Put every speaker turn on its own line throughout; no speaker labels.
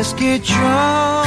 Let's get drunk.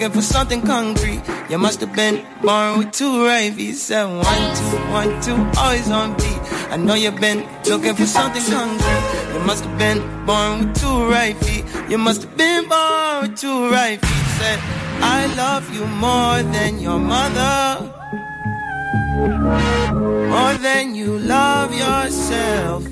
looking for something concrete. You must have been born with two right V7. One, two, one, two, always on beat. I know you've been looking for something concrete. You must have been born with two right feet. You must have been born with two right feet. Said, I love you more than your mother. More than you love yourself.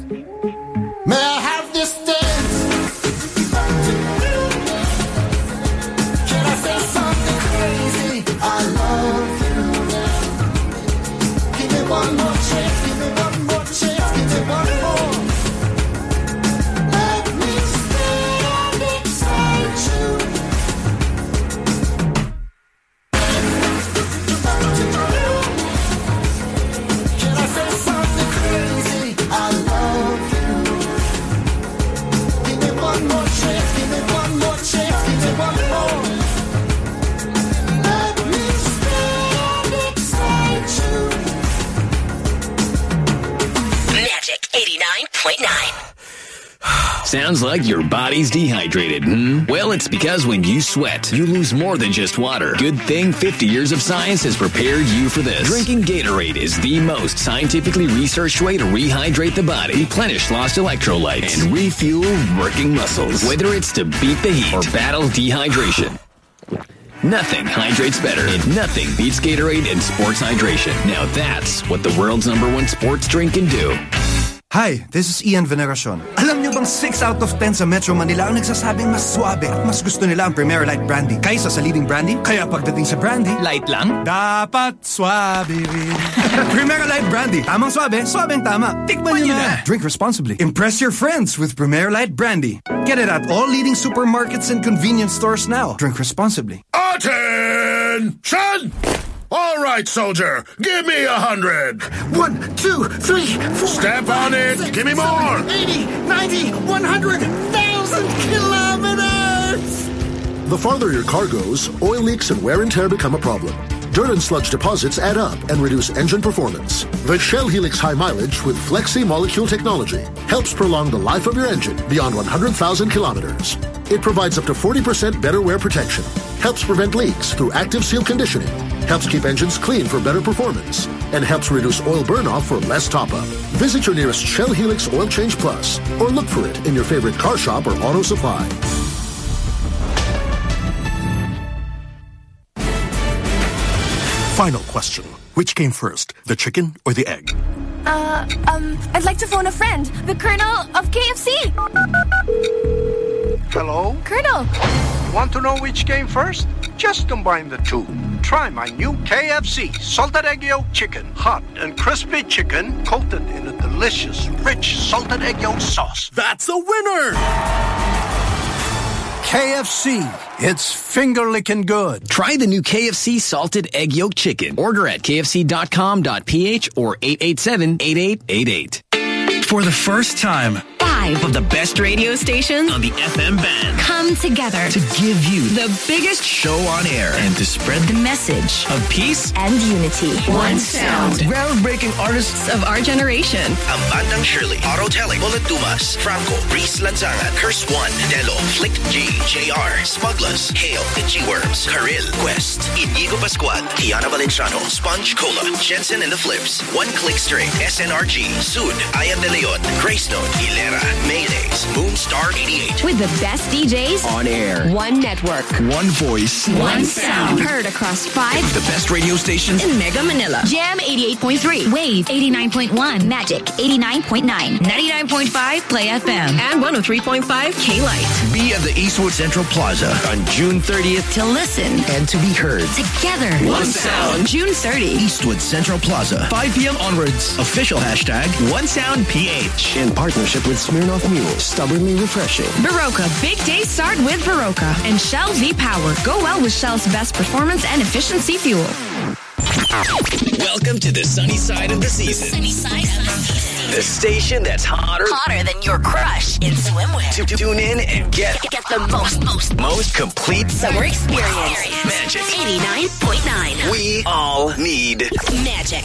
Because when you sweat, you lose more than just water. Good thing 50 years of science has prepared you for this. Drinking Gatorade is the most scientifically researched way to rehydrate the body, replenish lost electrolytes, and refuel working muscles. Whether it's to beat the heat or battle dehydration. Nothing hydrates better, and nothing beats Gatorade and sports hydration. Now that's what the world's number one sports drink can do.
Hi, this is Ian Veneracion. Alam niyo bang 6 out of 10 sa Metro Manila ang nagsasabing mas suabe at mas gusto nila ang Premier Light Brandy kaysa sa leading brandy? Kaya pagdating sa brandy,
Light lang?
dapat suabe rin. Premier Light Brandy. Tamang suabe, suabeng tama. Tikman niyo na. Drink responsibly. Impress your friends with Premier Light Brandy. Get it at all leading supermarkets and convenience stores now. Drink responsibly.
Attention! All right, soldier, give me a hundred.
One, two, three, four.
Step on it.
six,
Give me
seven,
more.
80, 90, 100,000 kilometers!
The farther your car goes, oil leaks and wear and tear become a problem. Dirt and sludge deposits add up and reduce engine performance. The Shell Helix High Mileage with Flexi Molecule technology helps prolong the life of your engine beyond 100,000 kilometers. It provides up to 40% better wear protection, helps prevent leaks through active seal conditioning, helps keep engines clean for better performance, and helps reduce oil burn-off for less top-up. Visit your nearest Shell Helix Oil Change Plus or look for it in your favorite car shop or auto supply.
Final question. Which came first, the chicken or the egg?
Uh, um, I'd like to phone a friend, the Colonel of KFC.
Hello?
Colonel,
Want to know which came first? Just combine the two. Try my new KFC salted egg yolk chicken. Hot and crispy chicken coated in a delicious, rich salted egg yolk sauce.
That's a winner!
KFC. It's finger licking good.
Try the new KFC salted egg yolk chicken. Order at kfc.com.ph or 887-8888.
For the first time,
Five
of the best radio stations on the FM band
come together
to give you
the biggest
show on air and to spread
the message
of peace.
and unity.
One sound. Groundbreaking artists
of our generation.
Ang Bandang Shirley, Autotelic, Bullet Dumas, Franco, Reese Lansangan, Curse One, Delo, Flict G, JR, Smugglaz, Hale, The G-Worms, Karil, Quest, Inigo Pascual, Kiana Valenciano, Sponge Cola, Jensen and the Flips, One Click Straight, SNRG, Sud, Ayan de Leon, Grace Note, Hilera, Mayonnaise, Moonstar 88.
With the best DJs
On air.
one network,
one voice,
one sound. Heard across five
the best radio stations.
in Mega Manila. Jam 88.3, Wave 89.1, Magic 89.9, 99.5 Play FM, and 103.5 K-Lite.
Be at the Eastwood Central Plaza on June 30th
To listen
and to be heard.
together.
One sound.
June 30.
Eastwood Central Plaza, 5 p.m. onwards. Official hashtag One Sound PH.
In partnership with Smirnoff Mule, stubbornly refreshing.
Berocca. Big days start with Berocca. And Shell V Power. Go well with Shell's best performance and efficiency fuel.
Welcome to the sunny side of the season.
Sunny side of the season.
The station that's hotter.
Hotter than your crush in swimwear.
To tune in and get
Get the most, most,
most complete
summer experience.
magic
89.9.
we all need.
Magic.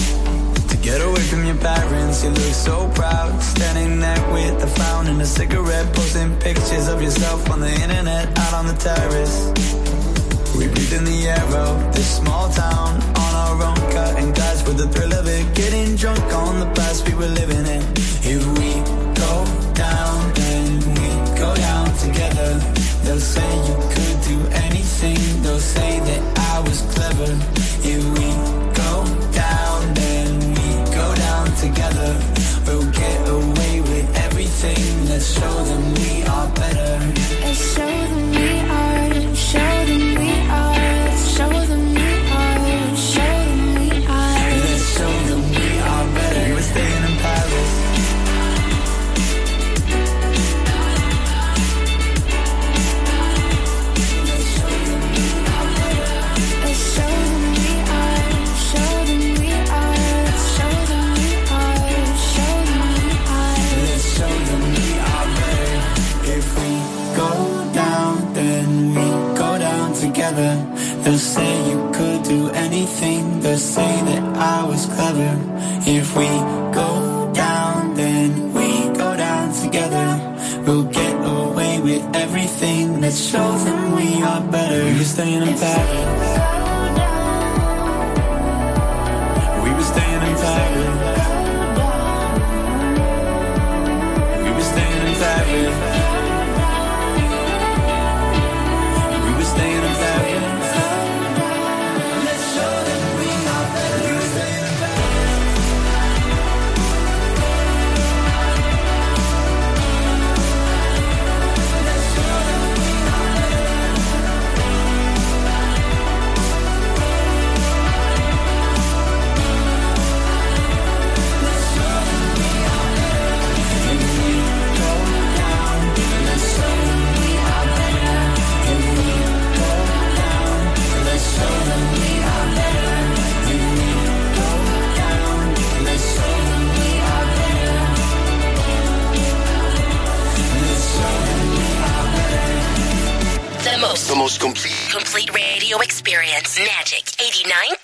Get away from your parents, you look so proud. Standing there with a frown and a cigarette, posting pictures of yourself on the internet, out on the terrace. We breathe in the air of this small town, on our own, cutting glass with the thrill of it. Getting drunk on the past we were living in. If we go down, then we go down together. They'll say you could do anything, they'll say that I was clever. If we and show them we are better.
Show them
They'll say you could do anything. They'll say that I was clever. If we go down, then we go down together. We'll get away with everything. Let's show them we are better. We're staying in bed. We in We in
The most
complete
complete radio experience. Magic 89.9.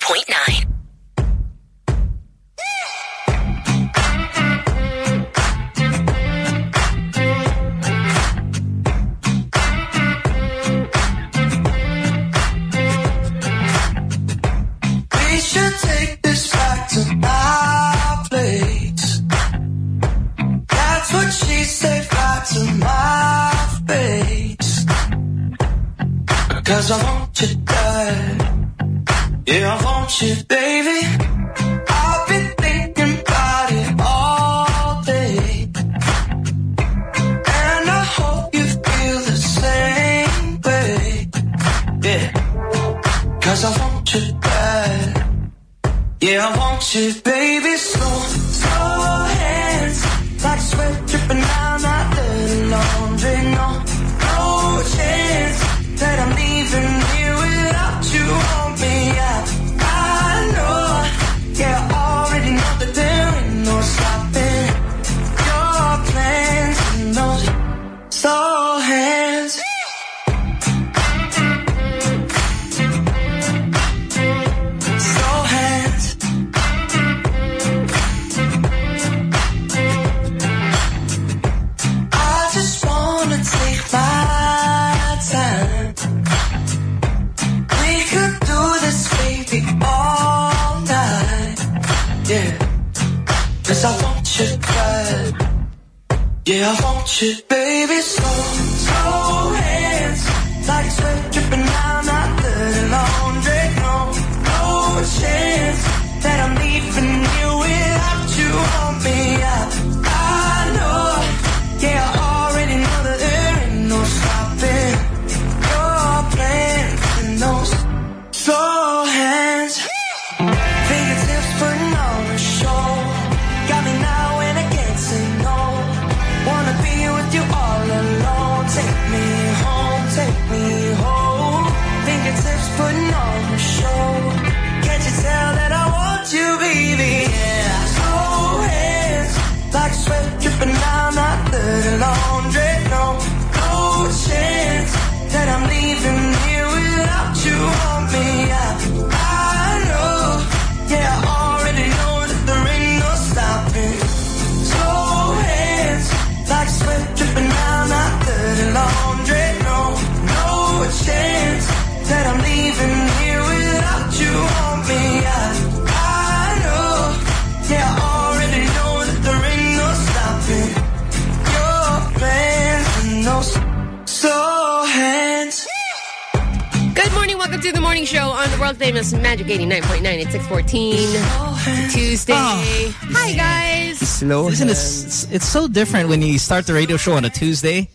it's, it's so different when you start the radio show on a Tuesday.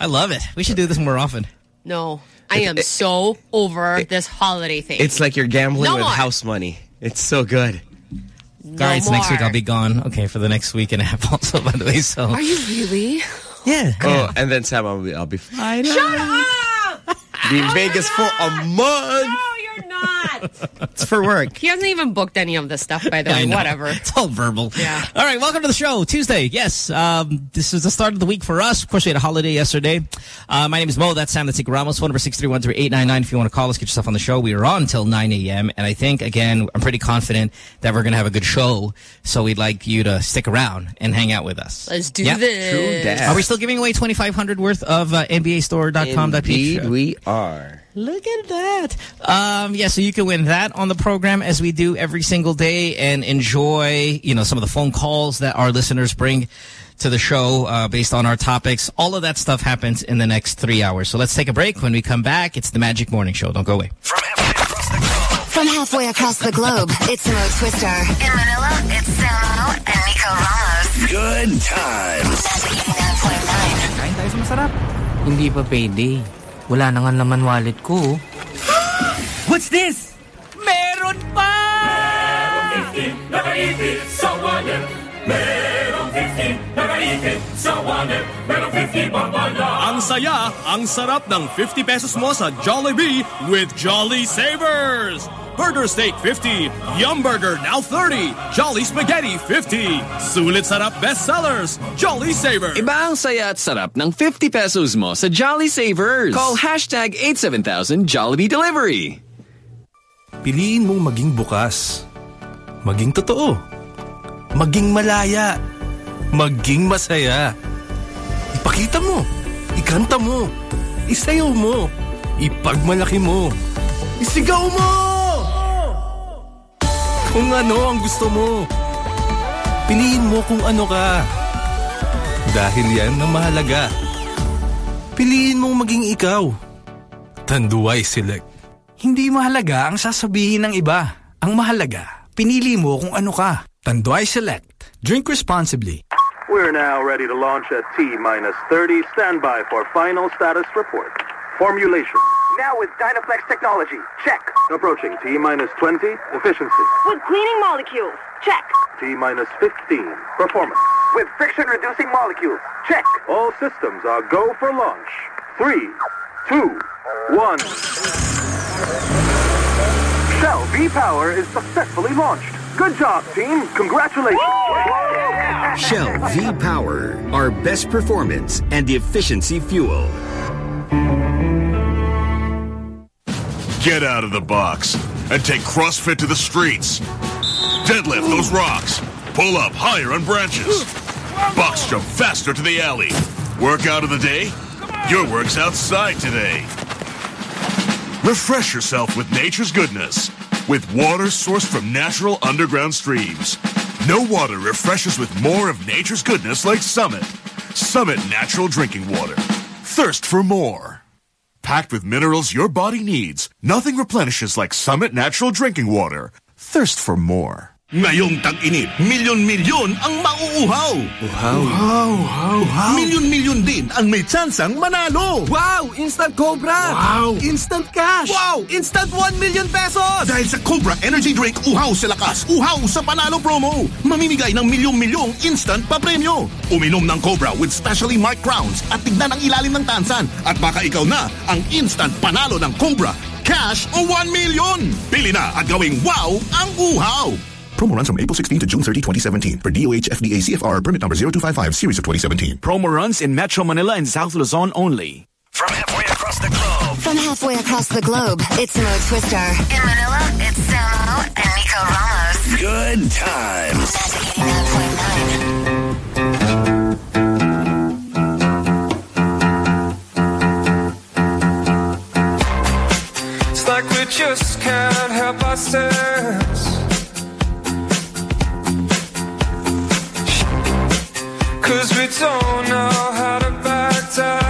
I love it. We should do this more often.
No, I am so over this holiday thing.
It's like you're gambling
No
with
more.
house money. It's so good.
No
All right, so next week. I'll be gone. Okay, for the next week and a half also, by the way. So
Are you really?
Yeah.
Oh, and then Sam, I'll be, I'll be flying
Shut up!
be in Vegas for a oh month.
No, you're not.
It's for work.
He hasn't even booked any of this stuff, by the
I
way. Whatever.
It's all verbal.
Yeah.
All right, welcome to the show. Tuesday. Yes, um, this is the start of the week for us. Of course, we had a holiday yesterday. Uh, my name is Mo. That's Sam. That's Nick Ramos. Phone number 631-3899. If you want to call us, get yourself on the show. We are on until 9 a.m. And I think, again, I'm pretty confident that we're going to have a good show. So we'd like you to stick around and hang out with us.
Let's do
Yeah.
this.
True that.
Are we still giving away 2500 worth of uh, NBAstore.com?
Indeed, we are.
Look at that. Um, yeah, so you can win that on the program as we do every single day and enjoy, you know, some of the phone calls that our listeners bring to the show uh, based on our topics. All of that stuff happens in the next three hours. So let's take a break. When we come back, it's the Magic Morning Show. Don't go away.
From halfway across the globe, it's Mo Twister. In Manila, it's Samo and Nico Ramos.
Good times.
Kain tayo sa masarap. Hindi pa payday. Wala na nga laman wallet ko. What's this? Meron pa!
Nakaipit sa wallet. Merong 50 nakaipit sa wallet. Merong 50 babala.
Ang saya, ang sarap ng 50 pesos mo sa Jollibee with Jolly Savers. Burger Steak 50, Yum Burger now 30, Jolly Spaghetti 50, Sulit Sarap Bestsellers, Jolly Savers.
Iba ang saya at sarap ng 50 pesos mo sa Jolly Savers. Call hashtag 87000 Jollibee Delivery.
Piliin mong maging bukas. Maging totoo. Maging malaya. Maging masaya. Ipakita mo. Ikanta mo. Isayaw mo. Ipagmalaki mo. Isigaw mo! Kung ano ang gusto mo. Piliin mo kung ano ka. Dahil yan ang mahalaga. Piliin mong maging ikaw. Tanduay Select.
Hindi mahalaga ang sasabihin ng iba. Ang mahalaga, pinili mo kung ano ka. Tanduay Select. Drink responsibly.
We're now ready to launch at T-minus 30. Stand by for final status report. Formulation.
Now with Dynaflex technology. Check.
Approaching T-minus 20. Efficiency.
With cleaning molecules. Check.
T-minus 15. Performance.
With friction-reducing molecules. Check.
All systems are go for launch. Three, two, one. Shell V-Power is successfully launched. Good job, team. Congratulations.
Shell V-Power, our best performance and efficiency fuel.
Get out of the box and take CrossFit to the streets. Deadlift those rocks. Pull up higher on branches. Box jump faster to the alley. Workout of the day? Your work's outside today. Refresh yourself with nature's goodness. With water sourced from natural underground streams. No water refreshes with more of nature's goodness like Summit. Summit Natural Drinking Water. Thirst for more. Packed with minerals your body needs, nothing replenishes like Summit Natural Drinking Water. Thirst for more.
Ngayong tag-init, milyon-milyon ang mauuhaw.
Uhaw.
Uhaw, uhaw. Milyon-milyon din ang may tsansang manalo.
Wow! Instant Cobra!
Wow!
Instant cash!
Wow!
Instant 1 million pesos!
Dahil sa Cobra Energy Drink, uhaw sa lakas, uhaw sa panalo promo. Mamimigay ng milyong-milyong instant pa premyo. Uminom ng Cobra with specially marked crowns at tignan ang ilalim ng tansan. At baka ikaw na ang instant panalo ng Cobra. Cash o 1 million. Pili na at gawing wow ang uhaw.
Promo runs from April 16 to June 30, 2017. For DOH FDA CFR permit number 0255 series of 2017.
Promo runs in Metro Manila and South Luzon only.
From halfway across the globe.
From halfway across the globe, it's Mo Twister. In Manila, it's Samo and Nico Ramos.
Good times.
It's like we just can't help ourselves. Cause we don't know how to back down.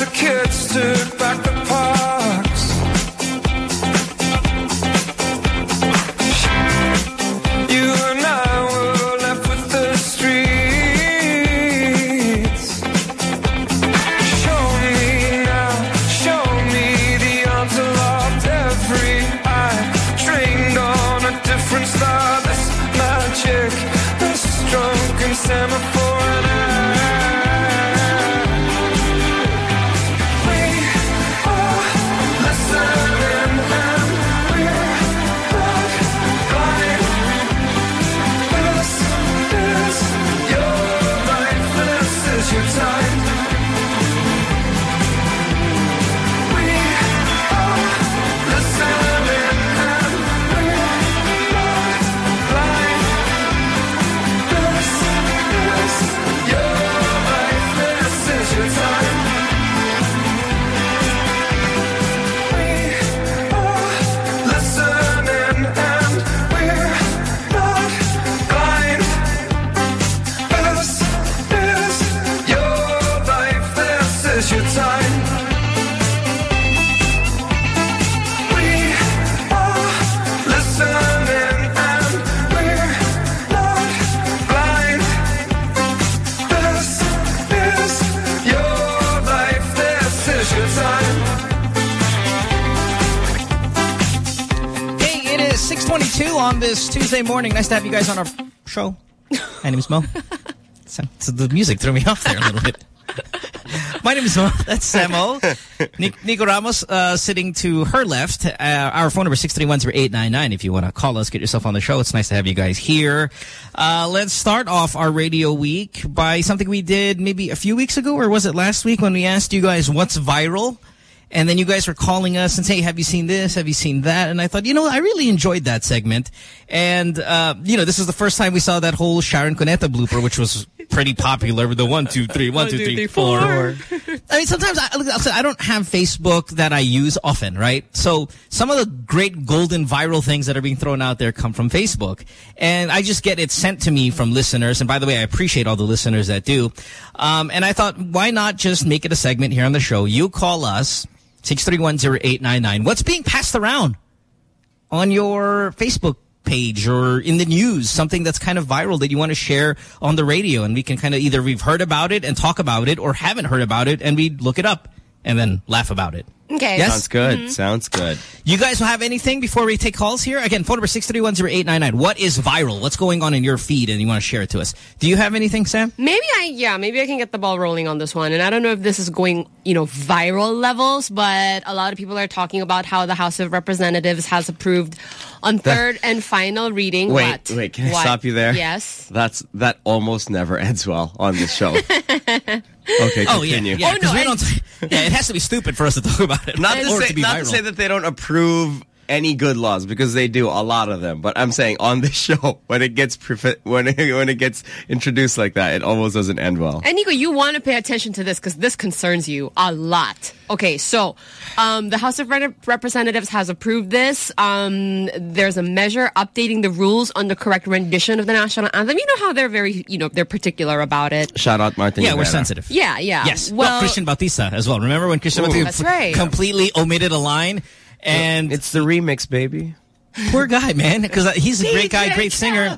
The kids took back the on this
Tuesday morning. Nice to have you guys on our show. My name is Mo. So, so the music threw me off there a little bit. My name is Mo. That's Samo. Nic Nico Ramos uh, sitting to her left. Uh, our phone number is 631-0899 if you want to call us, get yourself on the show. It's nice to have you guys here. Uh, let's start off our radio week by something we did maybe a few weeks ago, or was it last week when we asked you guys what's viral? And then you guys were calling us and saying, have you seen this? Have you seen that? And I thought, you know, I really enjoyed that segment. And, uh, you know, this is the first time we saw that whole Sharon Cuneta blooper, which was pretty popular with the one, two, three, one, two, three, four. I mean, sometimes I, I'll say I don't have Facebook that I use often, right? So some of the great golden viral things that are being thrown out there come from Facebook. And I just get it sent to me from listeners. And by the way, I appreciate all the listeners that do. Um, and I thought, why not just make it a segment here on the show? You call us, 6310899. What's being passed around on your Facebook page or in the news, something that's kind of viral that you want to share on the radio and we can kind of either we've heard about it and talk about it or haven't heard about it and we look it up and then laugh about it.
Okay.
Yes?
Sounds good.
Mm-hmm.
Sounds good.
You guys will have anything before we take calls here? Again, phone number 6310899. What is viral? What's going on in your feed and you want to share it to us? Do you have anything, Sam?
Maybe I, yeah, maybe I can get the ball rolling on this one. And I don't know if this is going you know, viral levels, but a lot of people are talking about how the House of Representatives has approved on third and final reading.
Wait,
what?
wait, can I
What?
stop you there?
Yes.
That's that almost never ends well on this show. okay,
Oh yeah,
continue.
yeah. 'cause we don't. Yeah, it has to be stupid for us to talk about it.
Not to, say, not to say that they don't approve any good laws because they do a lot of them. But I'm saying on this show, when it gets prefi- when it, when it gets introduced like that, it almost doesn't end well.
And Nico, you want to pay attention to this because this concerns you a lot. Okay, so um, the House of Re- Representatives has approved this. Um, there's a measure updating the rules on the correct rendition of the national anthem. You know how they're very, you know, they're particular about it.
Shout out Martin.
Yeah, we're sensitive.
Yeah, yeah.
Yes. Well,
Well,
Christian Bautista as well. Remember when Christian
Ooh.
Bautista
right.
completely omitted a line? And
it's the remix, baby.
Poor guy, man, because he's a great guy, great singer.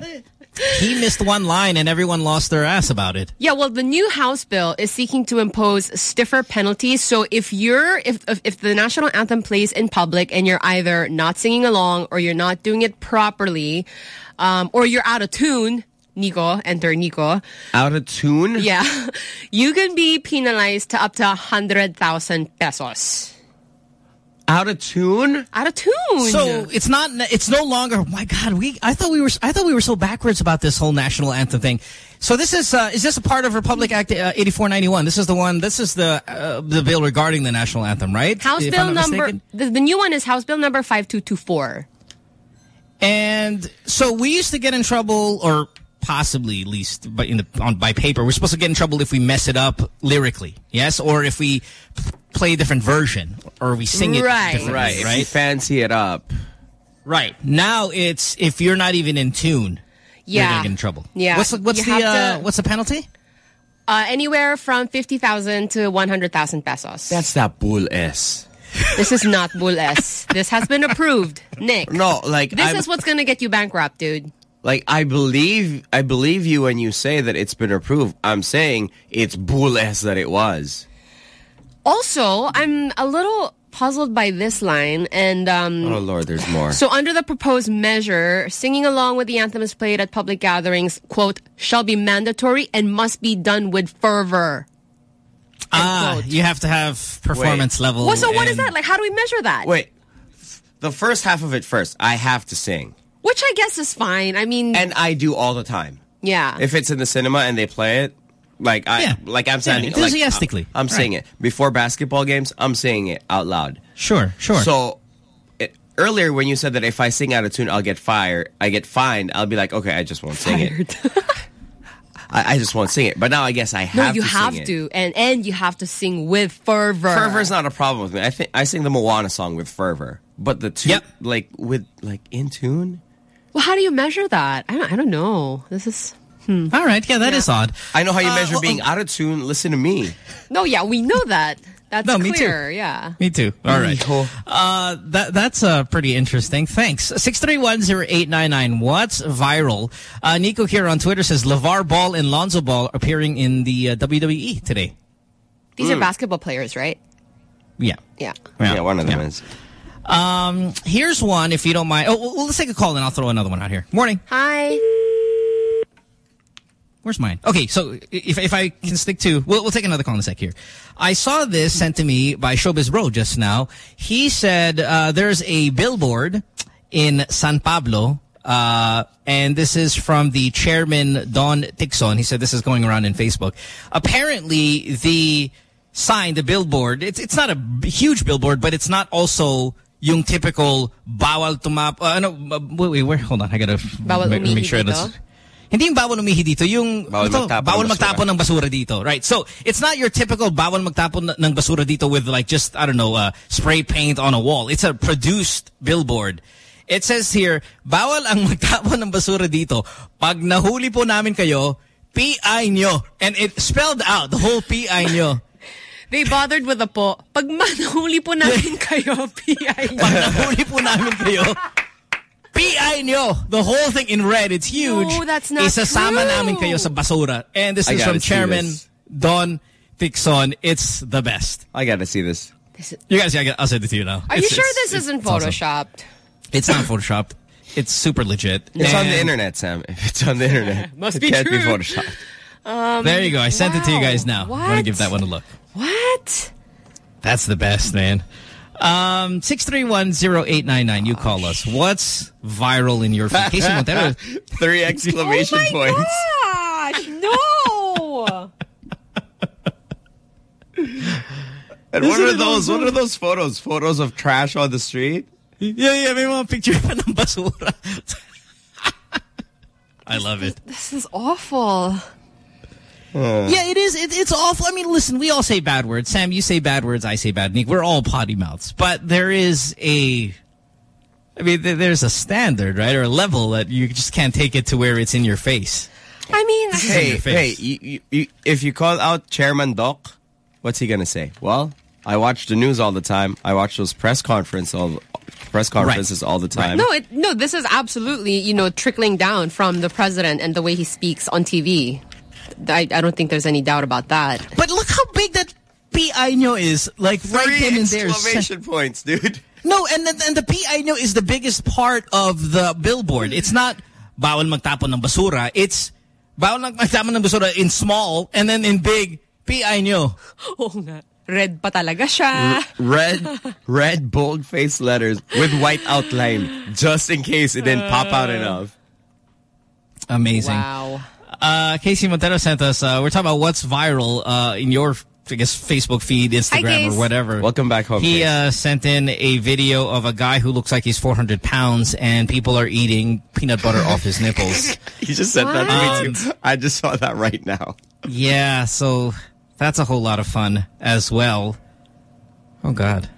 He missed one line and everyone lost their ass about it.
Yeah, well, the new House bill is seeking to impose stiffer penalties. So if you're if if, if the national anthem plays in public and you're either not singing along or you're not doing it properly, um, or you're out of tune, Nico, enter Nico.
Out of tune?
Yeah, you can be penalized to up to hundred thousand pesos.
Out of tune?
Out of tune.
So it's not. It's no longer. My God, we. I thought we were. I thought we were so backwards about this whole national anthem thing. So this is. Uh, is this a part of Republic Act uh, 8491? This is the one. This is the uh, the bill regarding the national anthem, right?
House
If
bill number the, the new one is House bill number five two two four.
And so we used to get in trouble, or possibly at least, but in the on by paper, we're supposed to get in trouble if we mess it up lyrically, yes, or if we play a different version, or we sing it
Right.
differently,
Right. If you
right?
fancy it up.
Right. Now it's if you're not even in tune, you're
Yeah.
gonna get in trouble.
Yeah.
What's the, what's
You
the uh,
to-
what's the penalty?
Uh, anywhere from 50,000 to 100,000 pesos.
That's that bull S.
This is not bull S. This has been approved, Nick.
No, like
This
I'm-
is what's going to get you bankrupt, dude.
Like I believe, I believe you when you say that it's been approved. I'm saying it's bull S that it was.
Also, I'm a little puzzled by this line and um
Oh Lord, there's more.
so under the proposed measure, singing along with the anthem is played at public gatherings, quote, shall be mandatory and must be done with fervor.
Ah, you have to have performance level.
Well, so what is that? Like, how do we measure that?
Wait, the first half of it first. I have to sing,
Which I guess is fine. I mean,
and I do all the time.
yeah.
If it's in the cinema and they play it, like I,
Yeah.
like I'm
Yeah,
standing like,
enthusiastically.
I'm
Right.
saying it before basketball games. I'm saying it out loud.
Sure, sure.
So it, earlier when you said that if I sing out of tune, I'll get fired. I get fined. I'll be like, okay, I just won't sing it. I, I just won't sing it. But now I guess I have to.
no, you
to
have
sing it.
to, and and you have to sing with fervor.
Fervor is not a problem with me. I think I sing the Moana song with fervor, but the tune, two, like with like in tune.
Well, how do you measure that? I don't. I don't know. This is. Hmm.
All right, yeah, that is odd.
I know how you
Uh,
measure
well,
being out of tune. Listen to me.
No, yeah, we know that. That's
No, me too.
clear. Yeah.
Me too. All right. Uh, that that's uh, pretty interesting. Thanks. Six three one zero eight nine nine. What's viral? Uh, Nico here on Twitter says LeVar Ball and Lonzo Ball appearing in the uh, WWE today.
These are basketball players, right?
Yeah.
Yeah.
Yeah, one of them is.
Um, here's one, if you don't mind. Oh, well, let's take a call and I'll throw another one out here. Morning.
Hi.
Where's mine? Okay, so if if I can stick to, we'll, we'll take another call in a sec here. I saw this sent to me by Showbiz Bro just now. He said uh, there's a billboard in San Pablo, uh, and this is from the chairman Don Tixon. He said this is going around in Facebook. Apparently, the sign, the billboard, it's it's not a huge billboard, but it's not also yung typical bawal tumap. Uh, no, uh, wait, wait, where? Hold on, I gotta make, make sure that's. Hindi yung bawal umihi dito, yung
Bawal
ito,
magtapon
bawal
ng basura.
magtapon ng basura dito. Right. So, it's not your typical bawal magtapon n- ng basura dito with like just, I don't know, uh, spray paint on a wall. It's a produced billboard. It says here, bawal ang magtapon ng basura dito. Pag nahuli po namin kayo, PI nyo. And it spelled out, the whole PI nyo.
They bothered with the po. Pag manahuli po namin kayo, PI.
Pag nahuli po namin kayo, PI nyo. The whole thing in red, it's huge.
No, that's not
Isasama
true.
namin kayo sa basura. And this
I
is from Chairman
this.
Don Tixon. It's the best.
I got to see this.
You guys, I- I'll send it to you now.
Are you sure
it's-
this isn't
it's awesome.
photoshopped?
It's not photoshopped. It's super legit.
It's on the internet, Sam. If it's on the internet,
Must
it
be
can't be photoshopped.
Um,
There you go. I sent it to you guys now. I'm going to give that one a look.
What?
That's the best, man. Um, 6310899, you call us. What's viral in your feed? Casey Montero.
Three exclamation
Oh
points.
Gosh, no.
And what are those? What are those photos? Photos of trash on the street?
Yeah, yeah, may mga picture pa ng basura. I love it.
this is awful. Oh.
Yeah, it is. It, it's awful. I mean, listen, we all say bad words. Sam, you say bad words. I say bad. Nick, we're all potty mouths. But there is a, I mean, th there's a standard, right? Or a level that you just can't take it to where it's in your face.
I mean,
in
Hey, hey, you, you, you, if you call out Chairman Doc, what's he gonna say? Well, I watch the news all the time. I watch those press conference all press conferences all the time.
No, it, no, this is absolutely, you know, trickling down from the president and the way he speaks on TV. I, I don't think there's any doubt about that.
But look how big that PI nyo is. Like, right
Three
then and there.
exclamation points, dude.
No, and the, and the PI nyo is the biggest part of the billboard. It's not bawal magtapon ng basura. It's bawal magtapon ng basura in small and then in big, PI nyo.
Oo nga. Red pa talaga siya.
Red, red bold-faced letters with white outline, just in case it didn't pop out uh. enough.
Amazing.
Wow.
Uh, Casey Montero sent us, uh, we're talking about what's viral uh, in your, I guess, Facebook feed, Instagram,
Case.
or whatever.
Welcome back home.
He uh, sent in a video of a guy who looks like he's 400 pounds and people are eating peanut butter off his nipples.
He just sent that to me too. I just saw that right now.
Yeah, so that's a whole lot of fun as well. Oh, God.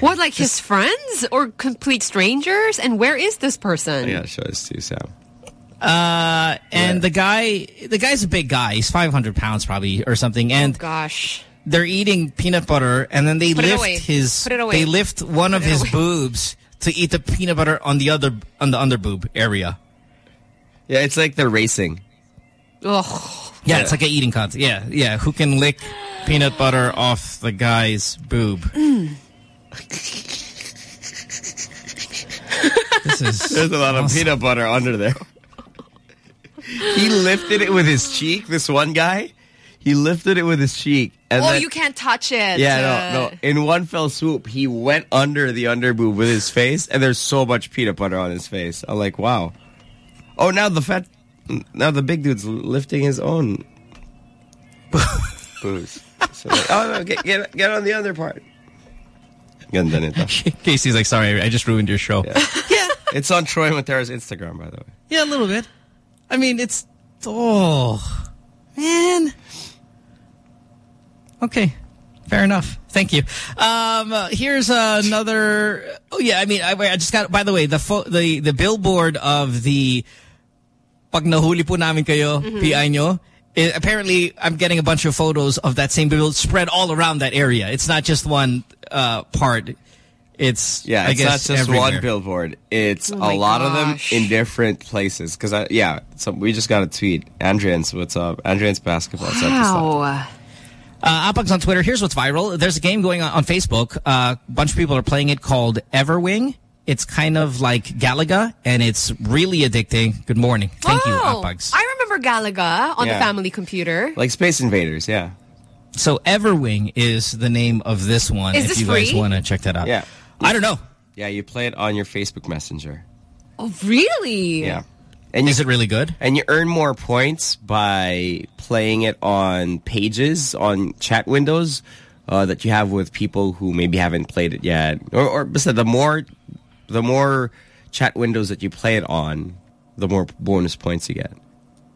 What, like his friends or complete strangers? And where is this person?
Yeah, show this to you, Sam.
Uh, and the guy, the guy's a big guy. He's 500 pounds probably or something. And
Oh, gosh.
they're eating peanut butter and then they
Put it
lift
away.
his,
Put it away.
they lift one of
Put it
his
away.
boobs to eat the peanut butter on the other, on the under boob area.
Yeah, it's like they're racing.
Ugh.
Yeah, it's like an eating contest. Yeah, yeah. Who can lick peanut butter off the guy's boob? this is
There's a lot of peanut butter under there. He lifted it with his cheek, this one guy. He lifted it with his cheek. And
oh,
then,
you can't touch it.
Yeah, no, no. In one fell swoop, he went under the underboob with his face, and there's so much peanut butter on his face. I'm like, wow. Oh, now the fat, now the big dude's lifting his own booze. So like, oh, no, get, get, get on the other part. Ganda nito.
Casey's like, sorry, I just ruined your show.
Yeah. It's on Troy Montero's Instagram, by the way.
Yeah, a little bit. I mean, it's oh man. Okay, fair enough. Thank you. Um, uh, here's another. Oh yeah, I mean, I, I just got. By the way, the fo the the billboard of the pag nahuli po namin kayo, PI nyo. eh, apparently, I'm getting a bunch of photos of that same billboard spread all around that area. It's not just one uh, part. It's
Yeah,
I
it's
guess
not just
everywhere.
one billboard. It's
Oh
a
my
lot of them in different places. Because I, yeah, so we just got a tweet. Andrian's, what's up? Andrian's basketball. sent us that.
Wow.
Uh, Apag's on Twitter. Here's what's viral. There's a game going on on Facebook. Uh, a bunch of people are playing it called Everwing. It's kind of like Galaga, and it's really addicting. Good morning. Thank you,
Oh,
Apags.
I remember Galaga on
Yeah.
the family computer.
Like Space Invaders, yeah.
So Everwing is the name of this one.
Is
if
this
you guys want to check that out.
Yeah.
I don't know.
Yeah, you play it on your Facebook Messenger.
Oh, really?
Yeah. And you,
Is it really good?
and you earn more points by playing it on pages, on chat windows uh, that you have with people who maybe haven't played it yet. Or, or the more, the more chat windows that you play it on, the more bonus points you get.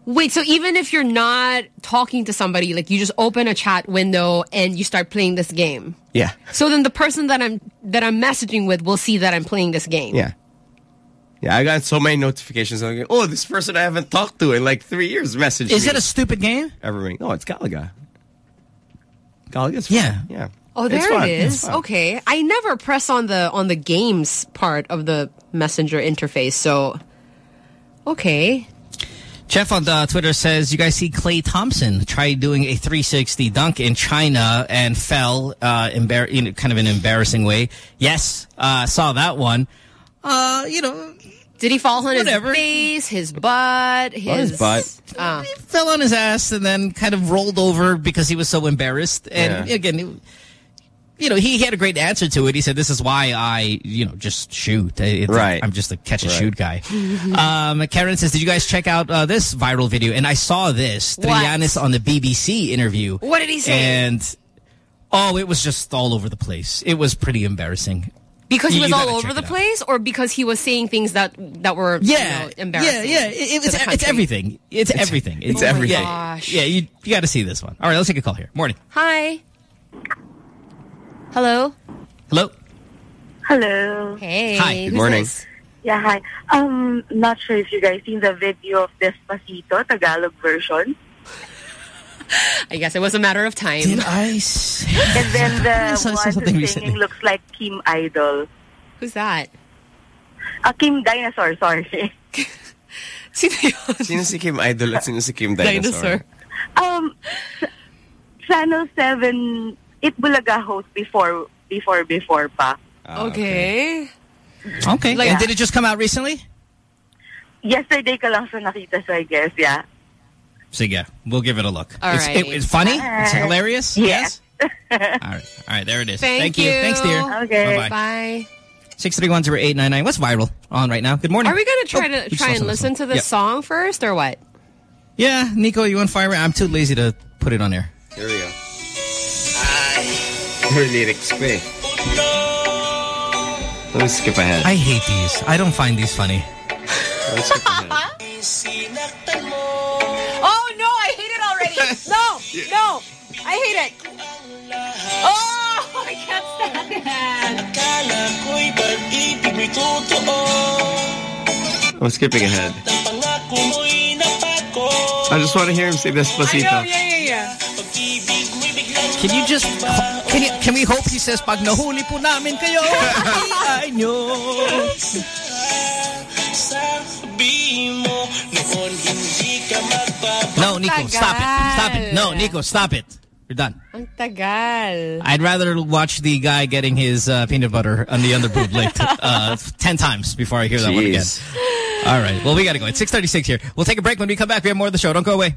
Wait, so even if you're not talking to somebody, like you just open a chat window and you start playing this game.
Yeah.
So then the person that I'm that I'm messaging with will see that I'm playing this game.
Yeah. Yeah, I got so many notifications. I'm like, oh, this person I haven't talked to in like three years messaged
Is
me.
it a stupid game?
Everwing. No, it's Galaga. Galaga's fun.
Yeah.
Yeah.
Oh, there
It's
Okay, I never press on the on the games part of the messenger interface. So, okay.
Jeff on uh, Twitter says, you guys see Klay Thompson try doing a 360 dunk in China and fell uh, embar- in kind of an embarrassing way. Yes, uh, saw that one. Uh, you know,
Did he fall on
Whatever.
his face, his butt, his,
On his butt.
Ah.
fell on his ass and then kind of rolled over because he was so embarrassed. And
Yeah.
again, it- you know, he, he had a great answer to it. He said, this is why I, you know, just shoot. It's-
Right.
I'm just a catch and
Right.
shoot guy. um, Karen says, did you guys check out uh, this viral video? And I saw this.
What?
Trillanes on the BBC interview.
What did he say?
And, oh, it was just all over the place. It was pretty embarrassing.
Because he
You-
was all over the
it out.
place, or because he was saying things that that were
Yeah,
you know, embarrassing.
Yeah, yeah. It-
to
it's, it's everything. It's, everything.
it's
yeah,
everything.
gosh.
Yeah, you, you got to see this one. All right, let's take a call here. Morning.
Hi. Hello.
Hello.
Hello.
Hey.
Hi, good
morning.
this?
Yeah, hi. Um, not sure if you guys seen the video of Despacito, Tagalog version.
I guess it was a matter of time.
Did I see?
And then the one
something
who's
recently.
singing looks like Kim Idol.
Who's that?
Uh, Kim Dinosaur, sorry.
Sino yun?
Sino si Kim Idol at sino si Kim Dinosaur?
um, Channel 7, Eat Bulaga host before, before, before pa.
Ah,
okay.
Okay.
Like-
and did it just come out recently?
Yesterday ka lang siya nakita, so I guess, yeah.
Sige, we'll give it a look.
All
it's,
right.
it- it's funny. It's hilarious.
Yeah.
Yes. All right. All right. There it is.
Thank,
you. Thanks, dear.
Okay.
Bye-bye.
Bye.
Six three one zero eight nine nine. What's viral on right now? Good morning.
Are we going to try
Oh,
to try and listen to
the
this
Yeah.
song first, or what?
Yeah, Nico, you on fire? I'm too lazy to put it on there.
Here we go. Her lyrics. Let me skip ahead.
I hate these. I don't find these funny.
Let me skip ahead.
Oh no, I hate it already. no, no, I hate it. Oh, I can't stand it.
I'm skipping ahead. I just want to hear him say
I know, yeah, yeah, yeah.
Can you just can you can we hope he says pag nahuli po namin kayo ay nyo. No, Nico, stop it. Stop it. No, Nico, stop it. You're done.
Ang tagal.
I'd rather watch the guy getting his uh, peanut butter on the underboob licked uh, 10 times before I hear that one again. All right. Well, we got to go. It's 636 here. We'll take a break. When we come back, we have more of the show. Don't go away.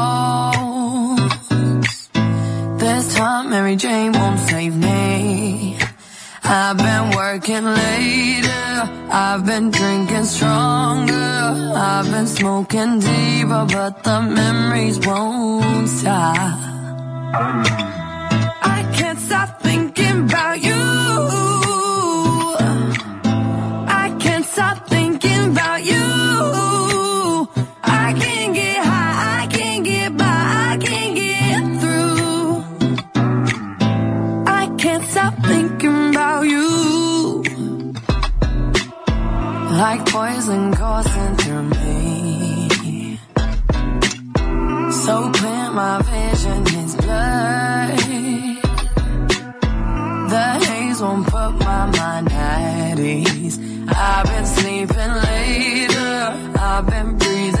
This time Mary Jane won't save me. I've been working later. I've been drinking stronger. I've been smoking deeper, but the memories won't stop. Like poison coursing through me. So clear, my vision is blurred. The haze won't put my mind at ease. I've been sleeping later. I've been breathing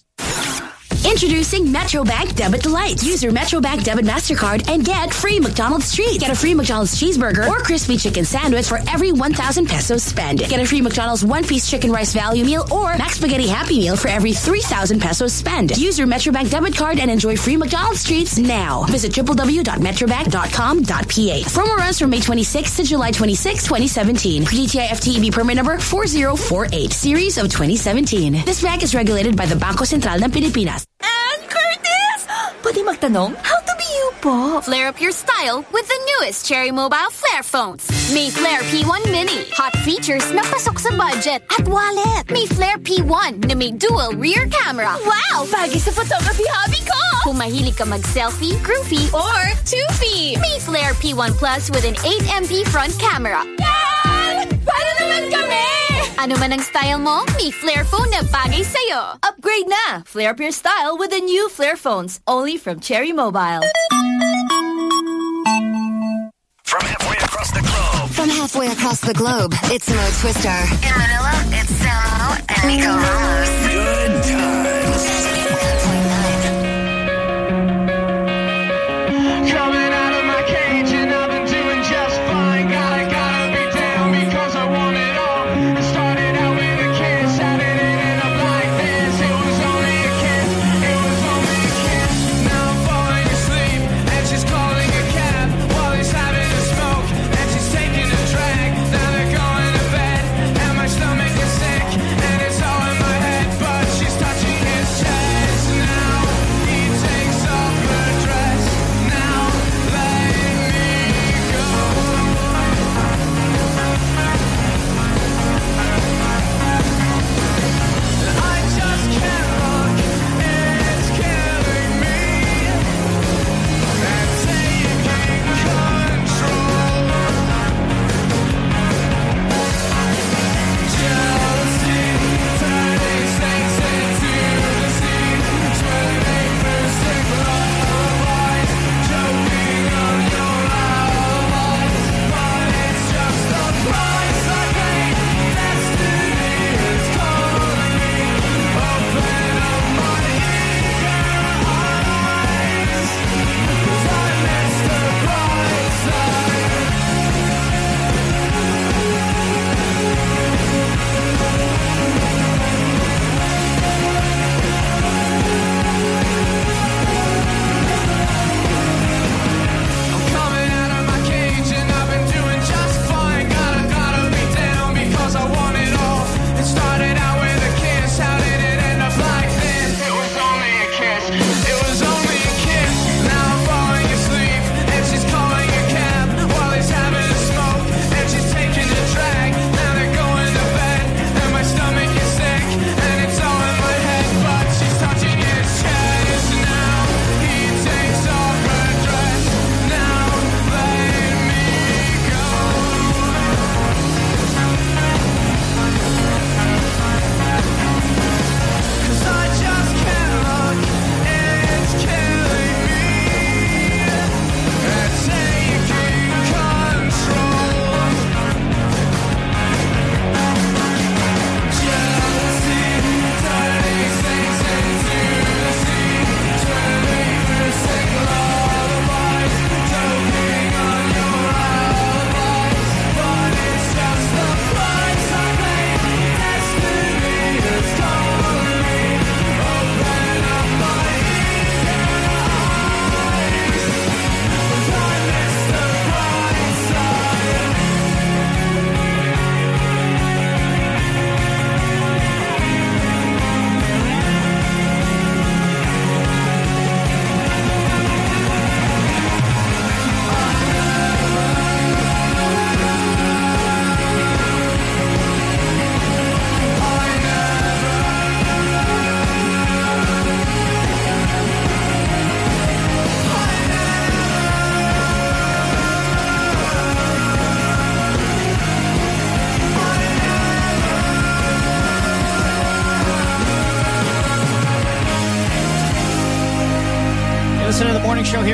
Introducing Metrobank Debit Delight. Use your Metrobank Debit MasterCard and get free McDonald's treats. Get a free McDonald's cheeseburger or crispy chicken sandwich for every 1,000 pesos spent. Get a free McDonald's one-piece chicken rice value meal or McSpaghetti Happy Meal for every 3,000 pesos spent. Use your Metrobank Debit Card and enjoy free McDonald's treats now. Visit www.metrobank.com.ph. Promo runs from May 26 to July 26, 2017. DTI FTEB permit number 4048, series of 2017. This bank is regulated by the Bangko Sentral ng Pilipinas.
Curtis! Pwede magtanong, how to be you po?
Flare up your style with the newest Cherry Mobile Flare phones. May Flare P1 Mini. Hot features na pasok sa budget. At wallet. May Flare P1 na may dual rear camera.
Wow! Bagay sa photography hobby ko!
Kung mahilig ka mag-selfie, groovy,
Or two-fee!
may Flare P1 Plus with an 8MP front camera.
Yan! Paano naman kami?
Ano man ang style mo, may Flare phone na bagay sa'yo.
Upgrade na! Flare up your style with the new Flare phones. Only from Cherry Mobile.
From halfway across the globe.
From halfway across the globe, it's Mo Twister. In Manila, it's Samo and Nico Ramos.
Good times.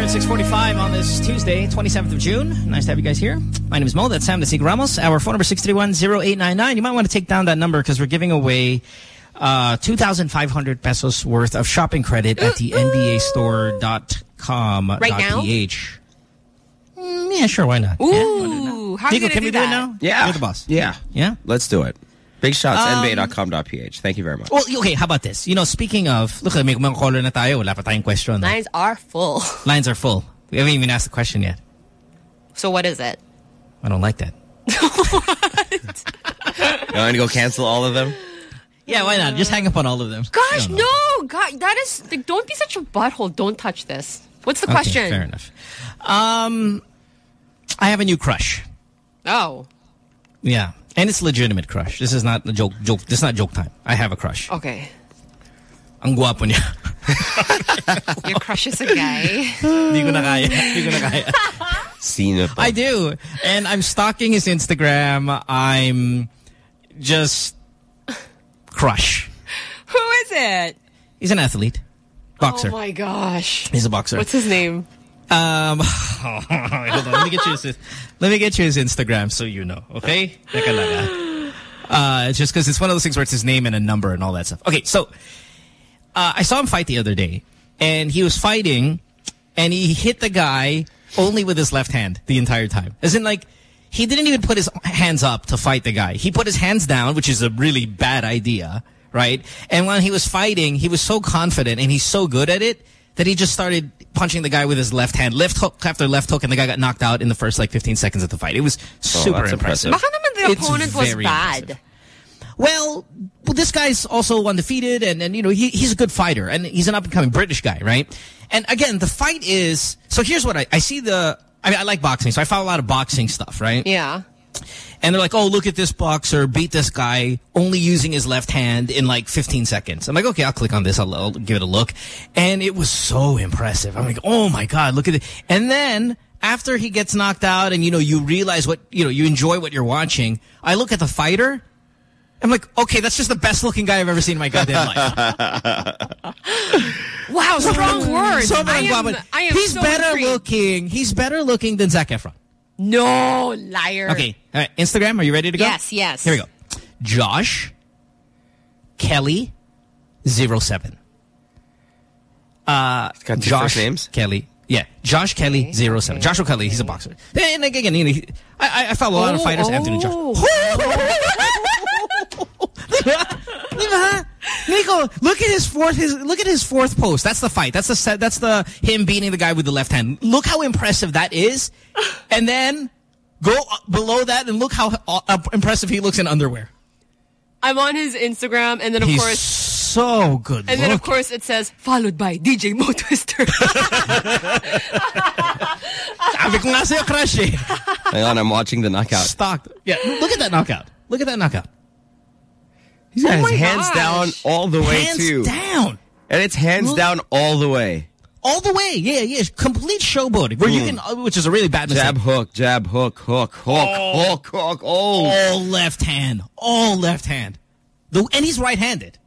At 645 on this Tuesday, 27th of June. Nice to have you guys here. My name is Mo. That's Sam Desig Ramos. Our phone number 631-0899. You might want to take down that number because we're giving away uh, 2,500 pesos worth of shopping credit at the NBAstore.com.
Right now?
PH. Mm, yeah, sure. Why not?
Ooh, how are you
Nico,
gonna
can
do
we do
that?
it now?
Yeah.
You're the boss.
Yeah.
Yeah?
Let's do it. Big shots,
Um,
nba.com.ph. Thank you very much.
Well, okay, how about this? You know, speaking of, look, may mga caller na tayo. Wala pa tayong question.
Lines are full.
Lines are full. We haven't even asked the question yet.
So what is it?
I don't like that. What?
you want to go cancel all of them?
Yeah, why not? Just hang up on all of them.
Gosh, no, God, that is like, don't be such a butthole. Don't touch this. What's the
Okay,
question?
fair enough. Um, I have a new crush.
Oh,
Yeah. And it's legitimate crush. This is not a joke. Joke. This is not joke time. I have a crush.
okay.
Ang guwapo niya.
Your crush is a guy.
Hindi ko na kaya. Hindi ko na kaya.
Sino to?
I do. And I'm stalking his Instagram. I'm just crush.
Who is it?
He's an athlete. Boxer.
Oh my gosh.
He's a boxer.
What's his name?
Um, hold on. Let me get you his, let me get you his Instagram so you know. Okay? Ah. Uh, it's just because it's one of those things where it's his name and a number and all that stuff. Okay, so uh, I saw him fight the other day, and he was fighting, and he hit the guy only with his left hand the entire time. As in, like, he didn't even put his hands up to fight the guy. He put his hands down, which is a really bad idea, right? And when he was fighting, he was so confident and he's so good at it that he just started punching the guy with his left hand, left hook after left hook, and the guy got knocked out in the first like 15 seconds of the fight. It was oh, super
that's
impressive.
impressive.
Baka naman the
It's
opponent was
very
bad.
Well, well, this guy's also undefeated, and, and you know, he, he's a good fighter, and he's an up-and-coming British guy, right? And again, the fight is... So here's what I, I see the... I mean, I like boxing, so I follow a lot of boxing stuff, right?
Yeah.
And they're like, oh, look at this boxer beat this guy only using his left hand in like 15 seconds. I'm like, okay, I'll click on this. I'll, I'll give it a look. And it was so impressive. I'm like, oh my God, look at it. And then after he gets knocked out and, you know, you realize what, you know, you enjoy what you're watching, I look at the fighter. I'm like, okay, that's just the best looking guy I've ever seen in my goddamn life.
Wow, strong words.
Sobrang
I am. I am
He's
so
better
intrigued.
looking. He's better looking than Zac Efron.
No, liar.
Okay. All right. Instagram, are you ready to go?
Yes, yes.
Here we go. Josh Kelly 07. Uh,
got two
Josh
first names?
Kelly. Yeah, Josh Kelly 07. Joshua Kelly, he's a boxer. And again, you know, he, I, I follow a lot of fighters.
oh.
Anthony Josh. Diba? Nico, look at his fourth. His look at his fourth post. That's the fight. That's the set. That's the him beating the guy with the left hand. Look how impressive that is. And then go below that and look how uh, impressive he looks in underwear.
I'm on his Instagram, and then of
He's
course,
so good.
and then of course it says followed by DJ Mo Twister.
Sabi ko nga sa'yo, crush.
Hang on, I'm watching the knockout.
Stocked. Yeah, look at that knockout. Look at that knockout.
He's got
Oh
his hands
gosh.
down all the way
Hands
too.
down.
And it's hands
Look-
down all the way.
All the way. Yeah, yeah. Complete showboat. Where you
Mm.
can, uh, which is a really bad mistake.
Jab hook, jab hook, hook, hook, hook, hook. Oh.
All left hand. All left hand. The, and he's right-handed.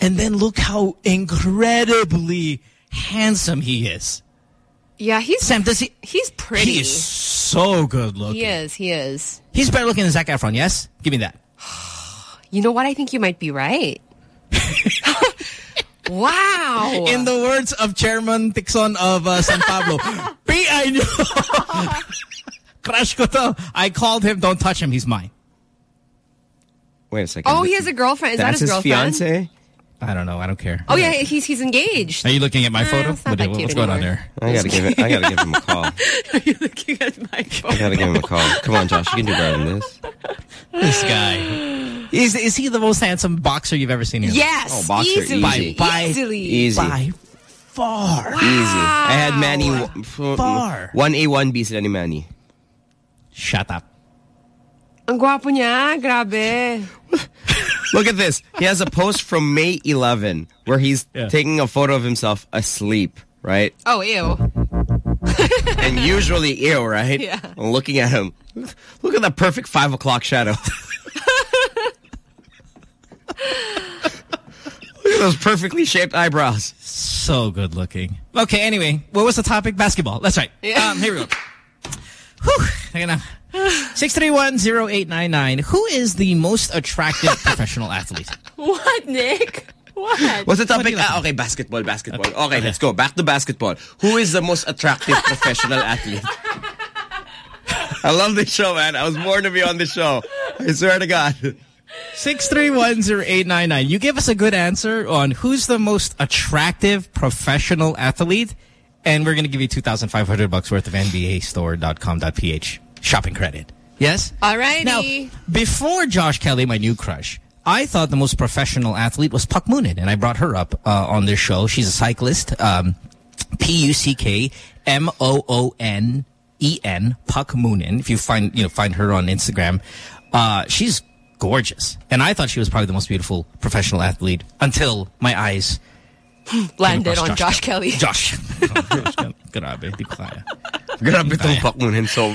And then look how incredibly handsome he is.
yeah, he's
Sam, does he?
he's pretty.
He is so good looking.
He is. He is.
He's better looking than Zac Efron, yes? Give me that.
You know what? I think you might be right. wow.
In the words of Chairman Tixon of uh, San Pablo, PI nyo. Crush ko to. I called him, don't touch him, he's mine.
Wait a second.
oh, he has a girlfriend. Is that
That's
his
his
girlfriend?
fiance?
I don't know, I don't care.
Oh yeah, he's he's engaged.
Are you looking at my
Eh,
photo?
it's not
What- what's
cute
going on there?
I gotta give it. I gotta give him a call.
Are you looking at my phone?
I gotta give him a call. Come on, Josh. You can do better than this.
This guy. Is is he the most handsome boxer you've ever seen? in your life?
Yes,
Oh, boxer,
easily,
easy.
By-
easily.
Easy.
By far.
Easy. I had Manny.
Far.
One A, one B sila ni Manny.
Shut up.
Ang gwapo niya, grabe.
Look at this. He has a post from May 11 where he's
Yeah.
taking a photo of himself asleep, right?
Oh, ew.
And usually ew, right?
Yeah.
I'm looking at him. Look at that perfect five o'clock shadow. Look at those perfectly shaped eyebrows.
so good looking. Okay, anyway, what was the topic? Basketball. That's right.
Yeah.
Um, here we go. Whew. Teka na. 6310899. Who is the most attractive professional athlete?
What, Nick? What?
What's the topic? Ah, okay, basketball, basketball. Okay, let's go. Back to basketball. Who is the most attractive professional athlete? I love this show, man. I was born to be on this show. I swear to God.
6310899. You give us a good answer on who's the most attractive professional athlete, and we're going to give you 2,500 bucks worth of NBAstore.com.ph shopping credit. Yes?
Alrighty.
Now, before Josh Kelly, my new crush, I thought the most professional athlete was Puck Moonen, and I brought her up uh, on this show. She's a cyclist. Um, P-U-C-K-M-O-O-N-E-N, Puck Moonen. If you find, you know, find her on Instagram, uh, she's gorgeous. And I thought she was probably the most beautiful professional athlete until my eyes
Landed on
across
Josh Kelly.
Josh. Josh Grabe, di ko kaya.
Grabe tong Puck Moonen. So,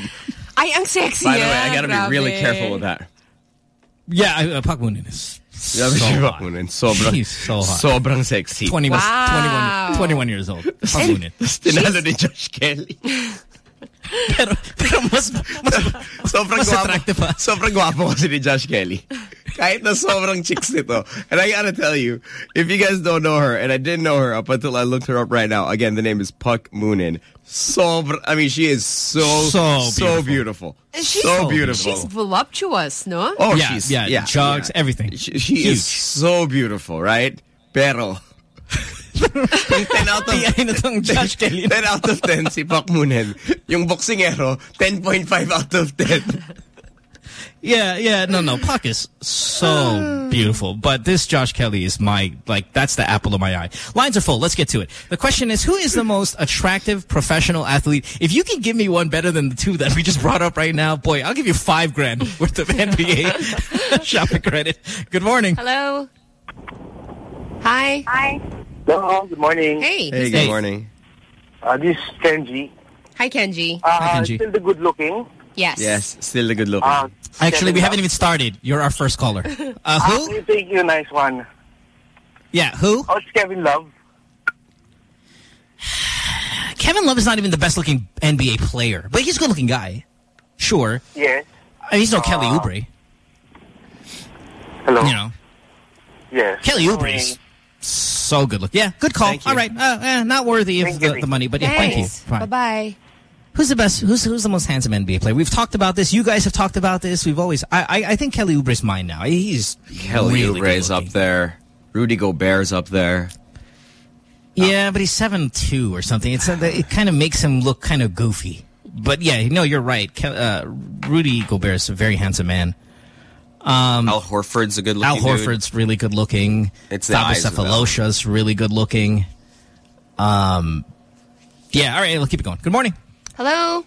Ay, ang sexy
by the way. I gotta be really careful with that.
Yeah, uh, Puck Moonen is
Grabe
so
si
hot.
Puck Moonen. Sobrang,
She's so hot.
sobrang sexy.
20 was
Wow.
21, 21 years old. Puck Moonen.
Tinalo ni Josh Kelly.
pero, pero mas, mas,
sobrang
mas
gwapo.
attractive pa.
Sobrang gwapo kasi ni Josh Kelly. Kahit na sobrang chicks nito. And I gotta tell you, if you guys don't know her, and I didn't know her up until I looked her up right now, again, the name is Puck Moonen. Sobr I mean, she is so,
So
so beautiful.
And she's,
so beautiful.
She's voluptuous, no?
Oh,
Yeah,
she's
yeah,
yeah,
jogs,
yeah.
everything.
She, she is so beautiful, right? Pero 10 out of
Ay, na tong Josh Kelly.
10 out of 10 si Puck Moonen. Yung boxingero, 10.5 out of 10.
Yeah, yeah, no, no. Puck is so beautiful. But this Josh Kelly is my, like, that's the apple of my eye. Lines are full. Let's get to it. The question is, who is the most attractive professional athlete? If you can give me one better than the two that we just brought up right now, boy, I'll give you five grand worth of NBA shopping credit. Good morning.
Hello? Hi.
Hi.
Hello, good morning.
Hey.
Hey, good morning.
Uh, this is Kenji.
Hi, Kenji.
Uh,
Hi, Kenji.
Still the good looking.
Yes.
Yes, still the good looking.
Uh,
Actually, we
Kevin
haven't even started. You're our first caller. Uh,
Love.
who?
Uh, thank you, nice one.
Yeah, who?
Oh, it's Kevin Love.
Kevin Love is not even the best looking NBA player, but he's a good looking guy. Sure.
Yes.
Uh, he's no Kelly Oubre.
Hello.
You know,
Yes.
Kelly Oubre is so good looking. Yeah, good call. All right. Uh, eh, not worthy of the, the money, but yeah, thank you.
Bye-bye.
Who's the best? Who's who's the most handsome NBA player? We've talked about this. You guys have talked about this. We've always. I I, I think Kelly Oubre's mine now. He's
Kelly
really
Oubre is up there. Rudy Gobert's up there.
Yeah, but he's seven two or something. It's uh, it kind of makes him look kind of goofy. But yeah, no, you're right. Ke- Uh, Rudy Gobert is a very handsome man. Um,
Al Horford's a good looking
Al Horford's really good looking.
It's the eyes of Al.
Sefolosha's really good looking. Um, yeah. All right, let's keep it going. Good morning.
Hello?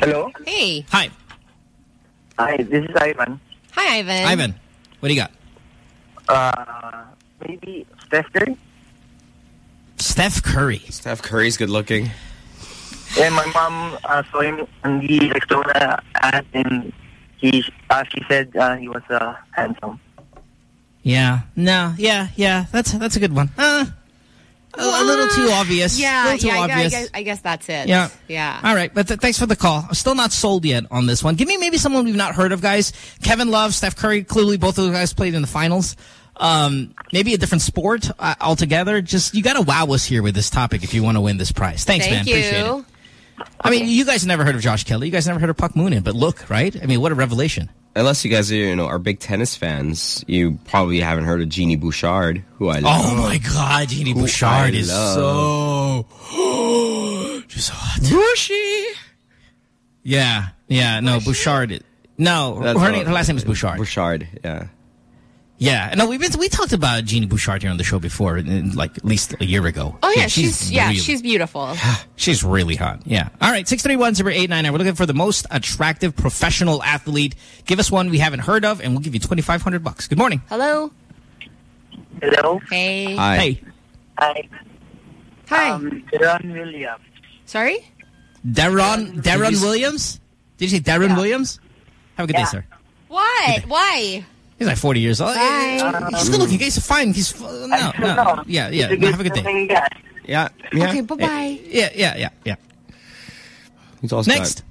Hello.
Hey.
Hi,
Hi, this is Ivan.
Hi, Ivan.
Ivan. What do you got?
Uh, maybe Steph Curry.
Steph Curry.
Steph Curry's good looking.
And my mom uh, saw him on the Rexona ad, and he, uh, she said uh, he was uh, handsome.
Yeah. No. Yeah. Yeah. That's that's a good one. Uh, a, a little too obvious.
Yeah,
too
yeah, I- I, guess, I guess that's it.
Yeah.
Yeah.
All right, but th thanks for the call. I'm still not sold yet on this one. Give me maybe someone we've not heard of, guys. Kevin Love, Steph Curry, clearly both of those guys played in the finals. Um, maybe a different sport uh, altogether. Just you got to wow us here with this topic if you want to win this prize. Thanks,
Thank
man.
you.
Appreciate it. I mean, you guys never heard of Josh Kelly. You guys never heard of Puck Moonen, but look, right? I mean, what a revelation.
Unless you guys are, you know, are big tennis fans, you probably haven't heard of Genie Bouchard, who I oh love.
Oh my God, Genie
Who
Bouchard
I
is
love.
so just hot. Bushy. Yeah, yeah. No, Bouchard. No, her, name, her last name is Bouchard.
Bouchard, yeah.
Yeah, no, we've been we talked about Genie Bouchard here on the show before, like at least a year ago.
Oh, yeah. She's, yeah,
really-
she's beautiful.
she's really hot. Yeah. All right, six three one zero eight nine nine. We're looking for the most attractive professional athlete. Give us one we haven't heard of, and we'll give you twenty five hundred bucks. Good morning.
Hello?
Hello.
Hey.
Hi.
Hey,
Hi.
Hi.
Um, Ron Williams.
Sorry?
Darren Darren Williams. Did you say Darren
Yeah.
Williams? Have a good
Yeah.
day, sir.
What? Why?
He's like 40 years old.
Bye.
He's good looking. He's fine. He's no, no. Yeah, yeah. No, have a good day.
Yeah. yeah.
Okay, bye-bye.
Yeah, yeah, yeah, yeah.
He's also
Next.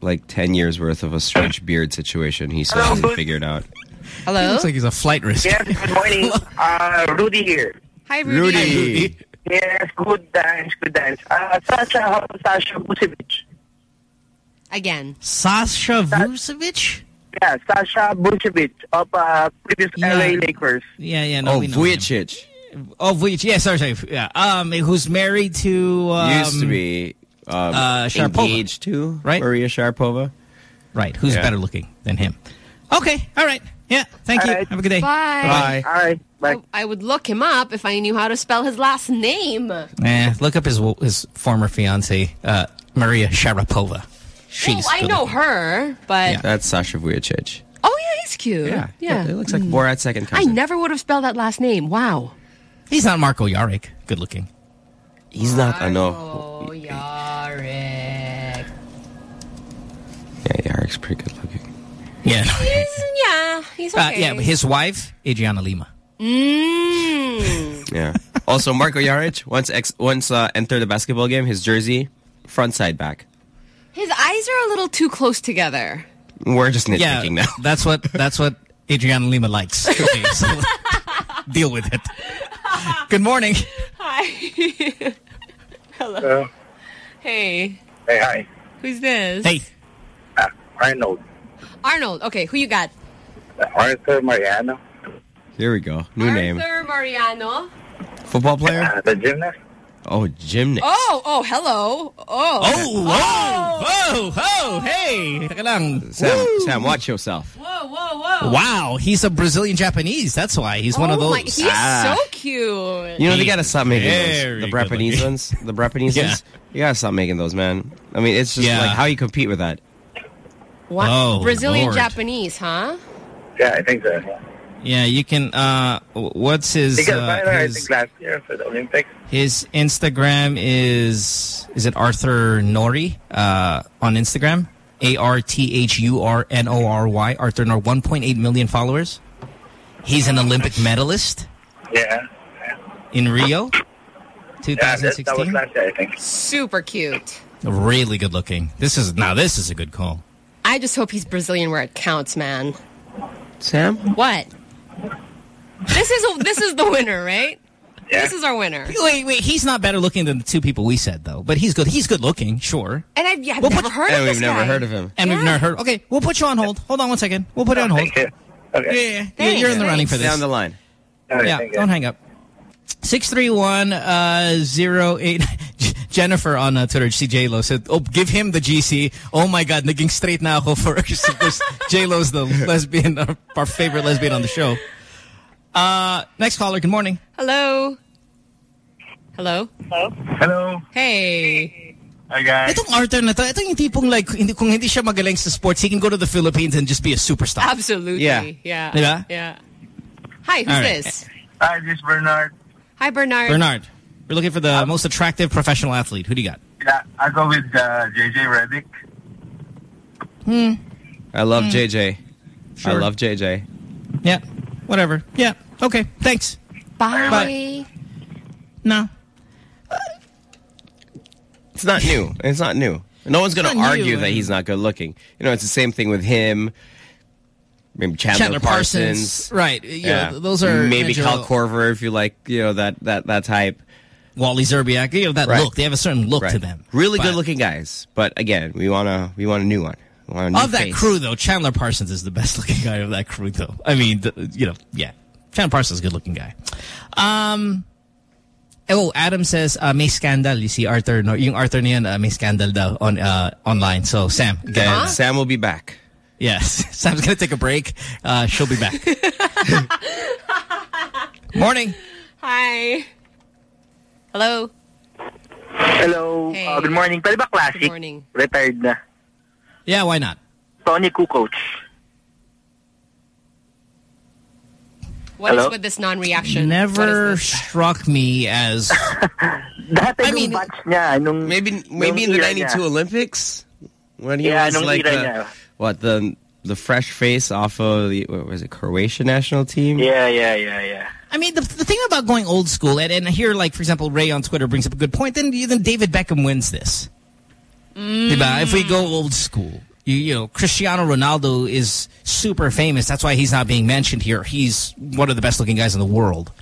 got like 10 years worth of a strange beard situation he still hasn't figured out.
He
Hello?
looks like he's a flight risk.
Yes, good morning. Uh, Rudy here.
Hi, Rudy.
Rudy.
Yes, good dance, good dance. Uh, Sasha, Sasha Vucevic.
Again.
Sasha Vucevic?
Yeah, Sasha Vucevic of uh, previous
Yeah.
LA Lakers.
Yeah, yeah, no,
Oh,
we know him.
Vujacic.
Oh, Vujacic. Yeah, sorry, sorry. Yeah. Um, who's married to... Um,
Used to be um,
uh, Sharapova.
engaged to
Right?
Maria Sharapova.
Right. Who's
Yeah.
better looking than him? Okay. All right. Yeah. Thank
All
you.
right.
Have a good day.
Bye.
Bye.
All right, bye.
I, I would look him up if I knew how to spell his last name.
Eh, look up his his former fiance, uh, Maria Sharapova. She's.
oh, I know her, but
That's Sasha Vujacic.
oh yeah, he's cute.
Yeah.
yeah.
It looks like Borat's second cousin.
I never would have spelled that last name. Wow.
He's not Marko Jaric. Good looking.
He's not, I know.
Oh, Jaric.
Yeah, Jaric's pretty good looking.
Yeah. no.
He's, yeah, he's
Uh,
okay.
yeah, but his wife, Adriana Lima.
Mm.
Yeah. also, Marko Jaric, once ex once uh, entered the basketball game, his jersey, front side back.
His eyes are a little too close together.
We're just nitpicking
Yeah,
now.
that's what that's what Adriana Lima likes. Okay, so deal with it. Good morning.
Hi. Hello.
Uh,
Hey.
hey, hi.
Who's this?
Hey,
Uh, Arnold.
Arnold. Okay, who you got?
Uh, Arthur Mariano.
Here we go. New name.
Arthur Mariano.
Football player?
Uh, the gymnast.
Oh, gymnast.
Oh, oh, hello. Oh.
Oh, whoa, whoa, whoa, hey. Teka lang.
Sam,
Woo.
Sam, watch yourself.
Whoa, whoa, whoa.
Wow, he's a Brazilian Japanese. That's why he's one of
Oh
those.
my- he's
Ah.
so cute.
You know, they gotta stop making
Very
those. The
good
Japanese ones. The Japanese
Yeah.
ones. You gotta stop making those, man. I mean, it's just
Yeah.
like how you compete with that.
What?
Oh,
Brazilian
Lord.
Japanese, huh?
Yeah, I think so.
Yeah, you can. Uh, what's his?
He got
Uh,
final, I
his,
think, last year for the Olympics.
his Instagram is is it Arthur Nory? Uh, on Instagram, A R T H U R N O R Y. Arthur Nory, 1.8 million followers. He's an Olympic medalist
Yeah.
in Rio, 2016.
Yeah, that, that was
2016.
last year, I think.
Super cute.
Really good looking. This is now. This is a good call.
I just hope he's Brazilian where it counts, man.
Sam?
What? This is this is the winner, right?
Yeah.
This is our winner.
Wait, wait. He's not better looking than the two people we said, though. But he's good. He's good looking, sure.
And I've, yeah, I've
We'll
never
put-
heard
And
of
we've
this
never
guy.
heard of him.
And we've never heard. Okay, we'll put you on hold. Hold on one second. We'll put you on hold.
Thank you. Okay.
Yeah, yeah, yeah.
Thanks,
You're in the running for
thanks.
this.
Down the line.
All right,
yeah, don't hang up. 631 uh, 08. Jennifer on uh, Twitter, si J-Lo, said, oh, give him the GC. Oh my God, naging straight na ako for because J-Lo's the lesbian, our, our favorite lesbian on the show. Uh, next caller, good morning.
Hello. Hello.
Hello.
Hello.
Hey.
Hi, guys.
Itong Arthur na to, ito yung tipong like, hindi, kung hindi siya magaling sa sports, he can go to the Philippines and just be a superstar.
Absolutely.
Yeah.
Yeah.
Diba?
Yeah. Hi, who's
All right.
this?
Hi, this is Bernard.
Hi, Bernard.
Bernard, we're looking for the most attractive professional athlete. Who do you got?
Yeah, I go with uh, JJ Redick.
Hmm.
I love JJ.
Sure.
I love JJ.
Yeah. Whatever. Yeah. Okay. Thanks.
Bye.
Bye. No.
It's not new. It's not new. No one's going to
Not new,
argue that he's not good looking. You know, it's the same thing with him. Maybe Chandler,
Chandler Parsons. Right. Yeah. Those are
maybe
Angelo-
Kyle Korver if you like, you know, that that that type.
Wally Szczerbiak. You know, that
Right.
look. They have a certain look
Right.
to them.
Really
But
good looking guys. But again, we want to we want a new one. A new
Of that
face.
crew, though, Chandler Parsons is the best looking guy of that crew, though. I mean, the, you know, yeah. Chandler Parsons is a good looking guy. Um, oh, Adam says, uh, may scandal. You see, Arthur, no, yung Arthur niyan, uh, may scandal daw on, uh, online. So, Sam.
Okay,
uh,
Sam will be back.
Yes. Sam's going to take a break. Uh, she'll be back. Morning.
Hi. Hello.
Hello.
Hey.
Uh, good morning. Pwede ba classic?
Good morning.
Retired na.
Yeah, why not?
Toni Kukoc.
What is
Hello?
with this non-reaction?
Never
this?
struck me as...
Dati
I mean-
batch niya, nung,
Maybe maybe
nung
in the '92
niya.
Olympics when he
Yeah,
was like the, what the the fresh face off of the what was it Croatian national team?
Yeah, yeah, yeah, yeah.
I mean, the, the thing about going old school, and, and here, like, for example, Ray on Twitter brings up a good point, then, then David Beckham wins this. Diba? If we go old school, you, you know, Cristiano Ronaldo is super famous. That's why he's not being mentioned here. He's one of the best looking guys in the world.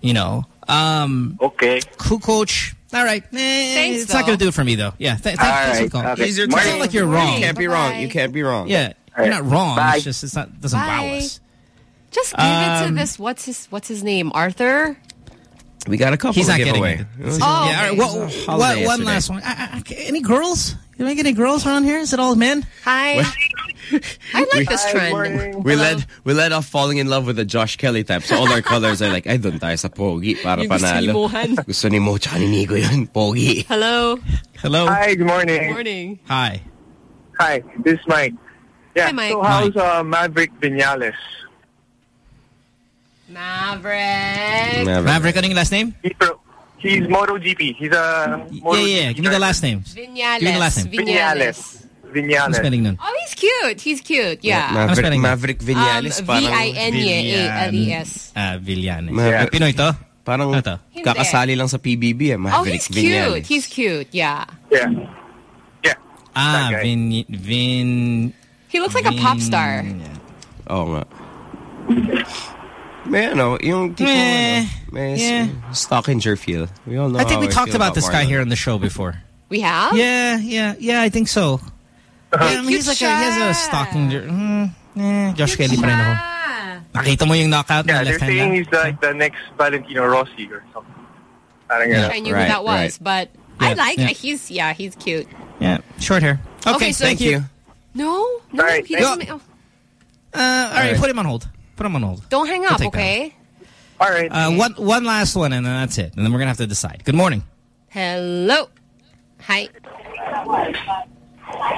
You know. Um,
okay.
Cool coach. All right. Eh,
Thanks,
it's not going to do it for me, though. Yeah. Th th thanks for calling.
These are
It's not like you're wrong.
You can't be wrong. You can't be wrong.
Yeah. You're not wrong. It's just, it's not, doesn't wow us.
Just give it to
Um,
this. What's his What's his name? Arthur.
We got a couple
He's
to
not getting
away.
it.
It was-
yeah, all right.
it was
What,
a
what,
holiday
one
yesterday.
last one. I, I, any girls? You make any girls around here? Is it all men?
Hi. I like this trend.
We led we led off falling in love with the Josh Kelly type. So all our colors are like, ay, doon tayo sa pogi para
Yung gusto ni
panalo.
Mohan.
Gusto ni Mo tsaka ni Nico yun. Pogi.
Hello.
Hello.
Hi, good morning.
Good morning.
Hi.
Hi, this is Mike. Yeah,
Hi, Mike.
so how's uh, Maverick Vinales?
Maverick.
Maverick, ano yung last name?
He's, pro- he's MotoGP. He's a
Yeah, yeah. Give me the last names.
Vinales.
Give me the last name.
Vinales.
Vinales.
Ano spelling nun?
Oh, he's cute. He's cute. Yeah.
Ano
Maverick,
spelling nun?
Maverick Vinales.
Um,
parang
V-I-N-A-L-E-S.
Ah, Villanes.
Yeah.
Pinoy to?
Parang
Ano to?
Kakasali lang sa PBB eh.
Oh,
Maverick
he's cute.
Vinales.
He's cute. Yeah.
Yeah. Yeah.
Ah, Vin... Vin...
He looks like a pop star.
Oo nga. May ano, yung tipo
Eh,
ano, may
yeah.
Stockinger feel. We all know
I think we talked
feel
about this guy here on the show before.
We have?
Yeah, yeah, yeah, I think so. Yeah, I mean, he's like a, he has a stalking... Mm, eh, Josh Kelly pa rin ako. Nakita mo yung knockout
Yeah,
na
they're
left hand
saying
lang?
he's like the next Valentino Rossi or something. Parang
Yeah.
ganun.
I knew
Right,
who that was,
right.
but I like
yeah.
he's yeah, he's cute.
Yeah, short hair. Okay,
Okay, so-
thank you.
No, no,
All right,
he doesn't. oh,
Uh, all right,
right.
put him on hold. Put him on hold.
don't hang
We'll
up, okay?
All right.
Uh, one one last one, and then that's it. And then we're gonna have to decide. Good morning.
Hello. Hi.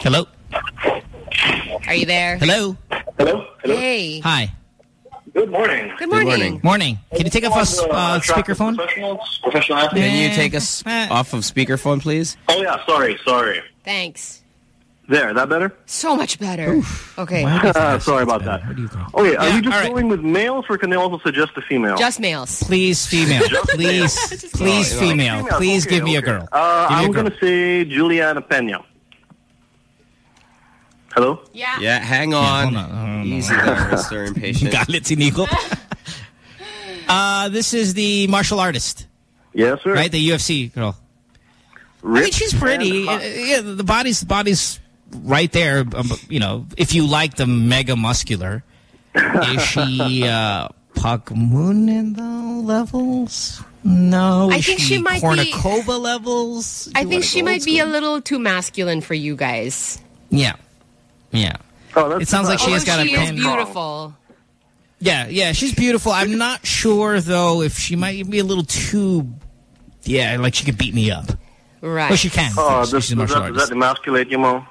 Hello.
Are you there?
Hello.
Hello. Hello.
Hey.
Hi.
Good morning.
Good morning.
Morning. Can you take off us uh, speakerphone?
Professional athletes.
Can you take us
eh.
off of speakerphone, please?
Oh yeah, sorry, sorry.
Thanks.
There, that better?
So much better. Okay.
sorry about that. Okay, are you just
all right.
going with males or can they also suggest a female?
Just males.
Please, female. please, please,
Oh,
female.
female.
Please
Okay,
give me a girl.
Uh,
Give me a
I'm gonna say Julianna Peña. Hello.
Yeah.
Yeah, hang on.
hold on, hold on.
Easy there, Mr. Impatient.
Galit si Nico. uh, this is the martial artist,
Yes, sir.
right? The UFC girl. I mean, she's pretty.
and hot.
Uh, yeah, the body's the body's right there. Um, you know, if you like the mega muscular, is she uh, Puck Moonen though levels? No,
I
Is
think she might be-
Kournikova levels.
I think she might
old
be a little too masculine for you guys.
Yeah, yeah.
Oh,
It sounds like she has got
she
a
is
pin.
beautiful.
Yeah, yeah, she's beautiful. I'm not sure though if she might be a little too. Yeah, like she could beat me up.
Right.
Well, she can.
Oh,
She's
does,
a
does,
martial
that, does that emasculate you, Mo?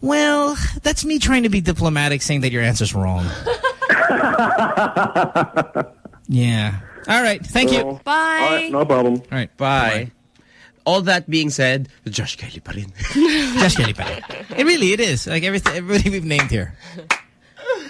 Well, that's me trying to be diplomatic, saying that your answer's wrong. yeah. All right. Thank you.
Bye.
All right, no problem.
All right.
Bye. All that being said, Josh Kelly pa rin.
Just kidding. pal. It really, it is. Like everything, everybody we've named here.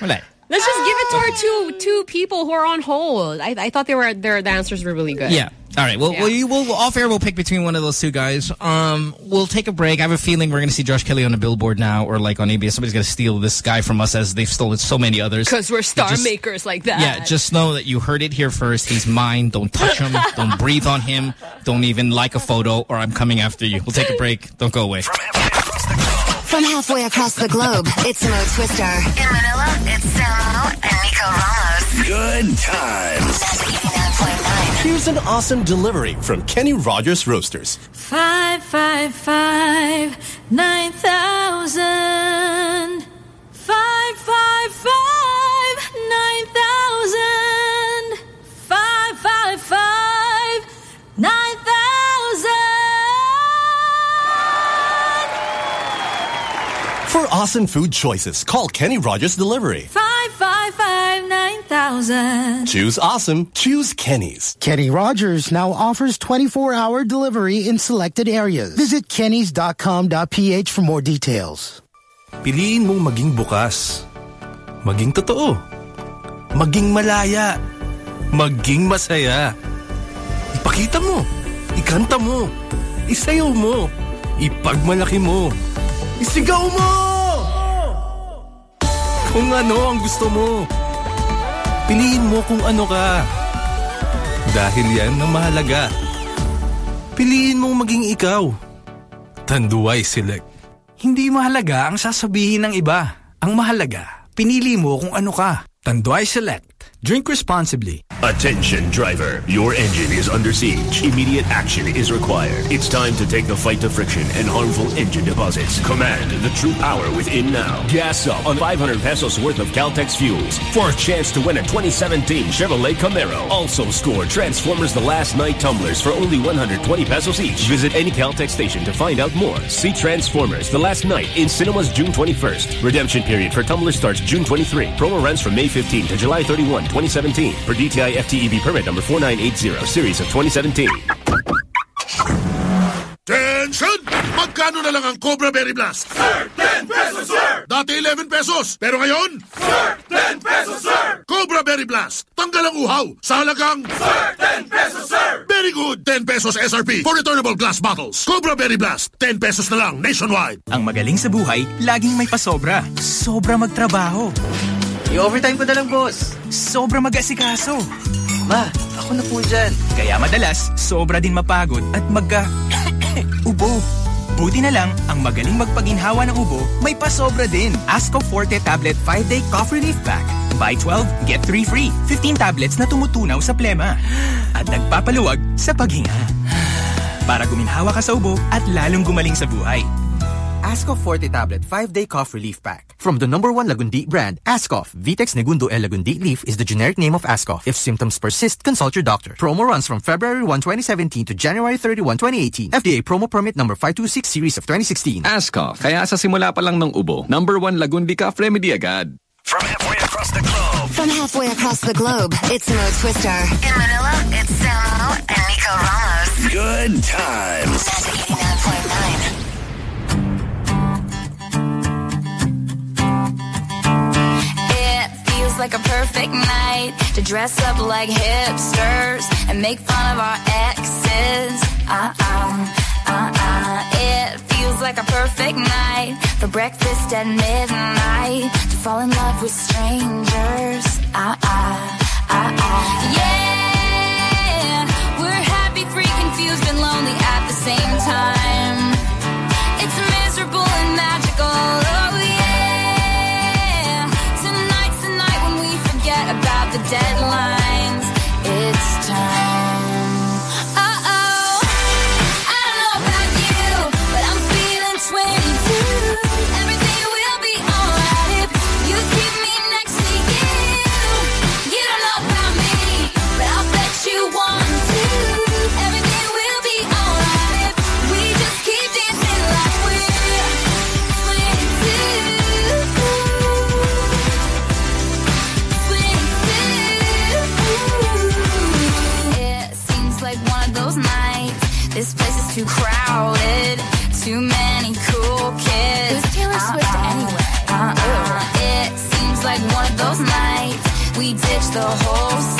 Wala.
Let's just give it to our two two people who are on hold. I, I thought they were their the answers were really good.
Yeah. All right. Well,
Yeah.
well, you will off air. We'll pick between one of those two guys. Um, we'll take a break. I have a feeling we're going to see Josh Kelly on a billboard now, or like on ABS. Somebody's going to steal this guy from us, as they've stolen so many others.
Because we're star
Just-
makers like that.
Yeah, just know that you heard it here first. He's mine. Don't touch him. Don't breathe on him. Don't even like a photo, or I'm coming after you. We'll take a break. Don't go away.
From halfway across the globe, it's Mo Twister. In Manila, it's Samo and Nico Ramos.
Good times.
Here's an awesome delivery from Kenny Rogers Roasters.
Five five five nine thousand. Five five five
awesome food choices, call Kenny Rogers Delivery.
Five five five nine thousand.
Choose awesome. Choose Kenny's.
Kenny Rogers now offers 24-hour delivery in selected areas. Visit kennys.com.ph for more details.
Piliin mong maging bukas. Maging totoo. Maging malaya. Maging masaya. Ipakita mo. Ikanta mo. Isayaw mo. Ipagmalaki mo. Isigaw mo! Kung ano ang gusto mo. Piliin mo kung ano ka. Dahil yan ang mahalaga. Piliin mong maging ikaw. Tanduay Select.
Hindi mahalaga ang sasabihin ng iba. Ang mahalaga, pinili mo kung ano ka. Tanduay Select. Drink responsibly.
Attention driver, your engine is under siege. Immediate action is required. It's time to take the fight to friction and harmful engine deposits. Command the true power within now. Gas up on 500 pesos worth of Caltex fuels for a chance to win a 2017 Chevrolet Camaro. Also score Transformers The Last Knight tumblers for only 120 pesos each. Visit any Caltex station to find out more. See Transformers The Last Knight in cinemas June 21st. Redemption period for tumblers starts June 23. Promo runs from May 15 to July 31, 2017. For DTI FTEB permit number 4980, series of 2017.
Tension! Magkano na lang ang Cobra Berry Blast?
Sir, 10 pesos, sir!
Dati 11 pesos, pero ngayon?
Sir, 10 pesos, sir!
Cobra Berry Blast! Tanggal ang uhaw sa halagang...
Sir, 10 pesos, sir!
Very good! 10 pesos SRP for returnable glass bottles. Cobra Berry Blast, 10 pesos na lang nationwide.
Ang magaling sa buhay, laging may pasobra. Sobra magtrabaho.
I-overtime ko na lang, boss.
Sobra mag-asikaso.
Ma, ako na po dyan.
Kaya madalas, sobra din mapagod at magka... ubo. Buti na lang, ang magaling magpaginhawa ng ubo, may pasobra din. Asco Forte Tablet 5-Day Cough Relief Pack. Buy 12, get 3 free. 15 tablets na tumutunaw sa plema. At nagpapaluwag sa paghinga. Para guminhawa ka sa ubo at lalong gumaling sa buhay.
Ascof Forte Tablet 5-Day Cough Relief Pack. From the number one Lagundi brand, Ascof, Vitex Negundo L Lagundi Leaf is the generic name of Ascof. If symptoms persist, consult your doctor. Promo runs from February 1, 2017 to January 31, 2018. FDA promo permit number 526 series of 2016.
Ascof, kaya sa simula pa lang ng ubo, number one Lagundi Cough Remedy agad.
From halfway across the globe.
From halfway across the globe, it's Mo Twister. In Manila, it's Samo and Nico Ramos.
Good times.
Magic 89.9.
like a perfect night to dress up like hipsters and make fun of our exes. Uh-uh, uh-uh. It feels like a perfect night for breakfast at midnight to fall in love with strangers. Uh-uh, uh-uh. Yeah, we're happy, free, confused, and lonely at the same time. About too crowded. Too many cool kids. Who's Taylor Swift uh-uh. anyway? Uh-uh. It seems like one of those nights. We ditch the whole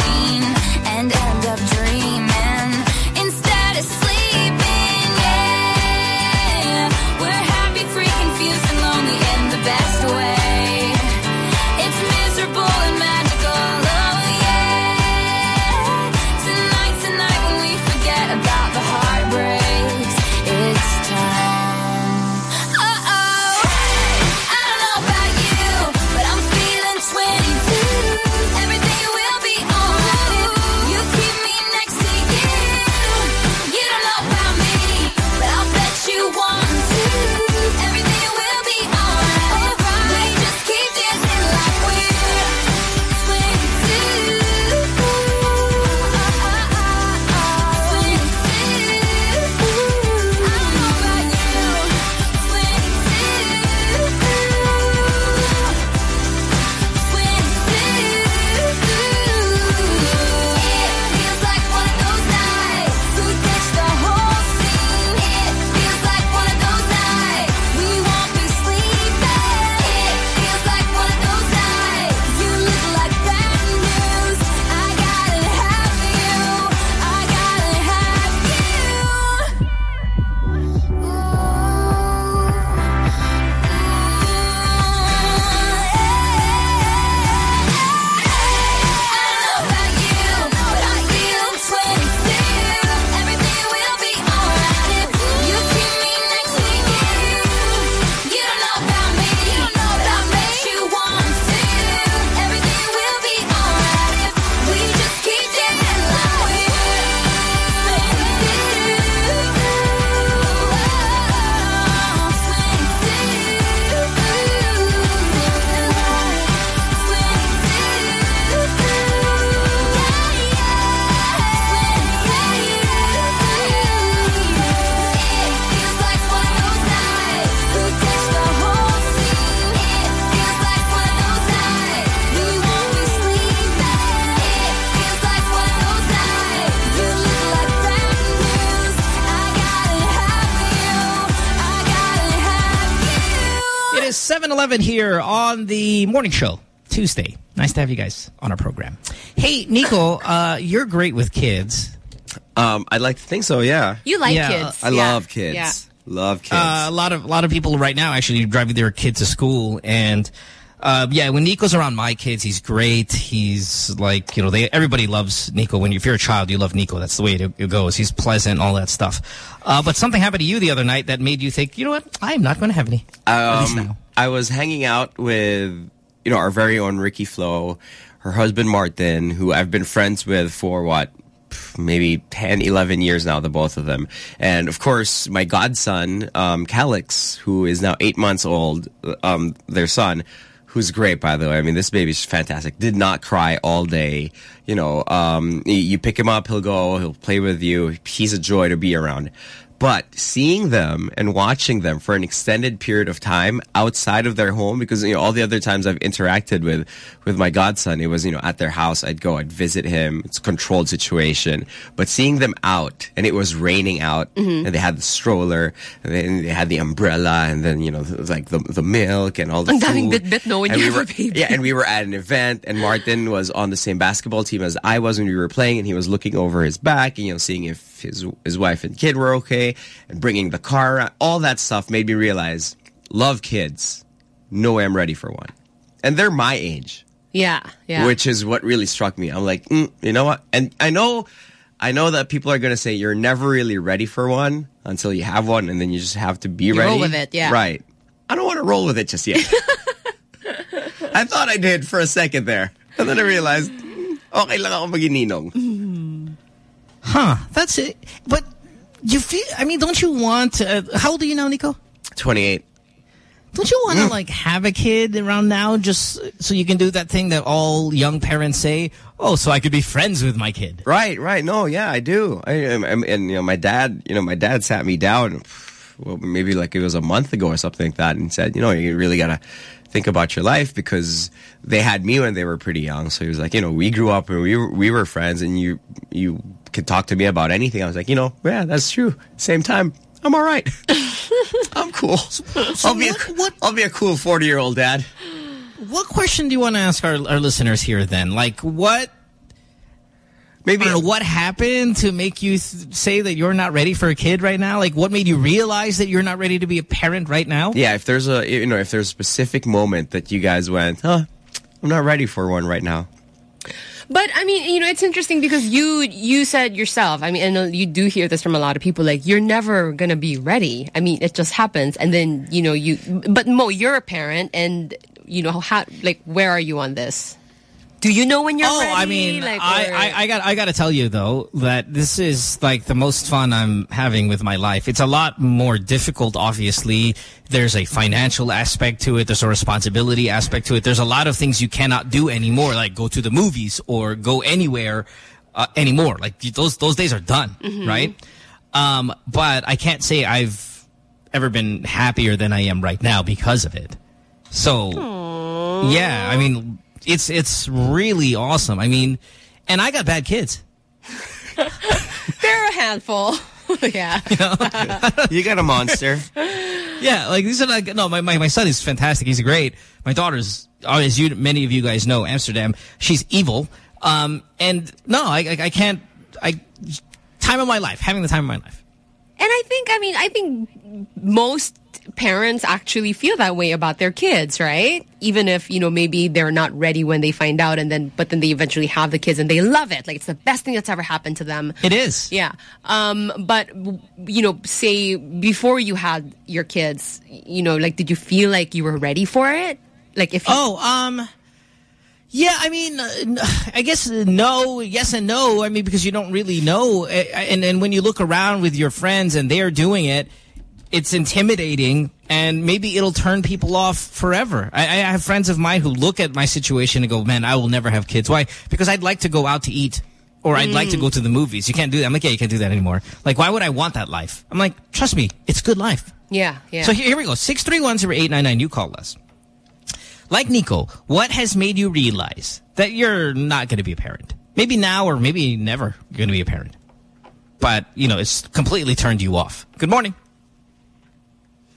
7-Eleven here on the morning show, Tuesday. Nice to have you guys on our program. Hey, Nico, uh, you're great with kids.
Um, I'd like to think so, yeah.
You like
Yeah.
kids.
I
Yeah.
love kids.
Yeah.
Love kids.
Uh, a lot of a lot of people right now actually driving their kids to school, and uh, yeah, when Nico's around my kids, he's great. He's like you know, they everybody loves Nico. When you, if you're a child, you love Nico. That's the way it, it goes. He's pleasant, all that stuff. Uh, but something happened to you the other night that made you think, you know what, I'm not going to have any. At least
Um,
now.
I was hanging out with, you know, our very own Ricky Flo, her husband Martin, who I've been friends with for what, maybe 10, 11 years now, the both of them. And of course, my godson, um, Calix, who is now eight months old, um, their son, who's great, by the way. I mean, this baby's fantastic. Did not cry all day. You know, um, you pick him up, he'll go, he'll play with you. He's a joy to be around. But seeing them and watching them for an extended period of time outside of their home, because you know all the other times I've interacted with with my godson, it was you know at their house. I'd go, I'd visit him. It's a controlled situation. But seeing them out, and it was raining out,
Mhm.
and they had the stroller, and then they had the umbrella, and then you know like the the milk and all the food.
bit-bit, no, when
And
you
we were,
baby.
Yeah, and we were at an event, and Martin was on the same basketball team as I was when we were playing, and he was looking over his back and you know seeing if his his wife and kid were okay, and bringing the car. around. All that stuff made me realize, love kids, no way I'm ready for one, and they're my age,
Yeah, yeah.
which is what really struck me. I'm like, mm, you know what? And I know. I know that people are going to say you're never really ready for one until you have one, and then you just have to be
You
ready.
roll with it, yeah.
Right. I don't want to roll with it just yet. I thought I did for a second there. And then I realized, okay lang ako maging ninong.
Huh? That's it. But you feel? I mean, don't you want? Uh, how old are you now, Nico?
28.
Don't you want to like have a kid around now just so you can do that thing that all young parents say? Oh, so I could be friends with my kid.
Right, right. No, yeah, I do. I, am I'm- and, you know, my dad, you know, my dad sat me down, well, maybe like it was a month ago or something like that and said, you know, you really got to think about your life because they had me when they were pretty young. So he was like, you know, we grew up and we were, we were friends and you, you could talk to me about anything. I was like, you know, yeah, that's true. Same time, I'm all right. I'm cool. I'll be a, I'll be a cool 40 year old dad.
What question do you want to ask our, our listeners here then? Like what?
Maybe
what happened to make you th say that you're not ready for a kid right now? Like what made you realize that you're not ready to be a parent right now?
Yeah, if there's a you know if there's a specific moment that you guys went, huh, I'm not ready for one right now.
But I mean, you know, it's interesting because you you said yourself. I mean, and you do hear this from a lot of people. Like, you're never gonna be ready. I mean, it just happens, and then you know you. But Mo, you're a parent, and you know how like where are you on this? Do you know when you're
oh,
ready?
I mean,
like,
I, I, I got I got to tell you though that this is like the most fun I'm having with my life. It's a lot more difficult. Obviously, there's a financial aspect to it. There's a responsibility aspect to it. There's a lot of things you cannot do anymore, like go to the movies or go anywhere uh, anymore. Like those those days are done,
Mhm.
right? Um, but I can't say I've ever been happier than I am right now because of it. So, yeah, I mean, it's it's really awesome. I mean, and I got bad kids.
they're a handful. yeah.
You got a monster.
Yeah, like these are like no, my, my my son is fantastic. He's great. My daughter's, oh, as you many of you guys know, Amsterdam. She's evil. Um, and no, I I, I can't. I time of my life, having the time of my life.
And I think, I mean, I think most parents actually feel that way about their kids, right? Even if, you know, maybe they're not ready when they find out and then, but then they eventually have the kids and they love it. Like it's the best thing that's ever happened to them.
It is.
Yeah. Um, but, you know, say before you had your kids, you know, like, did you feel like you were ready for it? Like if you,
Oh, um, yeah, I mean, I guess uh, no, yes and no. I mean, because you don't really know. Uh, And, and when you look around with your friends and they're doing it, it's intimidating and maybe it'll turn people off forever. I, I have friends of mine who look at my situation and go, man, I will never have kids. Why? Because I'd like to go out to eat or I'd like to
Mm.
go to the movies. You can't do that. I'm like, yeah, you can't do that anymore. Like, why would I want that life? I'm like, trust me, it's good life.
yeah, yeah.
So here, here we go. 6310899, you call us. Like Nico, what has made you realize that you're not going to be a parent? Maybe now or maybe never going to be a parent. But, you know, it's completely turned you off. Good morning.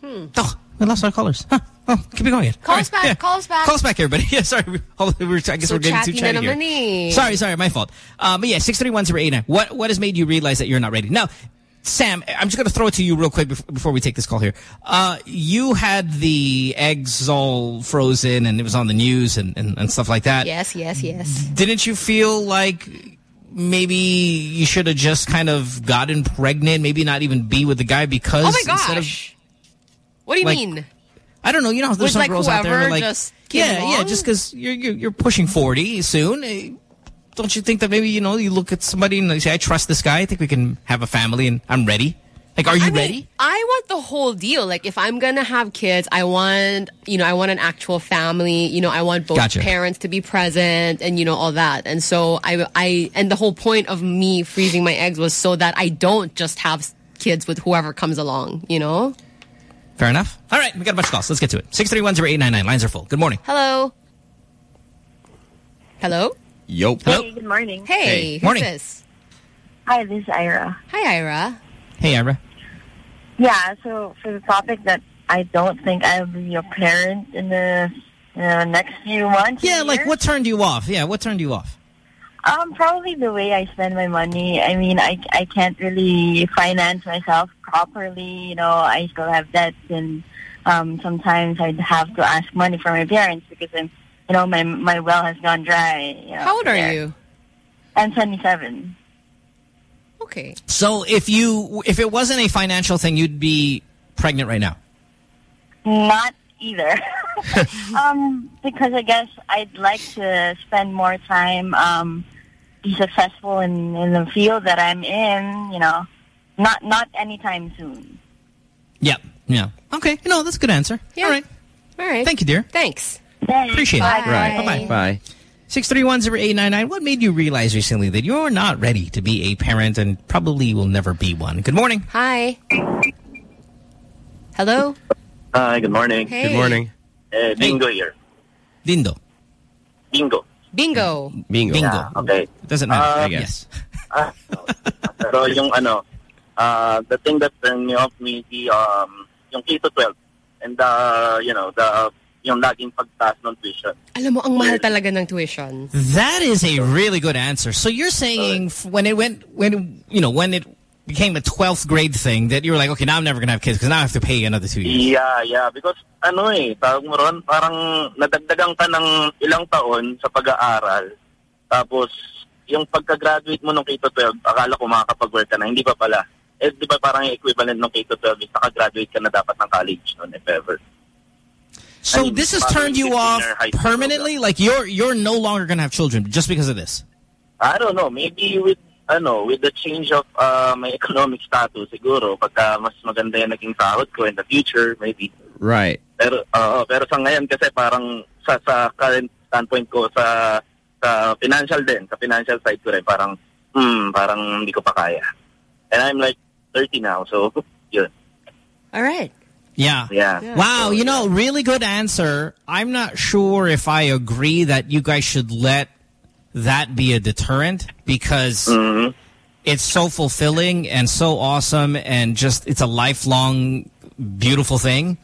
Hmm.
Oh, we lost our callers. Huh. Oh, keep it going.
Call us back. Call us back.
Call us back, everybody. Yeah, sorry. We, we were, I guess
So
we're getting too
chatty na
chatty
naman
here. Sorry, sorry, my fault. Um, but yeah, 631-089. What, what has made you realize that you're not ready? Now, Sam, I'm just going to throw it to you real quick before, before we take this call here. Uh, you had the eggs all frozen and it was on the news and, and, and stuff like that.
Yes, yes, yes.
Didn't you feel like maybe you should have just kind of gotten pregnant, maybe not even be with the guy because
Oh my
instead of
gosh. What do you
like,
mean?
I don't know. You know, there's
Was,
some
like,
girls out there who are like, yeah, yeah, just because you're, you're you're pushing 40 soon. eh, Don't you think that maybe you know you look at somebody and you say, I trust this guy. I think we can have a family and I'm ready. Like, are you
I mean,
ready?
I want the whole deal. Like, if I'm gonna have kids, I want, you know, I want an actual family. You know, I want both
Gotcha.
parents to be present, and you know all that. And so I, I, and the whole point of me freezing my eggs was so that I don't just have kids with whoever comes along. You know.
Fair enough. All right, we got a bunch of calls. Let's get to it. Six three one zero eight nine nine. Lines are full. Good morning.
Hello. Hello.
Yo.
Hey,
good morning.
Hey.
Hey.
Who's
Morning.
this?
Hi, this is Ira.
Hi, Ira.
Hey, Ira.
Yeah, so for the topic that I don't think I'll be a parent in the uh, next few months.
Yeah, like
years.
what turned you off? Yeah, what turned you off?
Um, probably the way I spend my money. I mean, I I can't really finance myself properly. You know, I still have debts, and um, sometimes I'd have to ask money from my parents because I'm, you know, my my well has gone dry. You know,
How old are
there.
you?
I'm 27.
Okay.
So if you if it wasn't a financial thing, you'd be pregnant right now.
Not either. um, because I guess I'd like to spend more time, um, be successful in, in the field that I'm in, you know, not, not anytime soon.
Yeah. Yeah. Okay. You know, that's a good answer.
Yeah.
All right.
All right.
Thank you, dear.
Thanks.
Appreciate
Bye.
it. Right. Bye-bye.
Bye.
631-0899. What made you realize recently that you're not ready to be a parent and probably will never be one? Good morning.
Hi. Hello.
Hi, good morning.
Hey. Good morning.
Uh, bingo here.
Dindo.
Bingo.
Bingo.
Bingo.
Yeah, okay.
It doesn't matter, I
Um,
guess.
Ah, pero yung ano, uh, the thing that turned me off maybe um, yung K-12 and the, you know, the yung laging pagtaas ng tuition.
Alam mo, ang mahal talaga ng tuition.
That is a really good answer. So you're saying f- when it went, when, you know, when it became a 12th grade thing that you were like, okay, now I'm never going to have kids because now I have to pay another two years.
Yeah, yeah. Because ano eh, tawag mo ron, parang nadagdagan ka ng ilang taon sa pag-aaral. Tapos, yung pagka-graduate mo ng K-12, akala ko makakapag-work ka na. Hindi pa pala. Eh, di ba parang equivalent ng K-12 is naka-graduate ka na dapat ng college noon, if ever.
So
I mean,
this has turned you off permanently? Like you're you're no longer going to have children just because of this?
I don't know, maybe with ano, with the change of uh, my economic status siguro pagka mas maganda yung naging sahod ko in the future, maybe.
Right.
Pero oo, pero sa ngayon kasi parang sa sa current standpoint ko sa sa financial din, sa financial side ko rin parang hmm, parang hindi ko pa kaya. And I'm like 30 now, so yun.
All right.
Yeah.
Yeah.
Wow, you know, really good answer. I'm not sure if I agree that you guys should let that be a deterrent because
Mm-hmm.
it's so fulfilling and so awesome and just it's a lifelong beautiful thing.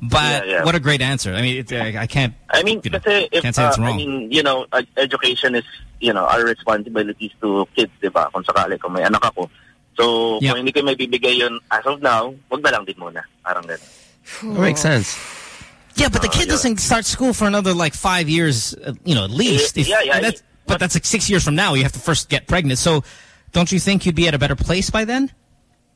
But
Yeah, yeah.
what a great answer. I mean, it, I, I can't
I mean, kasi if,
can't say it's
uh, I mean, you know, education is, you know, our responsibilities to kids, di ba? Kung sakali, kung may anak ako. So,
Yeah.
kung hindi ko may bibigay yun as of now, wag na lang din muna. Parang ganun.
That makes sense.
Yeah, but the kid doesn't start school for another like five years, uh, you know, at least.
Yeah, yeah, yeah.
That's, but that's like six years from now. You have to first get pregnant. So don't you think you'd be at a better place by then?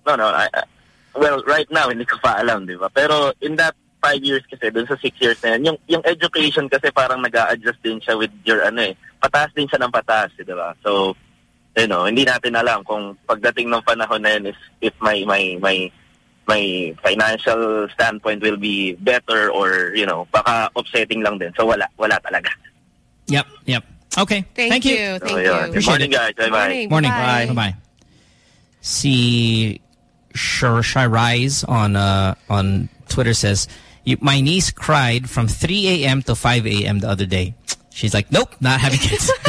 No, no. I, I- well, right now, hindi ko pa alam, di ba? Pero in that five years kasi, dun sa six years na yun, yung, yung education kasi parang nag adjust din siya with your ano eh. Pataas din siya ng pataas, di ba? So, you know, hindi natin alam kung pagdating ng panahon na yun is if my, my, my, my financial standpoint will be better or, you know, baka offsetting lang din. So, wala. Wala talaga.
Yep, yep. Okay.
Thank,
you.
you. Thank
So,
you.
Good
Appreciate
morning,
it.
guys. Bye-bye.
Morning.
Morning.
Bye.
Bye. See, Sure Shy Rise on uh, on Twitter says, you, my niece cried from 3 a.m. to 5 a.m. the other day. She's like, nope, not having kids.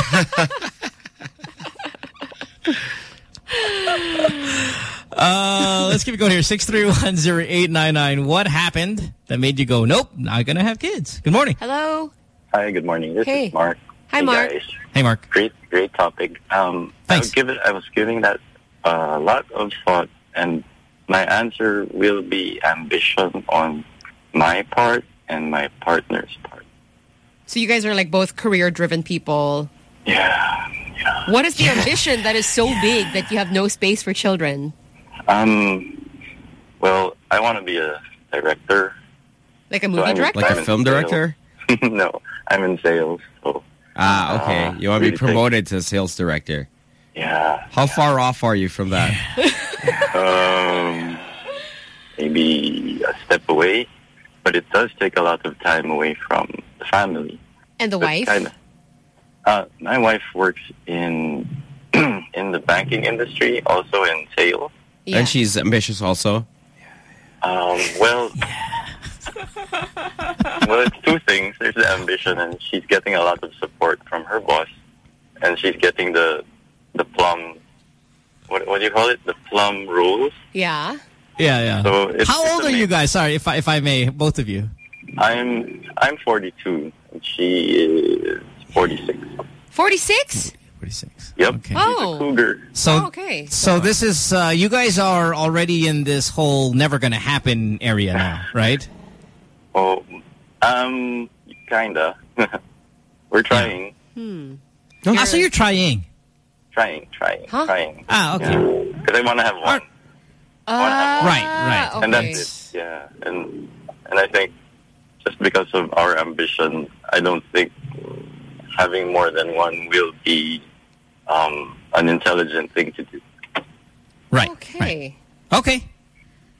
uh, let's keep it going here. 6310899. What happened that made you go, nope, not going to have kids? Good morning.
Hello.
Hi, good morning. This
Hey.
is Mark.
Hi,
Hey,
Mark.
Guys.
Hey, Mark.
Great, great topic. Um, I was giving, I was giving that a lot of thought, and my answer will be ambition on my part and my partner's part.
So you guys are like both career-driven people.
Yeah.
What is the ambition that is so big that you have no space for children?
Um, well, I want to be a director.
Like a movie
I'm-
director?
Like a film director?
no, I'm in sales. So
Ah, okay.
Uh,
you want to be promoted to sales director.
yeah,
How far off are you from that?
um, maybe a step away, but it does take a lot of time away from the family.
And the
But
wife?
Kinda, uh, my wife works in in the banking industry, also in sales.
Yeah.
And she's ambitious also.
Um, well, well, it's two things. There's the ambition, and she's getting a lot of support from her boss, and she's getting the the plum. What what do you call it? The plum rules.
Yeah.
Yeah, yeah.
So it's,
How
it's
old are you guys? Sorry, if I, if I may, both of you.
I'm I'm 42, and she is 46.
46?
46.
Yep.
Oh.
She's a cougar.
So,
Oh, okay.
So this is, uh, you guys are already in this whole never gonna happen area now, right?
Oh, um, kinda. We're trying,
Hmm.
Ah, so you're trying.
trying, trying,
Huh?
trying.
Ah, okay.
Because I want to have one.
Uh,
Right, right.
And
okay.
that's it. Yeah. And and I think just because of our ambition, I don't think having more than one will be um, an intelligent thing to do.
Right.
Okay.
Okay.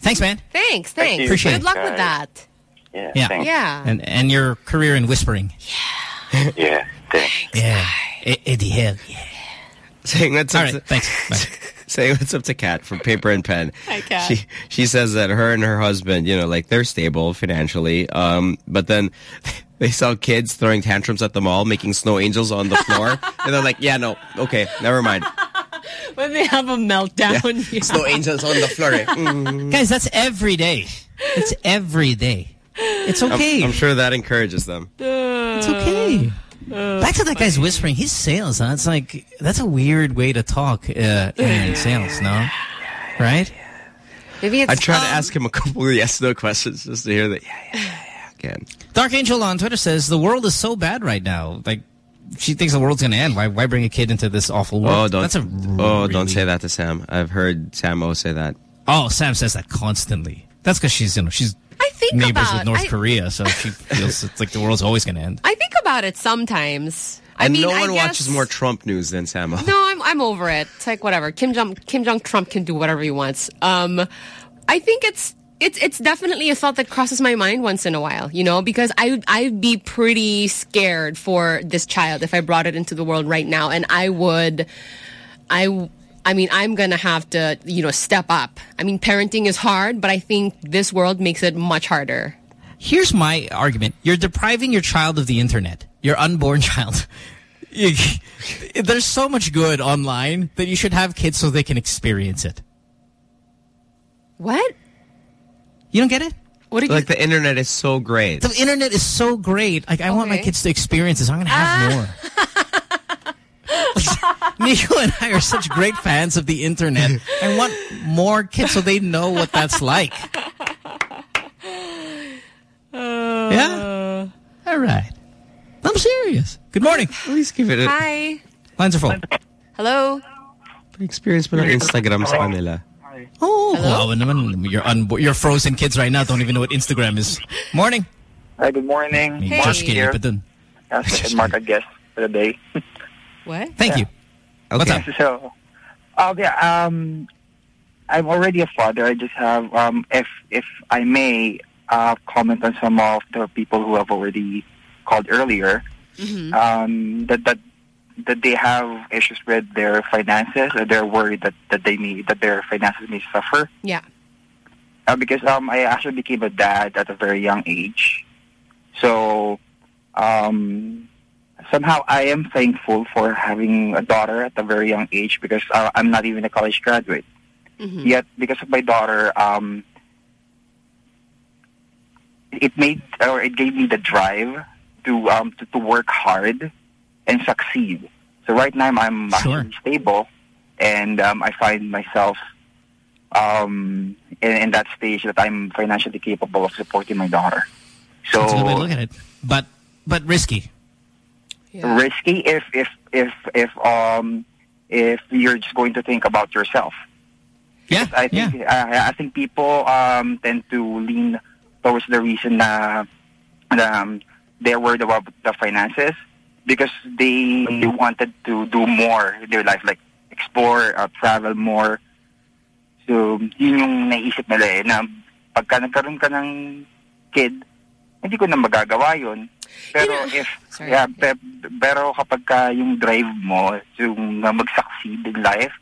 Thanks, man.
Thanks, thanks.
you.
Appreciate
Good
it.
luck with that.
Yeah.
Yeah.
Thanks.
Yeah.
And and your career in whispering.
Yeah. Thanks.
Yeah. Eddie Hill. Yeah.
Saying what's
All
up
right.
to,
Thanks. Bye.
saying what's up to Kat from Paper and Pen.
Hi, Kat.
She she says that her and her husband, you know, like they're stable financially, um, but then they saw kids throwing tantrums at the mall, making snow angels on the floor, and they're like, "Yeah, no, okay, never mind."
When they have a meltdown. yeah.
Snow angels on the floor. eh? Mm.
Guys, that's every day. It's every day. It's
I'm,
okay.
I'm sure that encourages them.
It's okay. Back to that guy's whispering. He's sales, huh? It's like, that's a weird way to talk uh, in sales, no? Right?
Maybe it's
I try to
um,
ask him a couple of yes no questions just to hear that. Yeah, yeah, yeah, yeah. Again.
Dark Angel on Twitter says, the world is so bad right now. Like, she thinks the world's going to end. Why why bring a kid into this awful world?
Oh, don't.
That's a
oh,
really-
don't say that to Sam. I've heard Sam O say that.
Oh, Sam says that constantly. That's because she's, you know, she's
I think
neighbors
about
with North
I,
Korea, so she feels it's like the world's always going to end.
I think about it sometimes. I
And
mean,
no
I
one
guess,
watches more Trump news than Sam O.
No, I'm I'm over it. It's like whatever. Kim Jong Kim Jong Trump can do whatever he wants. Um, I think it's it's it's definitely a thought that crosses my mind once in a while. You know, because I I'd be pretty scared for this child if I brought it into the world right now, and I would, I. I mean, I'm going to have to, you know, step up. I mean, parenting is hard, but I think this world makes it much harder.
Here's my argument. You're depriving your child of the internet, your unborn child. There's so much good online that you should have kids so they can experience it.
What?
You don't get it?
What did
Like the internet is so great.
The internet is so great. Like I want my kids to experience this. I'm going to have ah. more. Nico and I are such great fans of the internet. I want more kids so they know what that's like. yeah? All right. I'm serious. Good morning.
At least give it a
Hi.
Lines are full.
Hello.
experience mo ng Instagram sa kanila.
Oh, wow, naman. You're, unbo- you're frozen kids right now. Don't even know what Instagram is. Morning.
Hi, good morning.
May
Mark
Josh Kinney
here.
pa dun.
Uh, second Mark, I guess, for the day.
What?
Thank you. What's up?
So, oh yeah, um, I'm already a father. I just have, um, if if I may, uh, comment on some of the people who have already called earlier. Um, that that that they have issues with their finances. Or they're worried that that they may that their finances may suffer.
Yeah.
Uh, because um, I actually became a dad at a very young age. So um, somehow I am thankful for having a daughter at a very young age because uh, I'm not even a college graduate.
Mhm.
Yet, because of my daughter, um, it made or it gave me the drive to um to, to work hard and succeed. So right now I'm actually stable, and um, I find myself um in, in that stage that I'm financially capable of supporting my daughter. So
That's a good way to look at it. But but risky.
Risky if if if if um if you're just going to think about yourself.
Yeah,
I think I, I think people um tend to lean towards the reason na um they're worried about the finances because they, they wanted to do more in their life like explore, uh, travel more. So yun yung naisip nila eh na pagka nagkaroon ka ng kid, hindi ko na magagawa yun. Pero if yeah, pe- pero kapag ka yung drive mo yung uh, mag-succeed in life,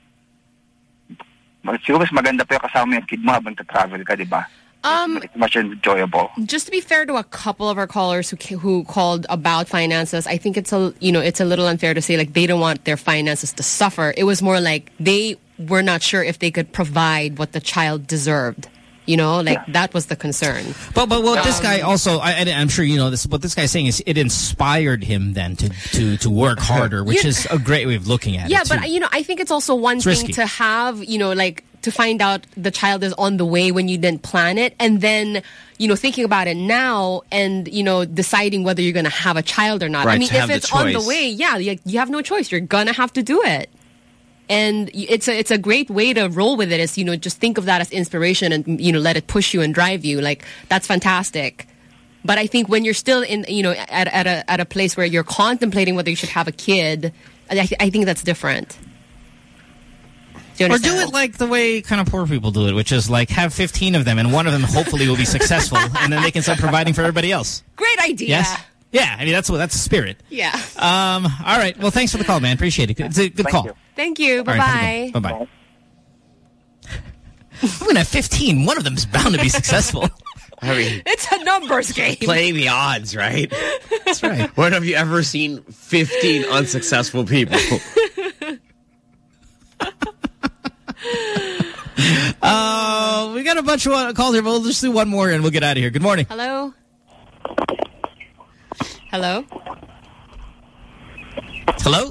siguro mas maganda pa yung kasama yung kid mo habang travel ka, di ba?
Um,
It's much enjoyable.
just to be fair to a couple of our callers who who called about finances, I think it's a you know it's a little unfair to say like they don't want their finances to suffer. It was more like they were not sure if they could provide what the child deserved. You know, like that was the concern.
But but what this
Um,
guy also, I, I- I'm sure you know this. What this guy's saying is it inspired him then to to to work harder, which
You-
is a great way of looking at
yeah,
it. Yeah,
but you know, I think it's also one
It's
thing
risky.
to have, you know, like to find out the child is on the way when you didn't plan it, and then you know thinking about it now and you know deciding whether you're going to have a child or not. I mean,
to
if
have the
it's on the way, yeah, you, you have no choice. You're gonna have to do it. And it's a it's a great way to roll with it. Is you know just think of that as inspiration and you know let it push you and drive you. Like that's fantastic. But I think when you're still in you know at at a at a place where you're contemplating whether you should have a kid, I, I think that's different. Do
or do it like the way kind of poor people do it, which is like have 15 of them, and one of them hopefully will be successful, and then they can start providing for everybody else.
Great idea.
Yes. Yeah, I mean that's what that's the spirit.
Yeah.
Um. All right. Well, thanks for the call, man. Appreciate it. It's a good call.
Thank you.
All
Bye
right,
bye.
Bye bye. I'm gonna have 15. One of them's bound to be successful.
I mean,
It's a numbers game.
playing the odds, right?
That's right.
When have you ever seen 15 unsuccessful people?
Uh, we got a bunch of calls here, but we'll just do one more and we'll get out of here. Good morning.
Hello. Hello.
Hello.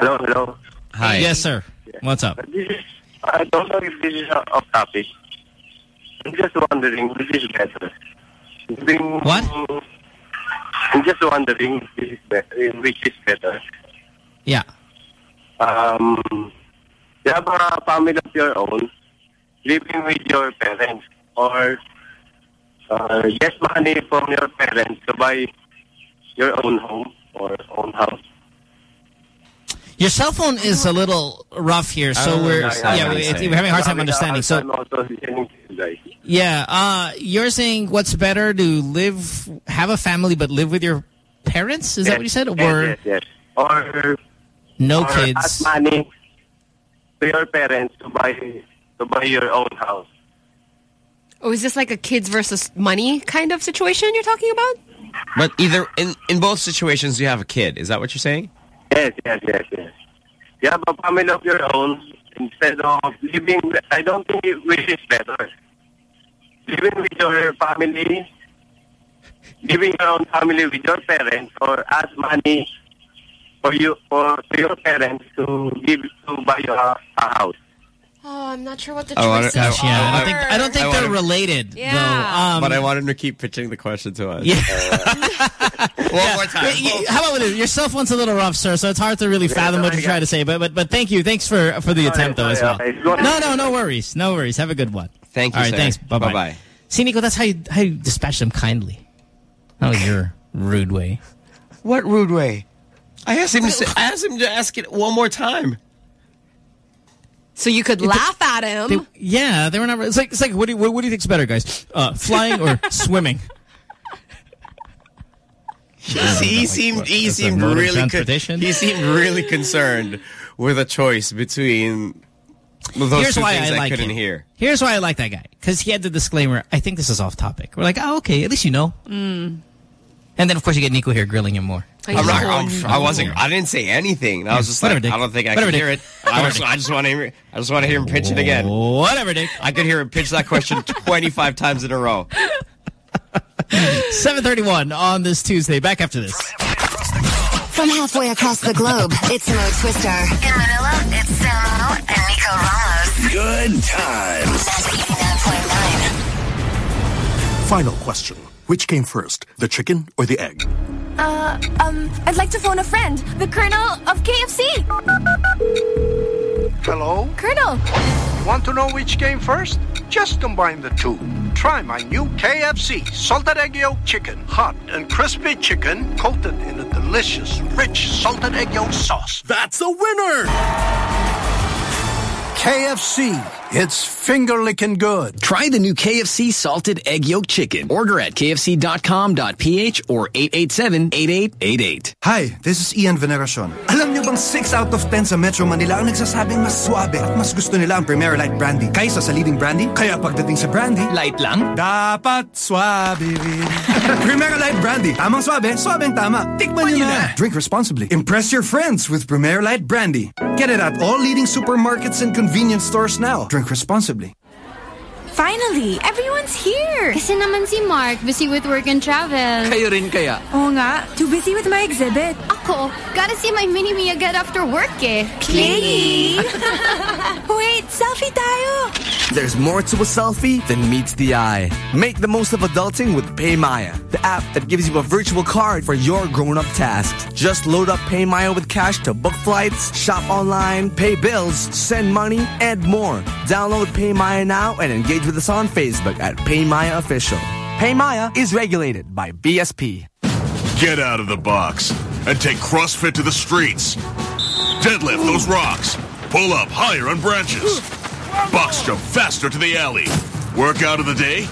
Hello, hello.
Hi. Yes, sir. What's up?
This is, I don't know if this is off topic. I'm just wondering which is better. Being,
What?
I'm just wondering which is better. Which is better.
Yeah.
Um, you have a family of your own, living with your parents, or uh, get money from your parents to buy your own home or own house.
Your cell phone is a little rough here, so
Oh,
we're
yeah, yeah,
yeah,
yeah,
we-
yeah.
we're having a hard time
I'm having a
understanding. So
time also listening to you guys.
yeah, uh, you're saying what's better to live, have a family, but live with your parents? Is that what you said?
Yes,
Or
yes, yes. Or
no
or
kids?
ask money to your parents to buy to buy your own house.
Oh, is this like a kids versus money kind of situation you're talking about?
But either in in both situations, you have a kid. Is that what you're saying?
Yes, yes, yes, yes. You have a family of your own instead of living. I don't think it, which is better. Living with your family, living your own family with your parents, or ask money for you for your parents to give to buy you a, a house.
Oh, I'm not sure what the
I wanna-
choices
yeah, I don't think I don't think
I
they're
wanna-
related.
Yeah.
Though. Um,
but I wanted to keep pitching the question to us.
Yeah.
One more time.
Y- y- How about with this? Your cell phone's a little rough, sir, so it's hard to really fathom what you're trying to say. But but but thank you, thanks for for the attempt though as well.
sorry, okay. Go ahead.
No no no worries, no worries. Have a good one.
Thank you,
All right,
sir.
thanks. Bye bye.
Bye-bye.
See, Nico, that's how you how you dispatch them kindly. Not your rude way.
What rude way? I asked him to say, I asked him to ask it one more time.
So you could laugh at him.
They, yeah, they were not. It's like it's like what do you, what, what do you think's better, guys? Uh, flying or swimming?
he seemed he
That's a
seemed really he seemed really concerned with a choice between those
Here's
two
why
things
I
I,
like
couldn't
him.
hear.
Here's why I like that guy because he had the disclaimer. I think this is off topic. We're like, oh, okay, at least you know.
Mm.
And then, of course, you get Nico here grilling him more.
I'm not, I'm- I wasn't. I didn't say anything. I was just
Whatever,
like,
Dick.
I don't think I
Whatever,
can hear
Dick.
it. I,
Whatever,
was, I just want to hear. I just want to hear him pitch it again.
Whatever, Dick.
I could hear him pitch that question 25 times in a row.
731 on this Tuesday. Back after this.
From halfway across the globe, it's Mo Twister. In Manila, it's Samo and Nico Ramos.
Good times.
Final question. Which came first, the chicken or the egg?
Uh, um, I'd like to phone a friend, the Colonel of KFC.
Hello?
Colonel,
You want to know which came first? Just combine the two. Try my new KFC salted egg yolk chicken. Hot and crispy chicken coated in a delicious, rich salted egg yolk sauce.
That's a winner!
KFC. It's finger licking good.
Try the new KFC salted egg yolk chicken. Order at kfc.com.ph or 887-8888.
Hi, this is Ian Veneracion. Alam niyo bang 6 out of 10 sa Metro Manila ang nagsasabing mas suabe at mas gusto nila ang Premier Light Brandy kaysa sa leading brandy? Kaya pagdating sa brandy, light lang? Dapat suabe rin. Premier Light Brandy. Tamang suabe, suabeng tama. Tikman niyo na. Drink responsibly. Impress your friends with Premier Light Brandy. Get it at all leading supermarkets and convenience stores now. Drink responsibly.
Finally, everyone's here.
Kasi naman si Mark, busy with work and travel.
Kayo rin kaya.
Oo nga, too busy with my exhibit.
Ako, gotta see my mini-me agad after work eh.
Clingy. Wait, selfie tayo.
There's more to a selfie than meets the eye. Make the most of adulting with PayMaya, the app that gives you a virtual card for your grown-up tasks. Just load up PayMaya with cash to book flights, shop online, pay bills, send money, and more. Download PayMaya now and engage with us on Facebook at PayMaya Official. PayMaya is regulated by BSP.
Get out of the box and take CrossFit to the streets. Deadlift those rocks. Pull up higher on branches. Box jump faster to the alley. Workout of the day?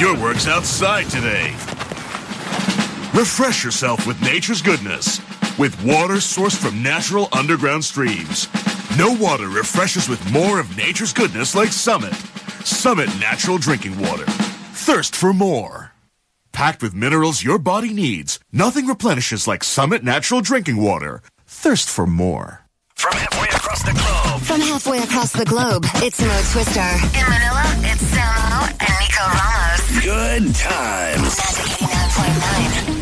Your work's outside today. Refresh yourself with nature's goodness. With water sourced from natural underground streams. No water refreshes with more of nature's goodness like Summit. Summit Natural Drinking Water. Thirst for more. Packed with minerals your body needs, nothing replenishes like Summit Natural Drinking Water. Thirst for more.
From halfway across the globe.
From halfway across the globe, it's Mo Twister. In Manila, it's Samo and Nico Ramos.
Good times.
99.9.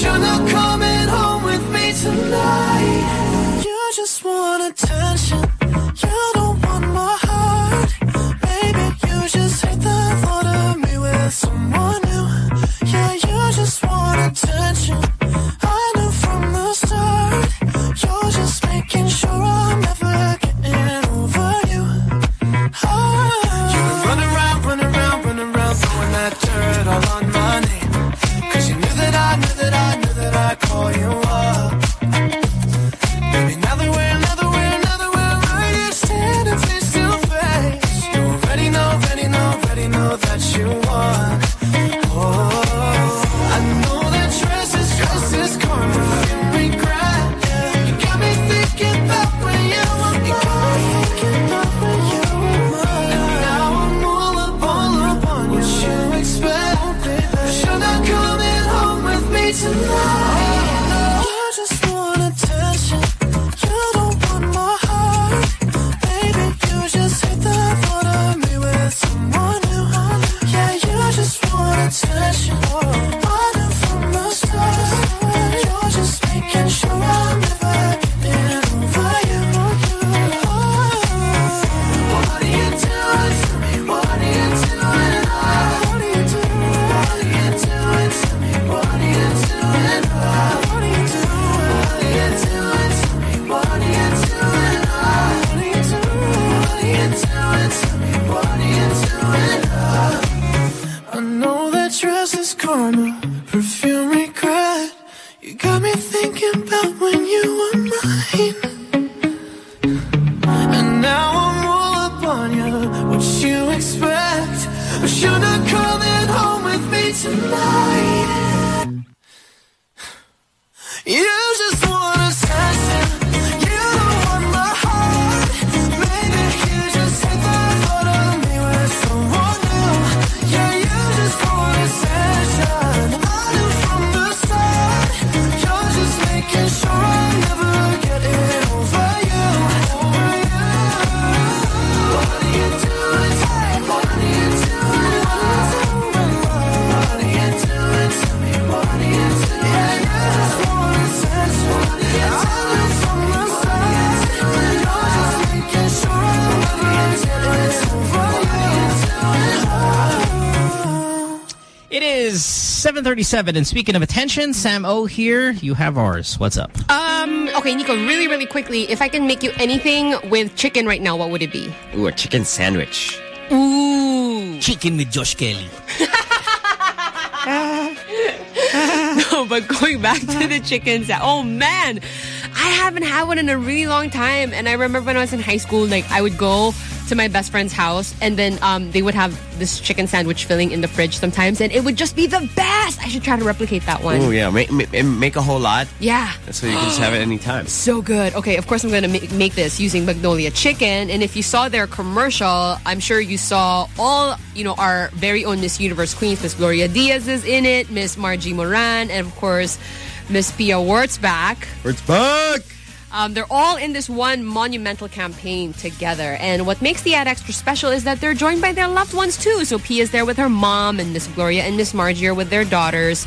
You're not coming home with me tonight. You just want attention. You don't
737, and speaking of attention, Sam O here. You have ours. What's up?
Um, okay, Nico, really, really quickly, if I can make you anything with chicken right now, what would it be?
Ooh, a chicken sandwich.
Ooh.
Chicken with Josh Kelly.
no, but going back to the chickens, oh man, I haven't had one in a really long time. And I remember when I was in high school, like I would go to my best friend's house and then um, they would have this chicken sandwich filling in the fridge sometimes and it would just be the best. I should try to replicate that one.
Oh yeah, make, make make a whole lot.
Yeah.
So you can just have it anytime.
So good. Okay, of course I'm going to make, make this using Magnolia chicken. And if you saw their commercial, I'm sure you saw all, you know, our very own Miss Universe queens. Miss Gloria Diaz is in it, Miss Margie Moran, and of course, Miss Pia Wurtzbach.
Back.
Um, they're all in this one monumental campaign together. And what makes the ad extra special is that they're joined by their loved ones too. So Pia's there with her mom and Miss Gloria and Miss Margie are with their daughters.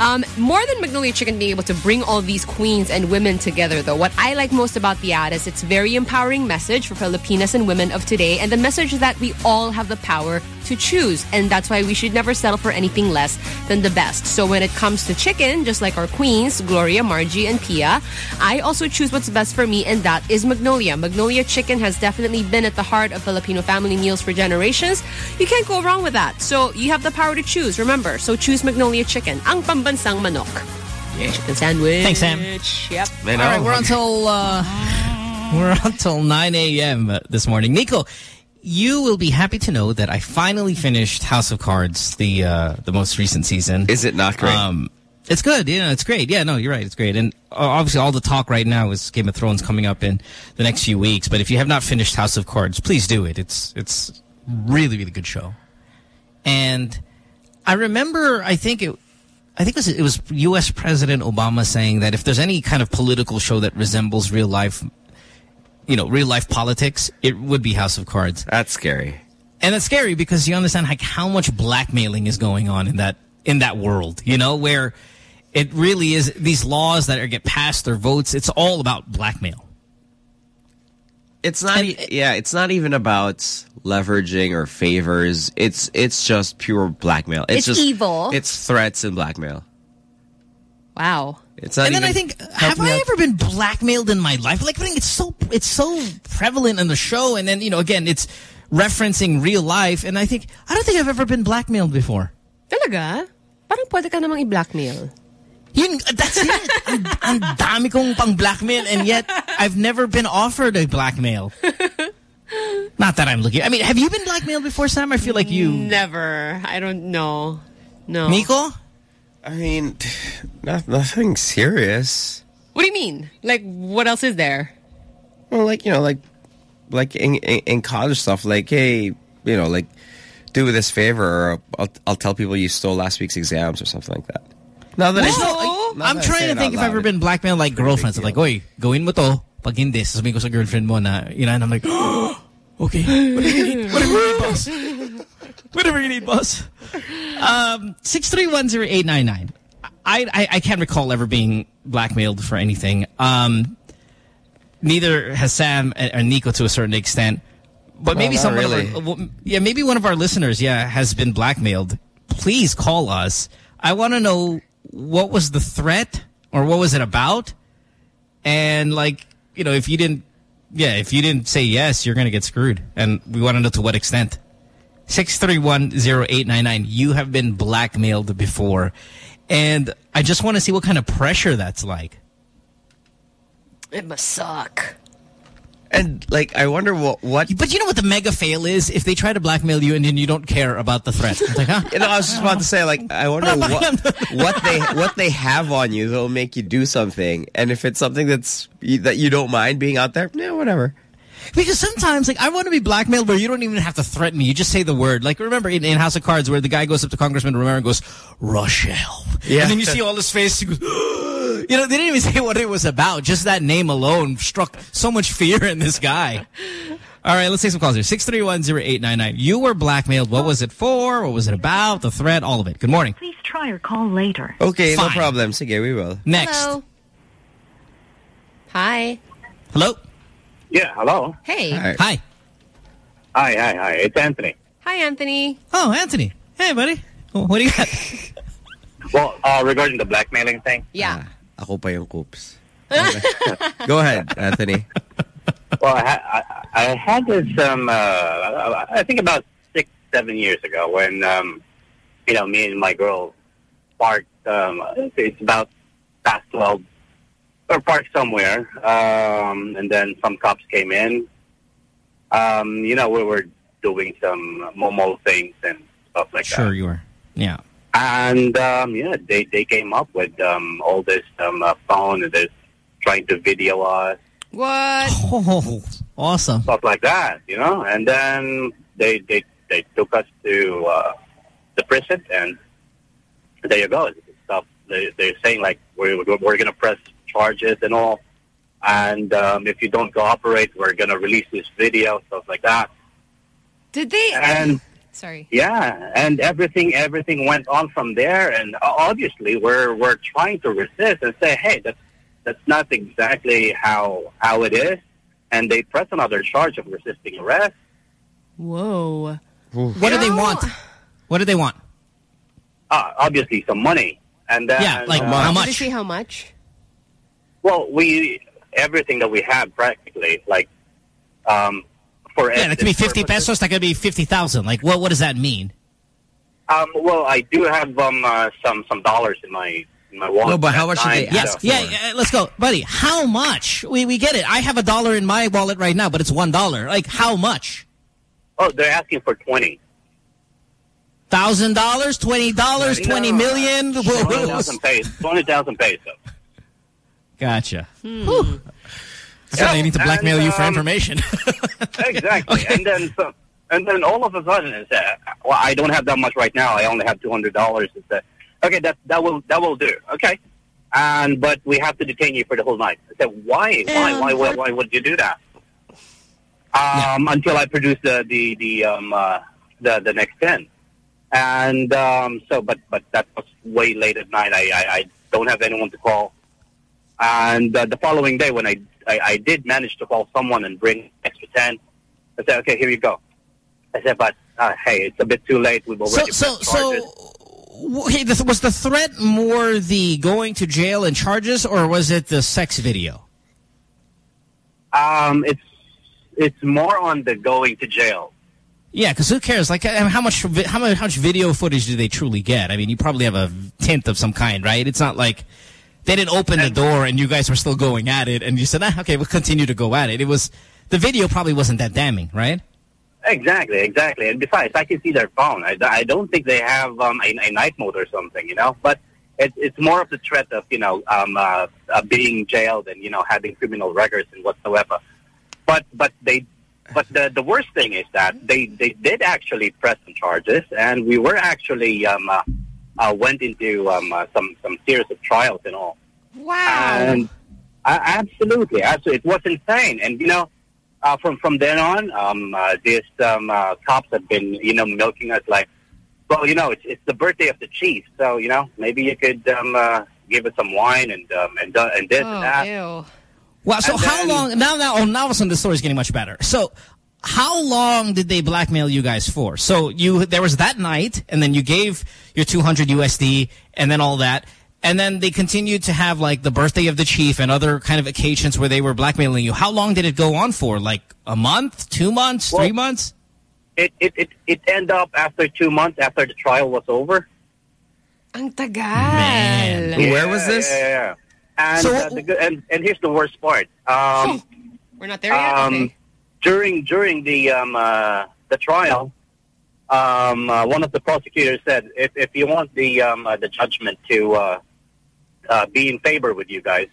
Um, more than Magnolia Chicken being able to bring all these queens and women together though, what I like most about the ad is its very empowering message for Filipinas and women of today. And the message that we all have the power to choose. And that's why we should never settle for anything less than the best. So when it comes to chicken, just like our queens, Gloria, Margie, and Pia, I also choose what's best for me, and that is Magnolia. Magnolia chicken has definitely been at the heart of Filipino family meals for generations. You can't go wrong with that. So you have the power to choose, remember. So choose Magnolia chicken. Ang pambansang manok. Yeah. Chicken sandwich.
Thanks, Sam.
Yep.
All right, we're until uh, we're until 9 a.m. this morning. Nico, you will be happy to know that I finally finished House of Cards, the uh, the most recent season.
Is it not great?
Um, it's good. Yeah, it's great. Yeah, no, you're right. It's great. And uh, obviously all the talk right now is Game of Thrones coming up in the next few weeks. But if you have not finished House of Cards, please do it. It's it's really, really good show. And I remember, I think it, I think it was, it was U.S. President Obama saying that if there's any kind of political show that resembles real life, you know, real life politics, it would be House of Cards.
That's scary.
And it's scary because you understand like how much blackmailing is going on in that in that world, you know, where it really is these laws that are get passed or votes, it's all about blackmail.
It's not. E yeah, it's not even about leveraging or favors. It's it's just pure blackmail. It's,
It's
just
evil.
It's threats and blackmail.
Wow.
It's not
and then I think, have I
out-
ever been blackmailed in my life? Like, I think it's so it's so prevalent in the show, and then you know, again, it's referencing real life, and I think I don't think I've ever been blackmailed before.
Talaga? Parang pwede ka namang i-blackmail.
Yun, that's it. ang, ang dami kong pang blackmail, and yet I've never been offered a blackmail. Not that I'm looking. I mean, have you been blackmailed before, Sam? I feel like you.
Never. I don't know. No.
Nico?
I mean, not, nothing serious.
What do you mean? Like, what else is there?
Well, like you know, like like in, in in college stuff. Like, hey, you know, like do this favor, or I'll I'll tell people you stole last week's exams or something like that. Now that I,
No,
now
I'm
that
trying
say
to think if I've ever
loud,
been blackmailed like girlfriends. I'm like, oy, gawin mo to. Pag hindi, sasabihin ko sa girlfriend mo na, you know, and I'm like, okay, whatever you need, whatever you need, boss. Whatever you need, boss. Um, 6310899. I, I, I can't recall ever being blackmailed for anything. Um, neither has Sam or Nico to a certain extent. But
Well,
maybe someone
really.
our, yeah, maybe one of our listeners, yeah, has been blackmailed. Please call us. I want to know what was the threat or what was it about? And like, you know, if you didn't, yeah, if you didn't say yes, you're going to get screwed. And we want to know to what extent. 6310899. You have been blackmailed before. And I just want to see what kind of pressure that's like.
It must suck.
And like, I wonder what what.
But you know what the mega fail is? If they try to blackmail you and then you don't care about the threat. It's like, huh?
You know, I was just about to say, like, I wonder what what they what they have on you that'll make you do something, and if it's something that's that you don't mind being out there, yeah, whatever.
Because sometimes, like, I want to be blackmailed where you don't even have to threaten me. You just say the word. Like, remember in, in House of Cards where the guy goes up to Congressman Romero and goes, Rochelle.
Yeah.
And then you see all his face. He goes, you know, they didn't even say what it was about. Just that name alone struck so much fear in this guy. All right, let's take some calls here. 6310899. You were blackmailed. What was it for? What was it about? The threat? All of it. Good morning.
Please try your call later.
Okay, no
Fine.
problem. Sige, we will.
Next.
Hello. Hi.
Hello?
Yeah, hello.
Hey.
Hi.
Hi, hi, hi. It's Anthony.
Hi, Anthony.
Oh, Anthony. Hey, buddy. What do you got?
Well, uh, regarding the blackmailing thing,
Yeah.
Ako pa yung coops. Go ahead, Anthony.
well, I, ha- I, I had this, um, uh, I think about six, seven years ago when, um, you know, me and my girl parked, um, it's about past 12, or parked somewhere, um, and then some cops came in. Um, you know, we were doing some Momo things and stuff like that.
Sure you were. Yeah.
And um, yeah, they they came up with um, all this um, uh, phone and this trying to video us,
What?
Oh, awesome.
stuff like that, you know. And then they they they took us to uh, the prison, and there you go. Stuff they they're saying like we're we're gonna press charges and all, and um, if you don't cooperate, we're gonna release this video, stuff like that.
Did they?
And
Sorry.
Yeah, and everything everything went on from there, and obviously we're we're trying to resist and say, hey, that's that's not exactly how how it is, and they press another charge of resisting arrest.
Whoa.
What do they want? What do they want?
Uh, obviously some money, and then
Yeah, like
uh,
how
Did you
much?
see how much?
Well, we everything that we have practically like um for
Yeah, that could be
instance,
50 pesos. That could be 50,000. Like, what, what does that mean?
Um, well, I do have um uh, some some dollars in my in my wallet.
No, but how
at
much did they
night,
Yes.
so-
Yeah, yeah, let's go. Buddy, how much? We, we get it. I have a dollar in my wallet right now, but it's one dollar. Like, how much?
Oh, they're asking for twenty.
Thousand dollars, twenty dollars, twenty million. Whoa,
Twenty
whoa.
thousand pesos. Twenty thousand pesos.
Gotcha.
Hmm.
Whew. So
Yeah,
they need to blackmail
and,
you for
um,
information.
Exactly. And then so, and then all of a sudden it's uh, well, I don't have that much right now. I only have two hundred dollars. It's uh, okay. That that will that will do. Okay. And but we have to detain you for the whole night. I said, why? Why? Why? Why, why would you do that? Um, Until I produce the the the um uh, the the next ten. And um, so, but but that was way late at night. I I, I don't have anyone to call. And uh, the following day, when I, I I did manage to call someone and bring extra ten, I said, okay, here you go. I said, but uh, hey, it's a bit too late. We've
so,
already
so, so, hey, was the threat more the going to jail and charges, or was it the sex video?
Um, it's it's more on the going to jail.
Yeah, because who cares? Like, I mean, how much how much how much video footage do they truly get? I mean, you probably have a tint of some kind, right? It's not like they didn't open the door and you guys were still going at it, and you said, ah, "Okay, we'll continue to go at it." It was the video probably wasn't that damning, right?
Exactly, exactly. And besides, I can see their phone. I, I don't think they have um, a, a night mode or something, you know. But it, it's more of the threat of you know um, uh, uh, being jailed and you know having criminal records and whatsoever. But but they but the the worst thing is that they they did actually press some charges, and we were actually um, uh, uh, went into um, uh, some some series of trials and all.
Wow.
And uh, absolutely, absolutely, it was insane. And you know, uh, from from then on, um, uh, these um, uh, cops have been you know milking us like, well, you know, it's it's the birthday of the chief, so you know maybe you could um, uh, give us some wine and um, and uh, and this and
Oh,
that.
ew.
Wow. So
And
how
then-
long? Now, now, oh, now all of a sudden the story's getting much better. So. How long did they blackmail you guys for? So you there was that night, and then you gave your 200 USD, and then all that, and then they continued to have like the birthday of the chief and other kind of occasions where they were blackmailing you. How long did it go on for? Like a month, two months, three months?
It it it it ended up after two months after the trial was over.
Ang tagal.
Yeah,
Where was this?
Yeah, yeah, yeah. And,
So-
uh, the, and and here's the worst part. Um,
We're not there yet.
Um,
Okay.
During during the um, uh, the trial, um, uh, one of the prosecutors said, if if you want the um, uh, the judgment to uh, uh, be in favor with you guys,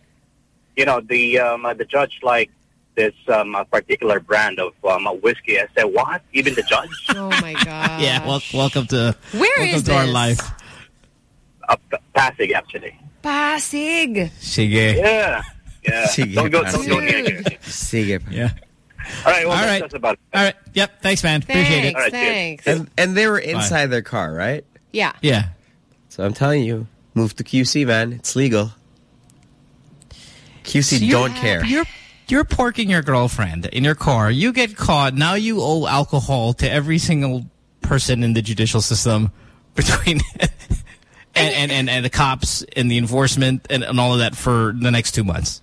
you know the um, uh, the judge like this um, uh, particular brand of um, uh, whiskey. I said, what? Even the judge?
oh my god.
Yeah, well, welcome to
Where
welcome
is
to our life.
Uh, Pasig, actually.
Pasig.
Sige.
Yeah. Yeah.
Sige,
don't go. Don't go near.
Sige.
Yeah.
All right. Well,
All
that's,
right.
that's about it.
All right. Yep. Thanks, man. Appreciate it.
All right, cheers.
Thanks.
And, and they were inside their car, right?
Yeah.
Yeah.
So I'm telling you, move to QC, man. It's legal. QC
So
don't care.
You're you're porking your girlfriend in your car. You get caught. Now you owe alcohol to every single person in the judicial system between and, and, and, and the cops and the enforcement and, and all of that for the next two months.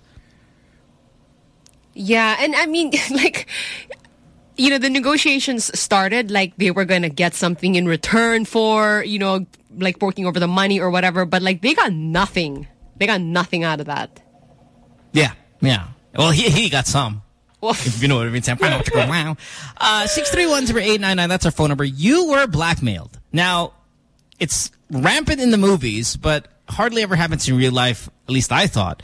Yeah, and I mean, like, you know, the negotiations started like they were gonna get something in return for, you know, like working over the money or whatever, but like they got nothing. They got nothing out of that.
Yeah. Yeah. Well, he, he got some.
Well,
if you know what I mean. Sam. wow. Uh, 631-0899, that's our phone number. You were blackmailed. Now, it's rampant in the movies, but hardly ever happens in real life, at least I thought.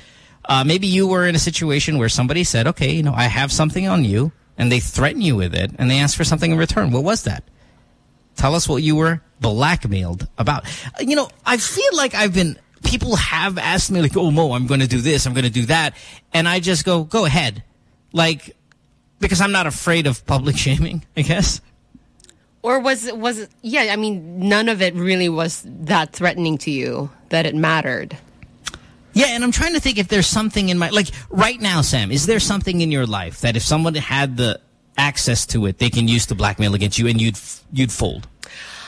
Uh, maybe you were in a situation where somebody said, okay, you know, I have something on you, and they threaten you with it, and they ask for something in return. What was that? Tell us what you were blackmailed about. Uh, You know, I feel like I've been, people have asked me like, oh, Mo, I'm going to do this, I'm going to do that. And I just go, go ahead. Like, because I'm not afraid of public shaming, I guess.
Or was it, was yeah, I mean, none of it really was that threatening to you that it mattered.
Yeah, and I'm trying to think if there's something in my, like, right now, Sam, is there something in your life that if someone had the access to it, they can use to blackmail against you and you'd, you'd fold?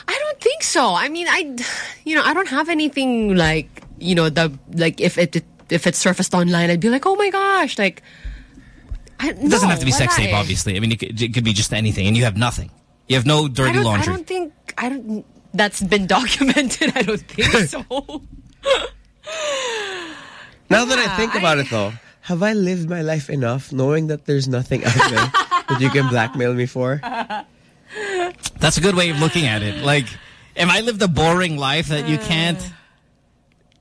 I don't think so. I mean, I, you know, I don't have anything like, you know, the, like if it, if it surfaced online, I'd be like, oh my gosh, like, I,
It doesn't have to be sex tape, obviously. I mean, it could, it could be just anything, and you have nothing. You have no dirty
don't,
laundry.
I don't think, I don't, that's been documented. I don't think so.
Now that I think about it, though, have I lived my life enough knowing that there's nothing out there that you can blackmail me for?
That's a good way of looking at it. Like, am I lived a boring life that you uh. can't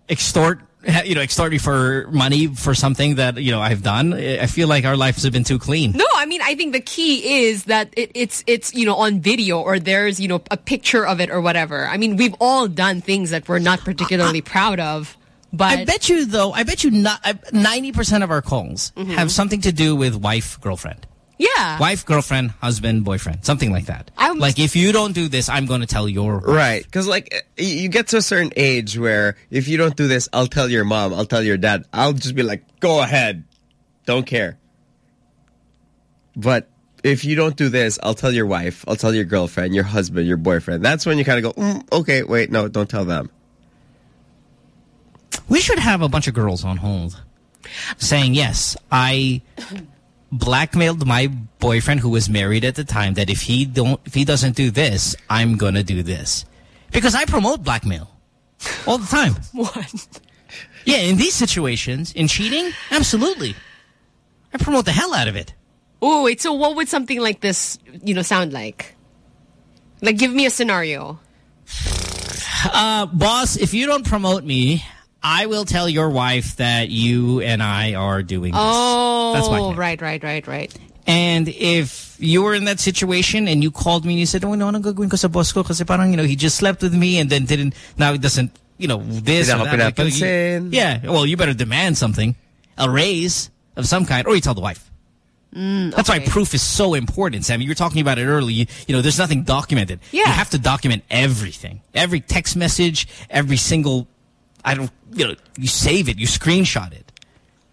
extort, you know, extort me for money for something that, you know, I've done? I feel like our lives have been too clean.
No, I mean, I think the key is that it, it's, it's, you know, on video or there's, you know, a picture of it or whatever. I mean, we've all done things that we're not particularly proud of, but.
I bet you, though, I bet you not 90% of our calls have something to do with wife, girlfriend.
Yeah.
Wife, girlfriend, husband, boyfriend, something like that. like, if you don't do this, I'm going to tell your wife.
Right, because like you get to a certain age where if you don't do this, I'll tell your mom, I'll tell your dad. I'll just be like, go ahead, don't care. But if you don't do this, I'll tell your wife, I'll tell your girlfriend, your husband, your boyfriend. That's when you kind of go, mm, okay, wait, no, don't tell them.
We should have a bunch of girls on hold saying, yes, I blackmailed my boyfriend who was married at the time that if he don't if he doesn't do this, I'm going to do this. Because I promote blackmail all the time.
What?
Yeah, in these situations, in cheating, absolutely. I promote the hell out of it.
Oh, wait. So what would something like this, you know, sound like? Like, give me a scenario.
Uh, boss, if you don't promote me, I will tell your wife that you and I are doing this.
Oh,
That's my
right, right, right, right.
And if you were in that situation and you called me and you said, oh, no, ano gagawin ko sa boss ko kasi parang, you know, he just slept with me and then didn't, now he doesn't, you know, this
Hindi
or that. Like, you- yeah, well, you better demand something, a raise of some kind, or you tell the wife.
Mm,
That's why proof is so important, Sam. You were talking about it earlier. You, you know, there's nothing documented.
Yeah.
You have to document everything. Every text message, every single, I don't, you know, you save it, you screenshot it.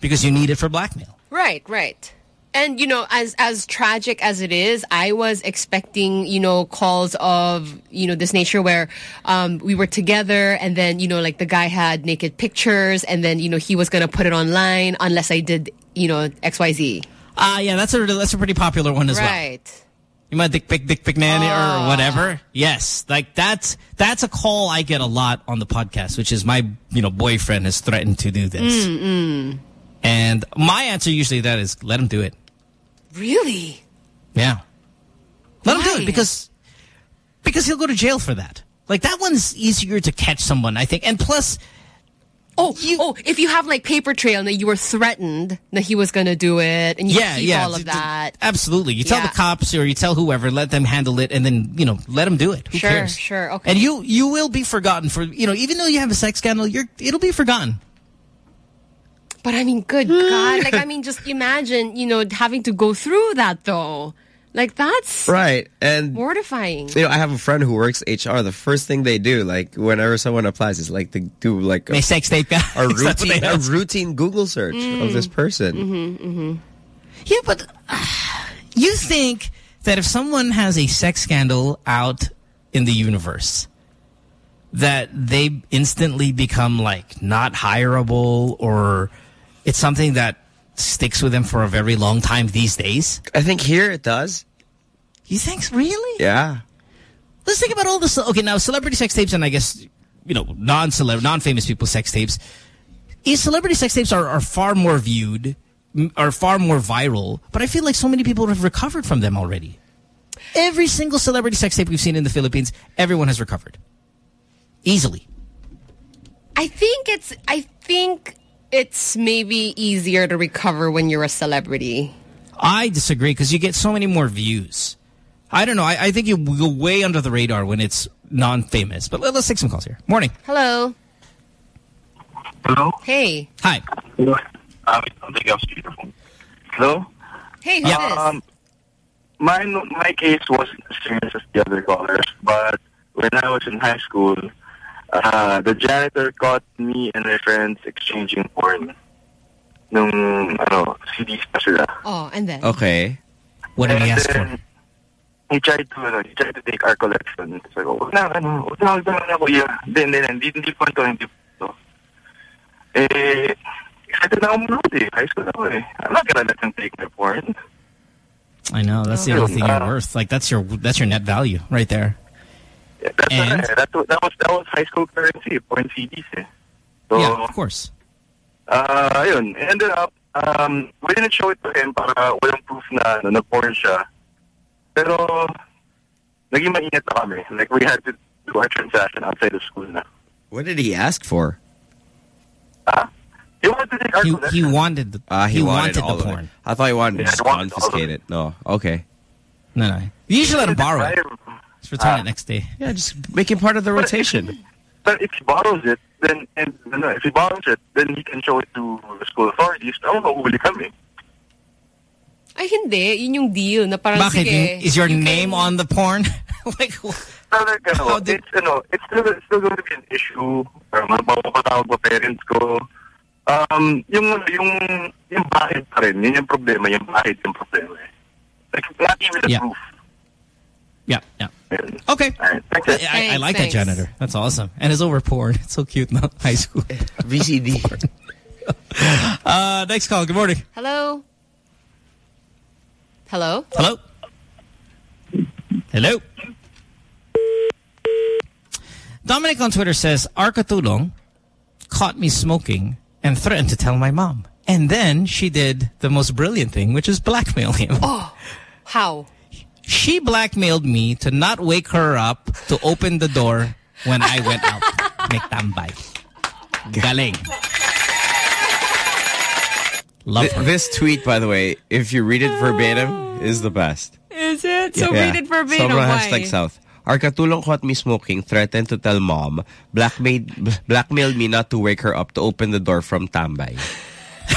Because you need it for blackmail.
Right, right. And, you know, as as tragic as it is, I was expecting, you know, calls of, you know, this nature where um, we were together and then, you know, like the guy had naked pictures and then, you know, he was going to put it online unless I did, you know, XYZ.
Ah, yeah, that's a that's a pretty popular one as well.
right.
You might dick pic, dick pic nanny
Ah.
or whatever. Yes, like that's that's a call I get a lot on the podcast, which is my you know boyfriend has threatened to do this,
Mm, mm.
and my answer usually to that is let him do it.
Really?
Yeah. Let him do it because because he'll go to jail for that. Like that one's easier to catch someone, I think. And plus,
Oh, oh, if you have like paper trail that you were threatened that he was going to do it and you
yeah,
keep
yeah,
all of that.
Absolutely. You tell
Yeah.
the cops or you tell whoever, let them handle it, and then you know let them do it. Who
Sure,
cares?
sure, okay.
And you you will be forgotten for you know even though you have a sex scandal, you're it'll be forgotten.
But I mean, good God. Like, I mean, just imagine, you know, having to go through that though. Like, that's
Right. And
mortifying.
you know, I have a friend who works HR. The first thing they do, like whenever someone applies, is like to do like a,
May sex tape
a
Is that what
routine a routine Google search of this person.
Mm-hmm, mm-hmm.
Yeah, but uh, you think that if someone has a sex scandal out in the universe, that they instantly become like not hireable or it's something that sticks with them for a very long time these days?
I think here it does.
You think really?
Yeah.
Let's think about all this. Okay, now celebrity sex tapes and I guess, you know, non-celeb, non-famous people sex tapes. Is celebrity sex tapes are, are far more viewed, are far more viral, but I feel like so many people have recovered from them already. Every single celebrity sex tape we've seen in the Philippines, everyone has recovered. Easily.
I think it's, I think it's maybe easier to recover when you're a celebrity.
I disagree because you get so many more views. I don't know. I, I think you go way under the radar when it's non-famous. But let, us take some calls here. Morning.
Hello.
Hello?
Hey.
Hi.
Um, I think I was speakerphone. Hello?
Hey, who's this?
Um, my, my case wasn't as serious as the other callers, but when I was in high school, uh, the janitor caught me and my friends exchanging porn. Nung, ano, CDs pa sila.
Oh, and then?
Okay.
What did he
And
ask for?
He tried to, ano, he tried to take our collection. So, wag na, ano, wag na, wag na, na, kuya. Hindi, hindi, hindi, hindi po ito, hindi po ito. Eh, excited na ako manood eh. High school ako eh. I'm not gonna let them take my porn.
I know. That's the only thing you're worth. Like, that's your that's your net value right there.
That's
And?
eh. That, that was that was high school currency, porn CDs eh. So,
yeah, of course.
uh, ayun, ended up, um, we didn't show it to him para walang proof na, na nag-porn siya. Pero, naging mainit na kami. Like, we had to do our transaction outside of school na.
What did he ask for?
He wanted to take our
He,
collection.
he wanted the,
Ah,
he, wanted,
all
the
of it.
porn.
I thought he wanted
Yeah,
just
he wanted
confiscate it. No. Okay.
No, no. You usually let him borrow it. Just return it next day.
Yeah, just make him part of the rotation.
But if he borrows it, then, and, no, if he borrows it, then he can show it to the school authorities. Ako, mahuhuli kami.
Ay, hindi. Yun yung deal na parang
Bakit?
sige.
Is your name on the porn? like,
Talaga, ano, it's, ano, it's still, it's still going to be an issue. Or mapapatawag pa parents ko. Um, yung, yung, yung bahid pa rin. Yun yung problema. Yung bahid yung problema eh. Like, not even the
Yeah.
proof.
yeah, yeah. Okay.
Thanks,
I, I like
Thanks,
that janitor. That's awesome. And it's over porn. It's so cute now. High school.
VCD.
uh, next call. Good morning.
Hello? Hello?
Hello? Hello? Dominic on Twitter says, Arca Tulong caught me smoking and threatened to tell my mom. And then she did the most brilliant thing, which is blackmail him.
Oh, how?
She blackmailed me to not wake her up to open the door when I went out. Make tambay. Galing. Love
Th-
her.
this tweet, by the way, if you read it verbatim, is the best.
Is it? So
Yeah.
read it verbatim.
Sobrang
Why?
hashtag South. Our katulong caught me smoking, threatened to tell mom, blackmailed, blackmailed me not to wake her up to open the door from Tambay.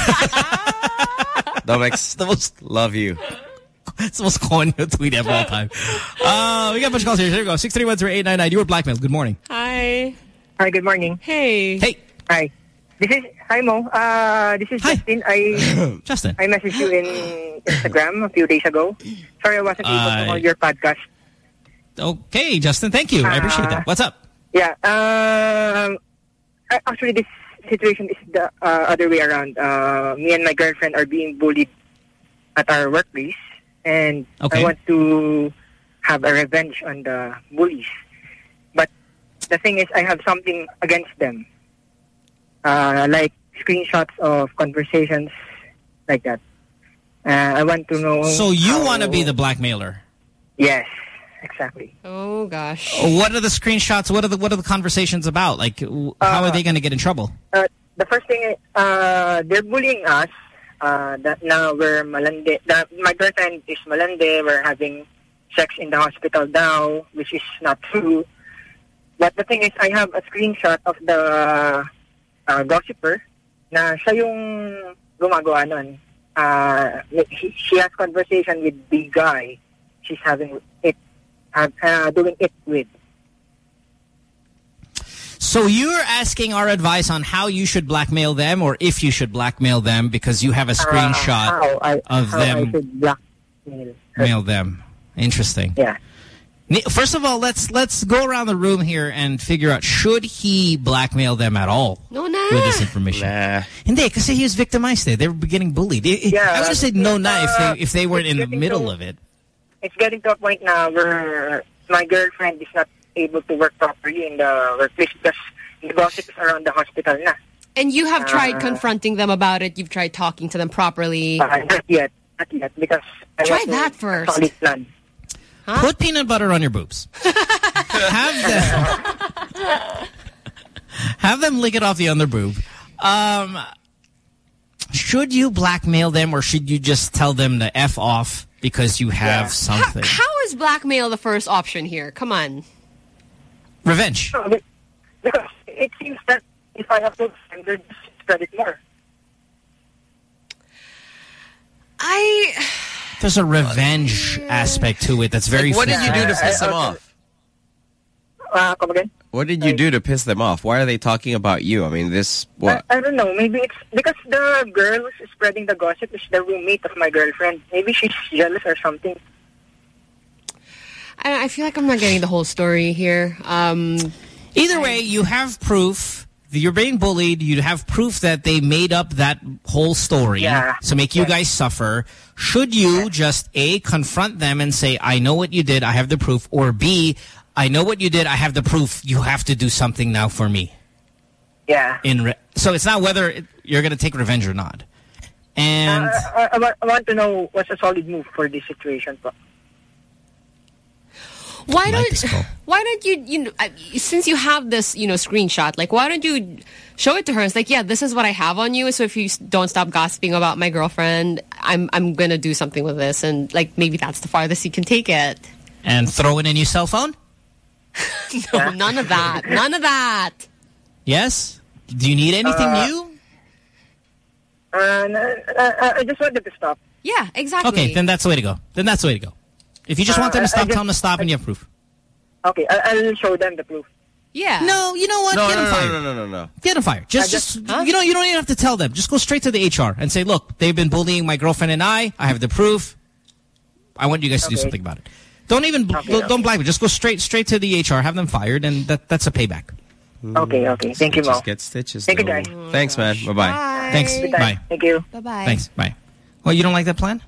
Domex,
most
love you.
It's the most corny tweet ever all time. Uh, we got a bunch of calls here. Here we go. 631-0899. You were blackmailed. Good morning.
Hi.
Hi, good morning.
Hey.
Hey.
Hi. This is hi Mo. Uh, this is Justin. I
Justin.
I messaged you in Instagram a few days ago. Sorry, I wasn't able to
Uh,
call your podcast.
Okay, Justin. Thank you. I appreciate that. What's up?
Yeah. Um. actually, this situation is the uh, other way around. Uh, me and my girlfriend are being bullied at our workplace, and
Okay.
I want to have a revenge on the bullies. But the thing is, I have something against them, uh, like screenshots of conversations like that. Uh, I want to know.
So you want to be the blackmailer?
Yes, exactly.
Oh gosh.
What are the screenshots? What are the what are the conversations about? Like, w- how are they going to get in trouble?
Uh, the first thing, is, uh, they're bullying us. Uh, that now we're malande. That my girlfriend is malande. We're having sex in the hospital now, which is not true. But the thing is, I have a screenshot of the uh, gossiper na siya yung gumagawa nun. Uh, he- she has conversation with the guy she's having it, uh, uh, doing it with.
So you're asking our advice on how you should blackmail them, or if you should blackmail them, because you have a screenshot
Uh, how I,
of
how
them
should blackmail.
mail them. Interesting.
Yeah.
First of all, let's let's go around the room here and figure out should he blackmail them at all
No na.
with this information. Nah. Hindi, kasi he was victimized there. They were getting bullied. I- I-
Yeah,
I would have said no, nah, if
uh,
they if they weren't in the middle
to-
of it.
it's getting to a point now where my girlfriend is not able to work properly in the workplace because the gossip is around the hospital na.
And you have tried
Uh,
confronting them about it. You've tried talking to them properly.
Uh, not yet. Not yet because I
Try
want to
that first.
Solid plan.
Put peanut butter on your boobs. have them have them lick it off the other boob. Um, should you blackmail them or should you just tell them to f off because you have something?
How is blackmail the first option here? Come on.
Revenge.
No, be- because it seems that if I have to send her, just spread it more.
I
There's a revenge aspect to it that's very.
Like, what did you do to piss them off?
Uh, come again?
What did you do to piss them off? Why are they talking about you? I mean, this what?
I, I don't know. Maybe it's because the girl who's spreading the gossip is the roommate of my girlfriend. Maybe she's jealous or something.
I, I feel like I'm not getting the whole story here. Um,
Either way, you have proof. You're being bullied. You have proof that they made up that whole story
Yeah.
to make you guys suffer. Should you just A, confront them and say, I know what you did, I have the proof, or B, I know what you did, I have the proof, you have to do something now for me.
Yeah.
In re so it's not whether it, you're going to take revenge or not. And
Uh, I, I, want- I want to know what's a solid move for this situation. Po.
why don't why don't you you know since you have this you know screenshot like why don't you show it to her? It's like yeah, this is what I have on you. So if you don't stop gossiping about my girlfriend, I'm I'm gonna do something with this, and like maybe that's the farthest you can take it.
and throw in a new cell phone?
No, none of that. None of that.
Yes? Do you need anything
Uh,
new?
Uh, n- uh, I just wanted to stop.
Yeah, exactly.
Okay, then that's the way to go. Then that's the way to go. If you just
Uh,
want them to
I- I
stop,
just-
tell them to stop and you have proof.
Okay, I, I'll show them the proof.
Yeah.
No, you know what?
No,
Get
no,
them
no,
fired.
no, no, no, no.
Get them fired. Just,
I just-
just you know, you don't even have to tell them. Just go straight to the HR and say, look, they've been bullying my girlfriend and I. I have the proof. I want you guys to do something about it. Don't even,
Okay,
don't,
okay.
don't black me. Just go straight, straight to the HR. Have them fired, and that, that's a payback.
Okay, okay. Thank you, Mo.
Just get stitches.
Thank you,
though.
guys.
Thanks, man. Bye bye.
Thanks. Bye.
Thank you.
Bye bye.
Thanks. Bye. Well, you don't like that plan?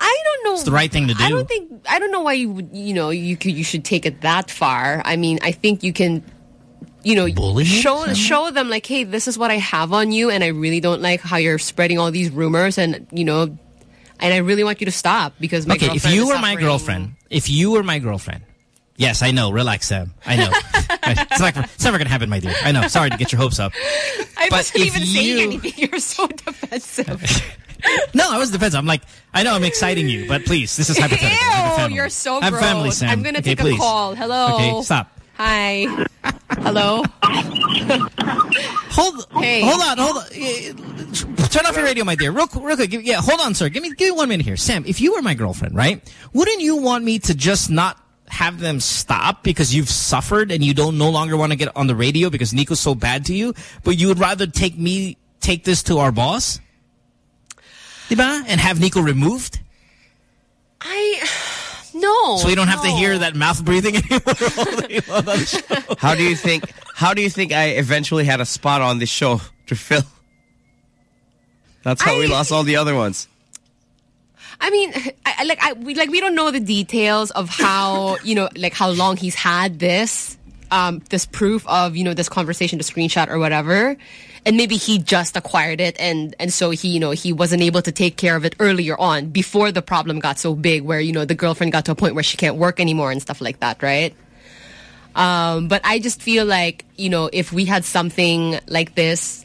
I don't know.
It's the right thing to do.
I
do.
don't think. I don't know why you would. You know, you could. You should take it that far. I mean, I think you can. You know,
Bully
show
Sam?
show them like, hey, this is what I have on you, and I really don't like how you're spreading all these rumors, and you know, and I really want you to stop because my
okay, if you were my girlfriend, if you were my girlfriend, yes, I know. Relax, Sam. I know. it's, like, it's never going to happen, my dear. I know. Sorry to get your hopes up.
I
But
wasn't even saying anything. You're so defensive.
No, I was defensive. I'm like, I know I'm exciting you, but please, this is hypothetical.
Ew, you're so gross.
family, Sam.
I'm gonna
Okay,
take a call. Hello.
Okay, stop.
Hi. Hello.
Hold,
Hey.
hold on, hold on. Turn off your radio, my dear. Real, real quick. Give- Yeah, hold on, sir. Give me, give me one minute here. Sam, if you were my girlfriend, right? Wouldn't you want me to just not have them stop because you've suffered and you don't no longer want to get on the radio because Nico's so bad to you, but you would rather take me, take this to our boss? Diba? And have Nico removed?
I no.
so we don't have to hear that mouth breathing anymore all day long on the show.
How do you think? How do you think I eventually had a spot on this show to fill? That's how we lost all the other ones.
I mean, I, I- like I we like we don't know the details of how you know like how long he's had this um this proof of you know this conversation, the screenshot or whatever. And maybe he just acquired it and and so he you know he wasn't able to take care of it earlier on before the problem got so big where you know the girlfriend got to a point where she can't work anymore and stuff like that right? Um, but I just feel like you know if we had something like this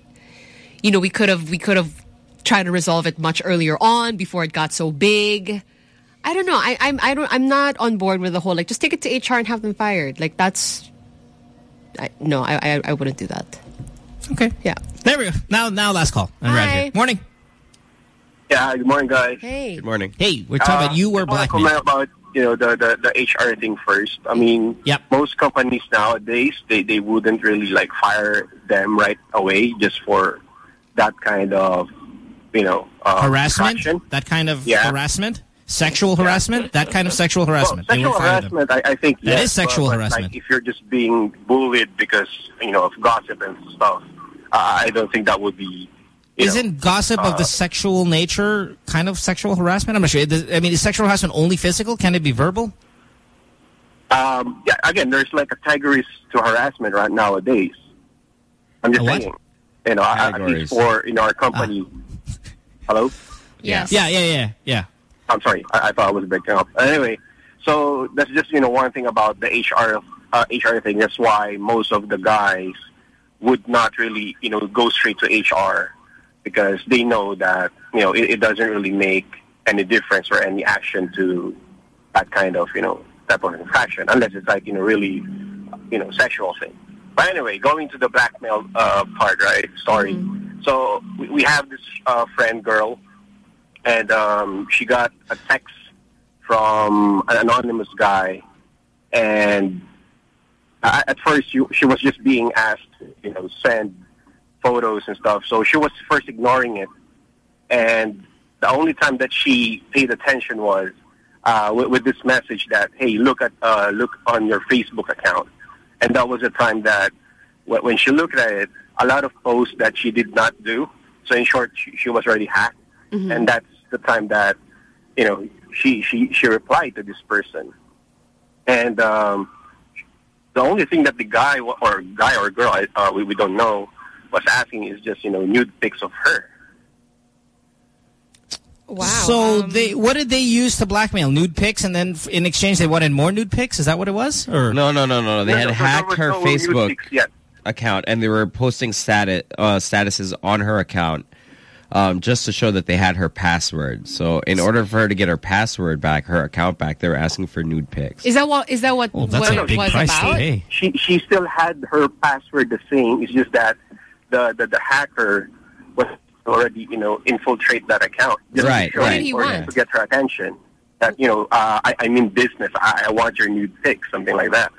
you know we could have we could have tried to resolve it much earlier on before it got so big. I don't know. I I'm I don't I'm not on board with the whole like just take it to HR and have them fired. Like that's I, no I, I I wouldn't do that
Okay.
Yeah.
There we go. Now, now last call. And we're out
Hi.
here. Morning.
Yeah, good morning, guys.
Hey.
Good morning.
Hey, we're talking about you were
I wanna comment about you know the, the the HR thing first. I mean,
Yep.
most companies nowadays they they wouldn't really like fire them right away just for that kind of you know uh,
harassment?
infraction.
That kind of
Yeah.
harassment? Sexual harassment? That kind of sexual harassment.
Well, sexual
will fire them.
harassment, I, I think
That
yes,
is sexual
but, but,
harassment.
Like if you're just being bullied because you know of gossip and stuff, uh, I don't think that would be.
Isn't
know,
gossip of
uh,
the sexual nature kind of sexual harassment? I'm not sure. I mean, is sexual harassment only physical? Can it be verbal?
Um, yeah, again, there's like a categories to harassment right nowadays. I'm just
A what?
saying, you know, at
Categories.
least for in our company. Hello.
Yes.
Yeah, yeah, yeah, yeah.
I'm sorry, I, I thought I was breaking up. Anyway, so that's just you know one thing about the HR uh, HR thing. That's why most of the guys would not really you know go straight to HR because they know that you know it, it doesn't really make any difference or any action to that kind of you know type of infraction unless it's like you know really you know sexual thing. But anyway, going to the blackmail uh, part, right? Story. So we, we have this uh, friend girl and um, she got a text from an anonymous guy, and uh, at first she, she was just being asked, you know, send photos and stuff. So she was first ignoring it, and the only time that she paid attention was uh, with, with this message that, hey, look at uh, look on your Facebook account, and that was the time that when she looked at it, a lot of posts that she did not do. So in short, she, she was already hacked. And that's the time that you know she she she replied to this person. And um the only thing that the guy or guy or girl uh, we, we don't know was asking is just you know nude pics of her
Wow.
So they, what did they use to blackmail? Nude pics, and then in exchange they wanted more nude pics. Is that what it was? Or
No, no, no, no. no. They
No,
had
no,
hacked
was
her
no
Facebook account, and they were posting status uh, statuses on her account um, just to show that they had her password. So in order for her to get her password back, her account back, they were asking for nude pics.
Is that what is that what,
Oh, that's
what
a big
was
price to
about?
pay.
she she still had her password the same it's just that the the, the hacker was already you know infiltrate that account just
Right,
to
right. What
did he
or
want?
to get her attention that you know uh, I, I'm in business I, I want your nude pics something like that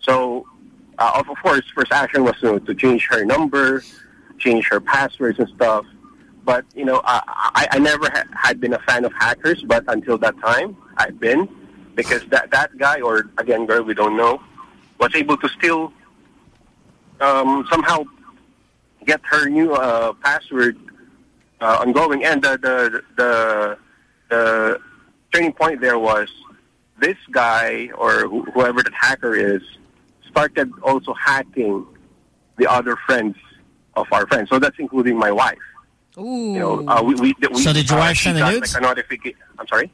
so uh, of course first action was to, to change her number change her passwords and stuff but you know I, I, never ha- had been a fan of hackers but until that time I've been because that that guy or again girl we don't know was able to still um, somehow get her new uh, password uh, ongoing. And the, the the the turning point there was this guy or wh- whoever that hacker is started also hacking the other friends of our friends. So that's including my wife.
Ooh.
You know, uh, we, we, we
So did your
uh,
wife
she
send the nudes?
Like a notification. I'm sorry.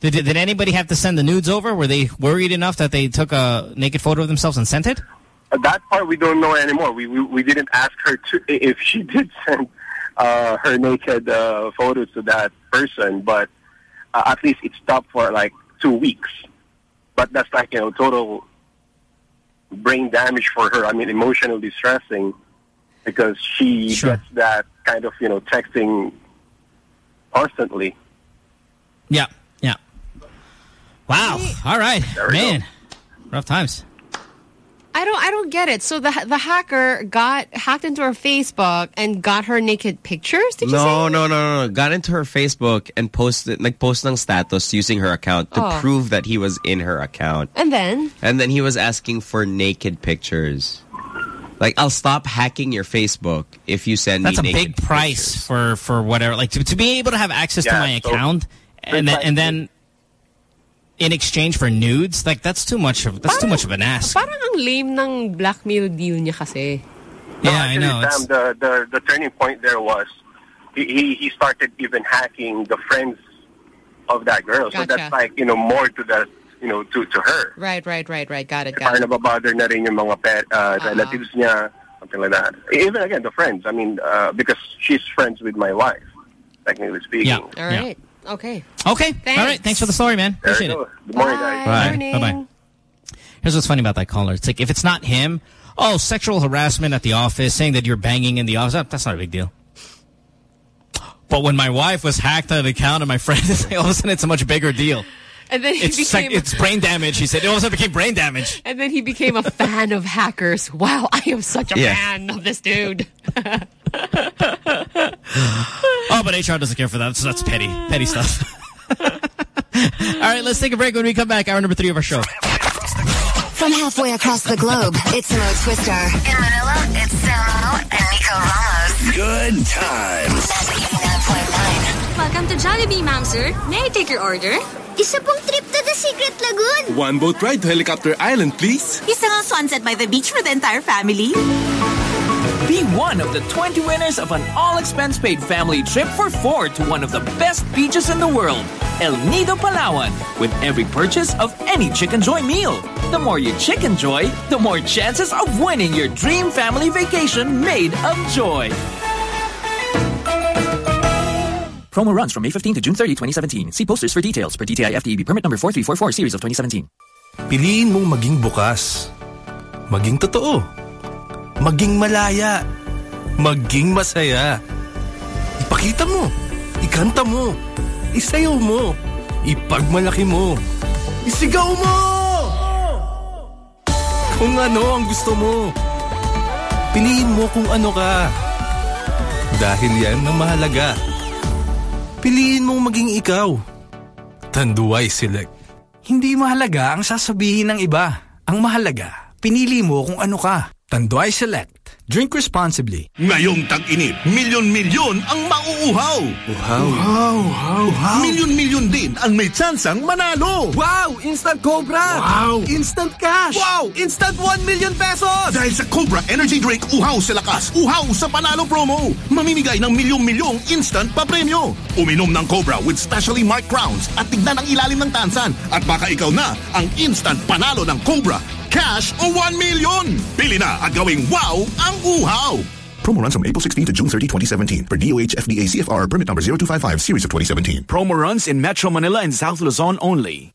did, did anybody have to send the nudes over? Were they worried enough that they took a naked photo of themselves and sent it?
Uh, that part we don't know anymore. We we, we didn't ask her to if she did send uh, her naked uh, photos to that person, but uh, at least it stopped for like two weeks. But that's like you know total brain damage for her. I mean, emotional distressing because she
Sure.
gets that kind of you know texting constantly.
Yeah, yeah. Wow. All right,
There we
man. Rough times.
I don't I don't get it. So the the hacker got hacked into her Facebook and got her naked pictures. Did you
no,
say?
no, no, no, no. Got into her Facebook and posted like post ng status using her account to
Oh.
prove that he was in her account.
And then
And then he was asking for naked pictures. Like, I'll stop hacking your Facebook if you send
That's a
me naked
big price for for whatever. Like to, to be able to have access to my
so-
account, and then and then in exchange for nudes, like that's too much of that's too much of an ask.
parang ang lame ng blackmail deal niya kasi.
No,
Yeah, I know,
Sam, the, the, the turning point there was he, he, he started even hacking the friends of that girl. So that's like, you know, more to the, you know, to, to her.
Right, right, right, right. Got it, got
Parang
it.
nababother na rin yung mga pet, uh,
Uh-huh.
relatives niya, something like that. Even again, the friends. I mean, uh, because she's friends with my wife, technically speaking.
Yeah.
All right. Okay.
Okay.
Thanks.
All right. Thanks for the story, man.
There
Appreciate
you
it.
go. Good morning, guys.
Bye. Bye-bye. Here's what's funny about that caller. It's like, if it's not him, oh, sexual harassment at the office, saying that you're banging in the office, that's not a big deal. But when my wife was hacked on an account of my friend, it's like, all of a sudden it's a much bigger deal.
And then he
It's
became
like, it's brain damage. He said it all of a became brain damage.
and then he became a fan of hackers. Wow, I am such a
Yeah.
fan of this dude.
Oh, but HR doesn't care for that. So that's petty, petty stuff. all right, let's take a break. When we come back, hour number three of our show.
From halfway across the globe, it's Mo Twister. In Manila, it's Samo and Nico Ramos.
Good times.
Welcome to Jollibee, ma'am, sir. May I take your order?
Isa pong trip to the Secret Lagoon.
One boat ride to Helicopter Island, please.
Isang sunset by the beach for the entire family.
Be one of the 20 winners of an all-expense paid family trip for four to one of the best beaches in the world, El Nido, Palawan, with every purchase of any Chicken Joy meal. The more you Chicken Joy, the more chances of winning your dream family vacation made of joy. Promo runs from May 15 to June 30, 2017. See posters for details per DTI FTEB permit number 4344 series of 2017.
Piliin mong maging bukas. Maging totoo. Maging malaya. Maging masaya. Ipakita mo. Ikanta mo. Isayaw mo. Ipagmalaki mo. Isigaw mo! Kung ano ang gusto mo. Piliin mo kung ano ka. Dahil yan ang mahalaga. Piliin mong maging ikaw. Tanduay Select.
Hindi mahalaga ang sasabihin ng iba. Ang mahalaga, pinili mo kung ano ka. Tanduay Select. Drink responsibly.
Ngayong tag-init, milyon-milyon ang mauuhaw.
Uhaw.
Uhaw, uhaw. Milyon-milyon din ang may tsansang manalo.
Wow! Instant Cobra!
Wow!
Instant cash!
Wow!
Instant 1 million pesos!
Dahil sa Cobra Energy Drink, uhaw sa lakas, uhaw sa panalo promo. Mamimigay ng milyong-milyong instant pa premyo. Uminom ng Cobra with specially marked crowns at tignan ang ilalim ng tansan. At baka ikaw na ang instant panalo ng Cobra. Cash o 1 million. Pili na at gawing wow ang uhaw. Promo runs from April 16 to June 30, 2017 per DOH FDA CFR permit number 0255 series of 2017.
Promo runs in Metro Manila and South Luzon only.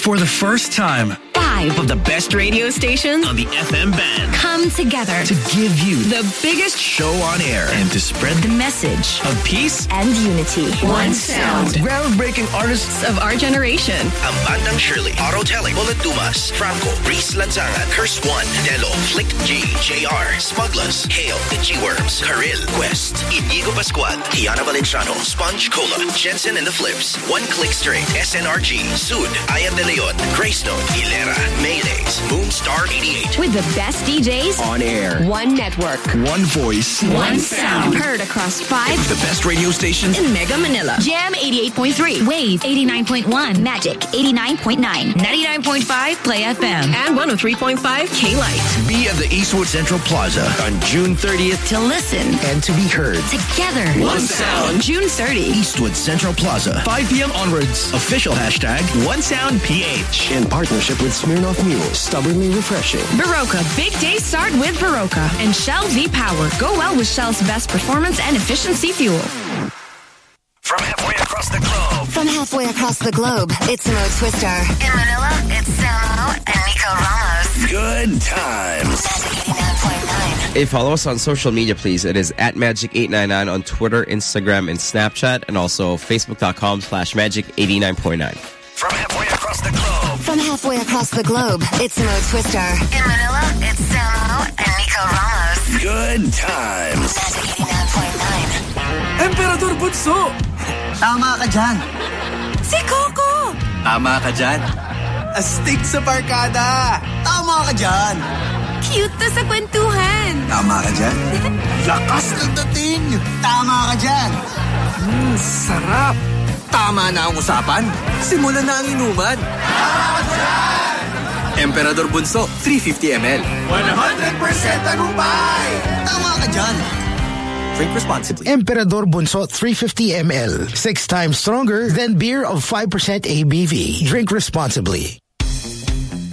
For the first time,
Five
of the best radio stations on the FM band
come together
to give you
the biggest
show on air and to spread
the message
of peace
and unity.
One sound. Groundbreaking artists
of our generation.
Ang Bandang Shirley, Autotelic, Bullet Dumas, Franco, Reese Lansangan, Curse One, Delo, Flict G, JR, Smugglaz, Hale, Itchy Worms, Karil, Quest, Inigo Pascual, Kiana Valenciano, Sponge Cola, Jensen and the Flips, One Click Straight, SNRG, Sud, Aya de Leon, Greystone, Hilera, Maydays, Moonstar 88.
With the best DJs
on air.
One network.
One voice.
One sound. Heard across five.
The best radio stations
in Mega Manila. Jam 88.3. Wave 89.1. Magic 89.9. 99.5 Play FM. And 103.5 K Light.
Be at the Eastwood Central Plaza on June 30th
To listen.
and to be heard.
Together.
One sound.
June 30.
Eastwood Central Plaza. 5 p.m. onwards. Official hashtag One Sound PH. In partnership with Smirnoff Mule. Stubbornly refreshing.
Berocca. Big days start with Berocca. And Shell V-Power. Go well with Shell's best performance and efficiency fuel.
From halfway across the globe. From halfway across the globe, it's Mo Twister. In Manila, it's Samo and Nico Ramos.
Good times. Hey, follow us on social media, please. It is at Magic899 on Twitter, Instagram, and Snapchat, and also Facebook.com slash Magic89.9.
From halfway across the globe. From halfway across the globe, it's Mo Twister. In Manila, it's Samo and Nico Ramos.
Good times.
Emperador Bunso!
Tama ka dyan.
Si Coco!
Tama ka dyan.
Astig sa barkada!
Tama ka dyan.
Cute to sa kwentuhan!
Tama ka dyan.
Lakas ng dating!
Tama ka dyan.
Mm, sarap!
Tama na ang usapan. Simulan na ang inuman.
Emperador Bunso, 350 ml.
100% tagumpay! Tama ka dyan.
Drink responsibly.
Emperador Bunso 350 ml. Six times stronger than beer of 5% ABV. Drink responsibly.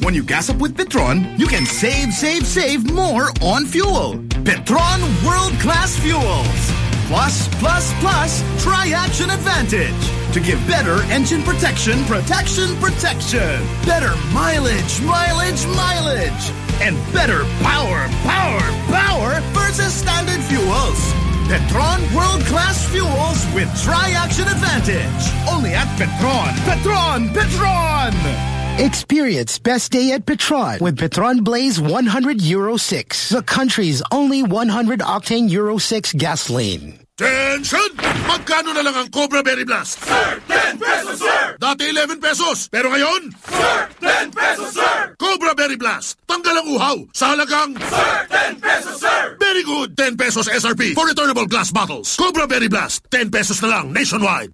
When you gas up with Petron, you can save, save, save more on fuel. Petron World Class Fuels. Plus, plus, plus, Tri-Action Advantage. To give better engine protection, protection, protection. Better mileage, mileage, mileage. And better power, power, power versus standard fuels. Petron World Class Fuels with Tri-Action Advantage. Only at Petron. Petron, Petron!
Experience best day at Petron with Petron Blaze 100 Euro 6, the country's only 100 octane Euro 6 gasoline.
Tension! Magkano na lang ang Cobra Berry Blast?
Sir, 10 pesos, sir!
Dati 11 pesos, pero ngayon?
Sir, 10 pesos, sir!
Cobra Berry Blast. Tanggal ang uhaw sa halagang...
Sir, 10 pesos, sir!
Very good! 10 pesos SRP for returnable glass bottles. Cobra Berry Blast. 10 pesos na lang nationwide.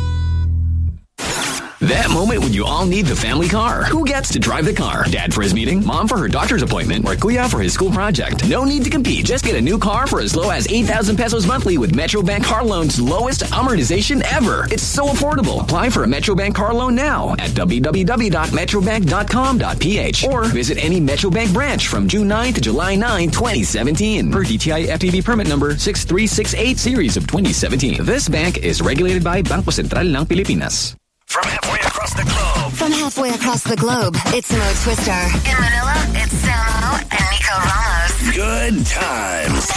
That moment when you all need the family car. Who gets to drive the car? Dad for his meeting, mom for her doctor's appointment, or kuya for his school project. No need to compete. Just get a new car for as low as 8,000 pesos monthly with Metrobank car loan's lowest amortization ever. It's so affordable. Apply for a Metrobank car loan now at www.metrobank.com.ph or visit any Metrobank branch from June 9 to July 9, 2017. Per DTI FTB permit number 6368 series of 2017. This bank is regulated by Bangko Sentral ng Pilipinas.
From halfway across the globe. From halfway across the globe, it's Mo Twister. In Manila, it's Samo and Nico Ramos.
Good times.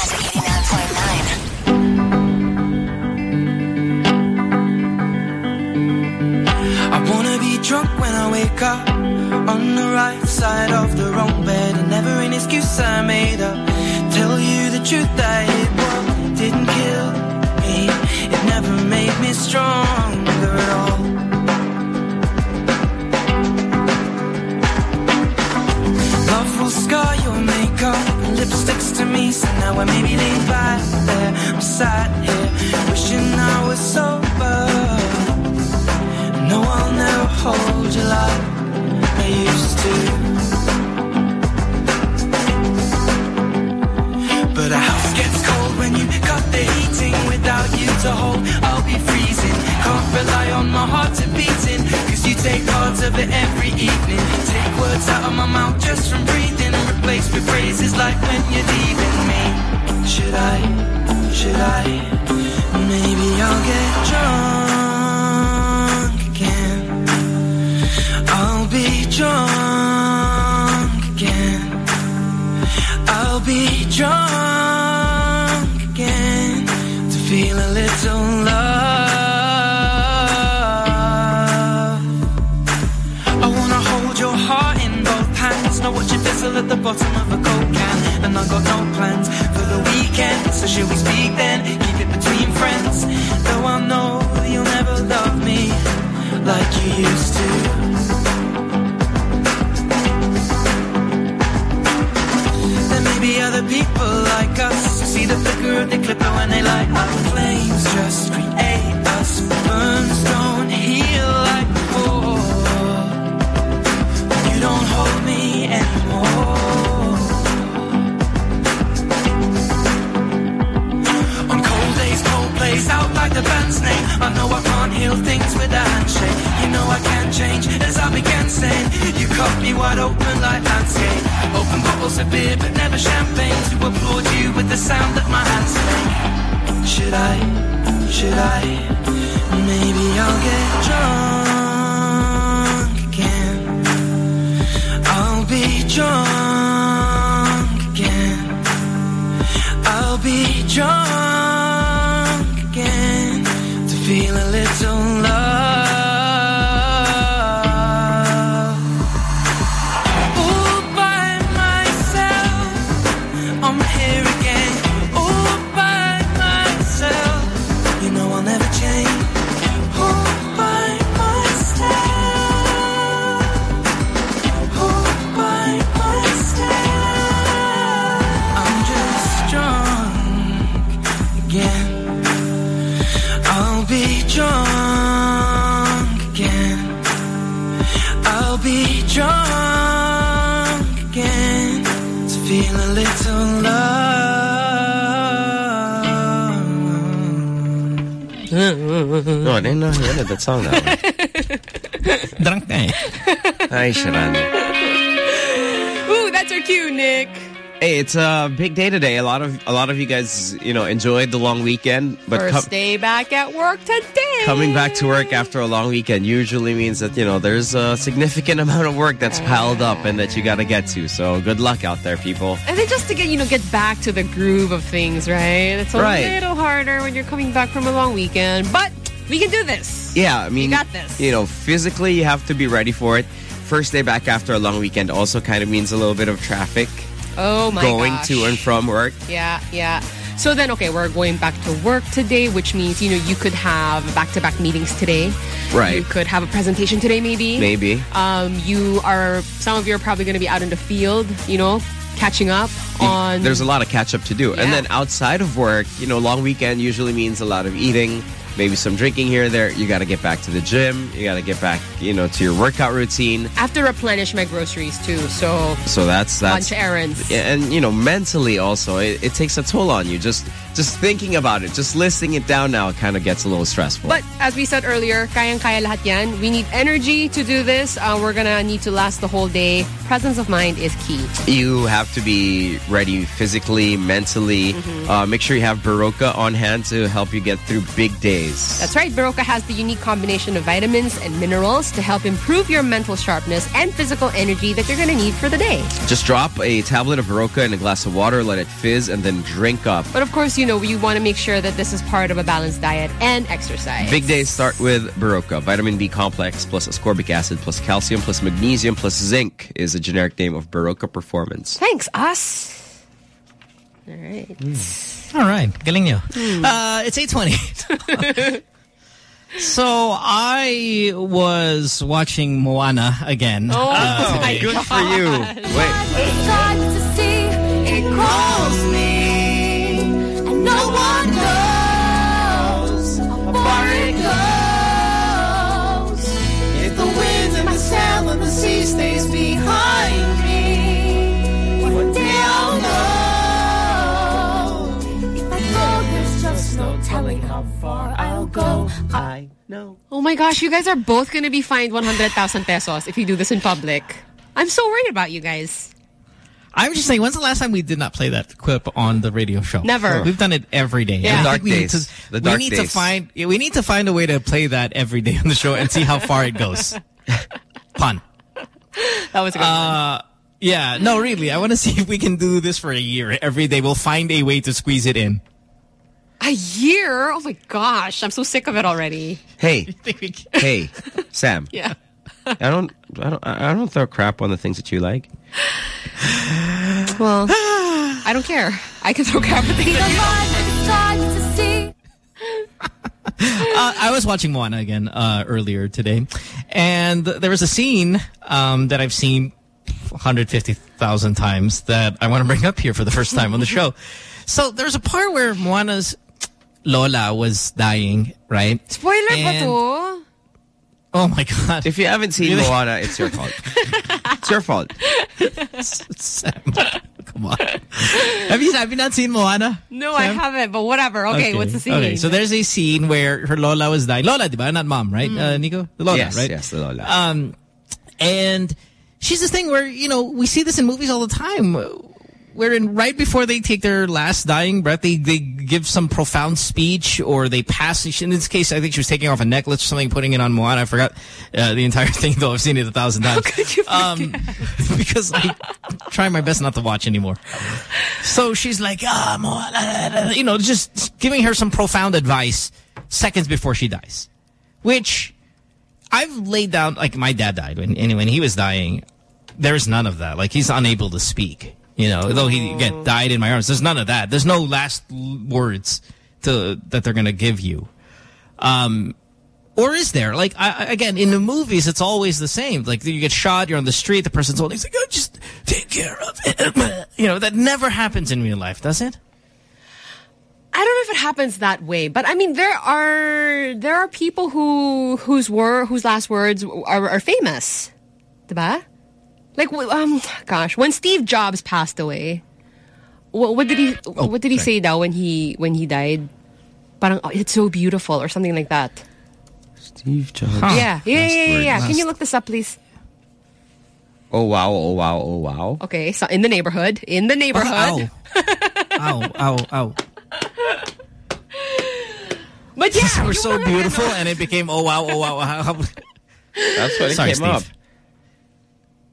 I wanna be drunk when I wake up On the right side of the wrong bed And never an excuse I made up Tell you the truth that me So now I maybe lay back there I'm sat here wishing I was sober no, I'll never hold you like I used to. To hold. I'll be freezing. Can't rely on my heart to beating. Cause you take parts of it every evening. Take words out of my mouth just from breathing. Replace with phrases like when you're leaving me. Should I? Should I? Maybe I'll get drunk. again. I'll be drunk again. I'll be drunk little love. I wanna hold your heart in both hands. What you fizzle at the bottom of a can. And I got no plans for the weekend. So should we speak then? Keep it between friends. Though I know you'll never love me like you used to. Maybe other people like us see the flicker of the clipper when they light up. Flames just create us. Burns don't heal like before. You don't hold me anymore. On cold days, cold place, out like the band's name. I know I can't heal things with a handshake. Know I can't change as I began saying. You cut me wide open like landscape. Open bottles of beer, but never champagne to applaud you with the sound that my hands make. Should I? Should I? Maybe I'll get drunk again. I'll be drunk again. I'll be drunk again to feel a little love.
Didn't know he ended that song that way.
Drunk na eh.
Hi, Sharon.
Ooh, that's our cue, Nick.
Hey, it's a big day today. A lot of a lot of you guys, you know, enjoyed the long weekend, but
First day back at work today.
coming back to work after a long weekend usually means that you know there's a significant amount of work that's piled up and that you got to get to. So good luck out there, people.
And then just to get, you know, get back to the groove of things, right? It's a
Right.
little harder when you're coming back from a long weekend, but we can do this.
Yeah, I mean,
You got this.
You know, physically you have to be ready for it. First day back after a long weekend also kind of means a little bit of traffic
Oh my
going
gosh.
to and from work.
Yeah, yeah. So then, okay, we're going back to work today, which means, you know, you could have back-to-back meetings today.
Right.
You could have a presentation today, maybe.
Maybe.
Um, you are, some of you are probably going to be out in the field, you know, catching up on...
There's a lot of catch up to do.
Yeah.
And then outside of work, you know, long weekend usually means a lot of eating, maybe some drinking here or there. You got to get back to the gym. You got to get back, you know, to your workout routine.
I have to replenish my groceries too, so
So that's that's
bunch of errands.
And you know, mentally also, it, it takes a toll on you. Just just thinking about it, just listing it down now, kind of gets a little stressful.
But as we said earlier, kayang-kaya lahat yan. We need energy to do this. Uh, we're gonna need to last the whole day. Presence of mind is key.
you have to be ready physically, mentally.
Mm-hmm.
Uh, make sure you have Berocca on hand to help you get through big days.
That's right. Berocca has the unique combination of vitamins and minerals to help improve your mental sharpness and physical energy that you're gonna need for the day.
Just drop a tablet of Berocca in a glass of water, let it fizz, and then drink up.
But of course, you know, you want to make sure that this is part of a balanced diet and exercise.
Big days start with Berocca. Vitamin B complex plus ascorbic acid plus calcium plus magnesium plus zinc is a generic name of Berocca Performance.
Thanks, us. All right.
All right. Galing nyo.
Hmm.
Uh, it's 820. so I was watching Moana again.
Oh,
uh,
my
today.
Good for you. Wait.
How far I'll go. I know.
Oh my gosh, you guys are both going to be fined 100,000 pesos if you do this in public. I'm so worried about you guys.
I'm just saying, when's the last time we did not play that clip on the radio show?
Never.
We've done it every day.
Yeah.
And I
Dark
think we need
days.
to,
The
we
dark
need to find we need to find a way to play that every day on the show and see how far it goes. Pun.
That was a good
Uh, yeah, no, really. I want to see if we can do this for a year. Every day, we'll find a way to squeeze it in.
A year? Oh my gosh, I'm so sick of it already.
Hey, hey, Sam.
Yeah.
I don't, I don't, I don't throw crap on the things that you like.
Well, I don't care. I can throw crap at things.
Uh, I was watching Moana again uh, earlier today, and there was a scene um, that I've seen 150,000 times that I want to bring up here for the first time on the show. So there's a part where Moana's Lola was dying, right?
Spoiler ba
And-
to?
Oh my god!
If you haven't seen
Really?
Moana, it's your fault. it's your fault.
Sam, come on. Have you have you not seen Moana?
No, I haven't, but whatever. Okay, what's the scene?
Okay, so there's a scene where her Lola was dying. Lola, diba? Not mom, right? Uh, Nico? The Lola,
yes,
right?
yes, the Lola.
Um, and she's this thing where, you know, we see this in movies all the time. Wherein right before they take their last dying breath, they, they give some profound speech or they pass. In this case, I think she was taking off a necklace or something, putting it on Moana. I forgot uh, the entire thing, though. I've seen it a thousand times. um, because I try my best not to watch anymore. So she's like, ah, Moana, you know, just giving her some profound advice seconds before she dies. Which I've laid down, like my dad died when, and when he was dying, there's none of that. Like he's unable to speak, you know, though he again died in my arms. There's none of that. There's no last words to, that they're going to give you. Um, or is there? Like, I, again, in the movies, it's always the same. Like, you get shot, you're on the street, the person's holding, he's like, oh, just take care of it. You know, that never happens in real life, does it?
I don't know if it happens that way, but I mean, there are there are people who whose word whose last words are, are famous, diba? Like, um, gosh, when Steve Jobs passed away, what, what did he
Oh,
what did he say now when he when he died? Parang, oh, it's so beautiful or something like that.
Steve Jobs.
Yeah, yeah, yeah, yeah, yeah. Can you look this up, please?
Oh wow! Oh wow! Oh wow!
Okay, so in the neighborhood, in the neighborhood.
Ow, ow, ow.
But yeah,
we're so
wanna-
beautiful, and it became oh wow, oh wow. How, how-
That's what it
Sorry,
came
Steve.
up.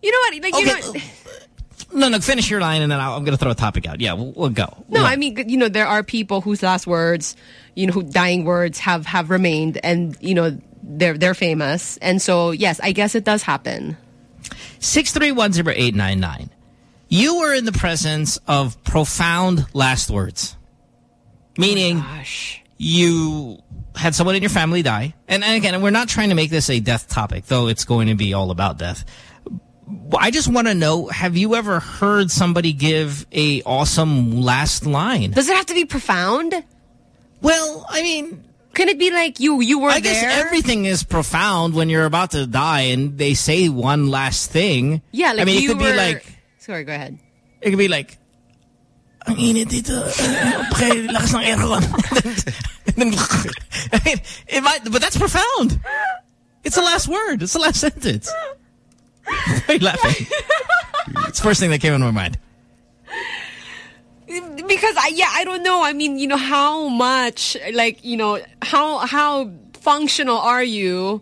You know what? Like, you
Okay.
know,
No, no, finish your line, and then I'll, I'm going to throw a topic out. Yeah, we'll, we'll go.
No,
Yeah.
I mean, you know, there are people whose last words, you know, who dying words have have remained, and you know, they're they're famous, and so yes, I guess it does happen.
Six three one zero eight nine nine. You were in the presence of profound last words, meaning oh you had someone in your family die. And, and again, we're not trying to make this a death topic, though it's going to be all about death. I just want to know: Have you ever heard somebody give a awesome last line?
Does it have to be profound?
Well, I mean,
can it be like you you were
I
there?
guess everything is profound when you're about to die and they say one last thing.
yeah, like
I mean, it could
were.
be like
Sorry, go ahead.
it could be like ang init dito. Uh, uh, okay, lakas ng aircon. I mean, it might, but that's profound. It's the last word. It's the last sentence. Why are you laughing? it's the first thing that came into my mind.
because I yeah I don't know I mean you know how much like you know how how functional are you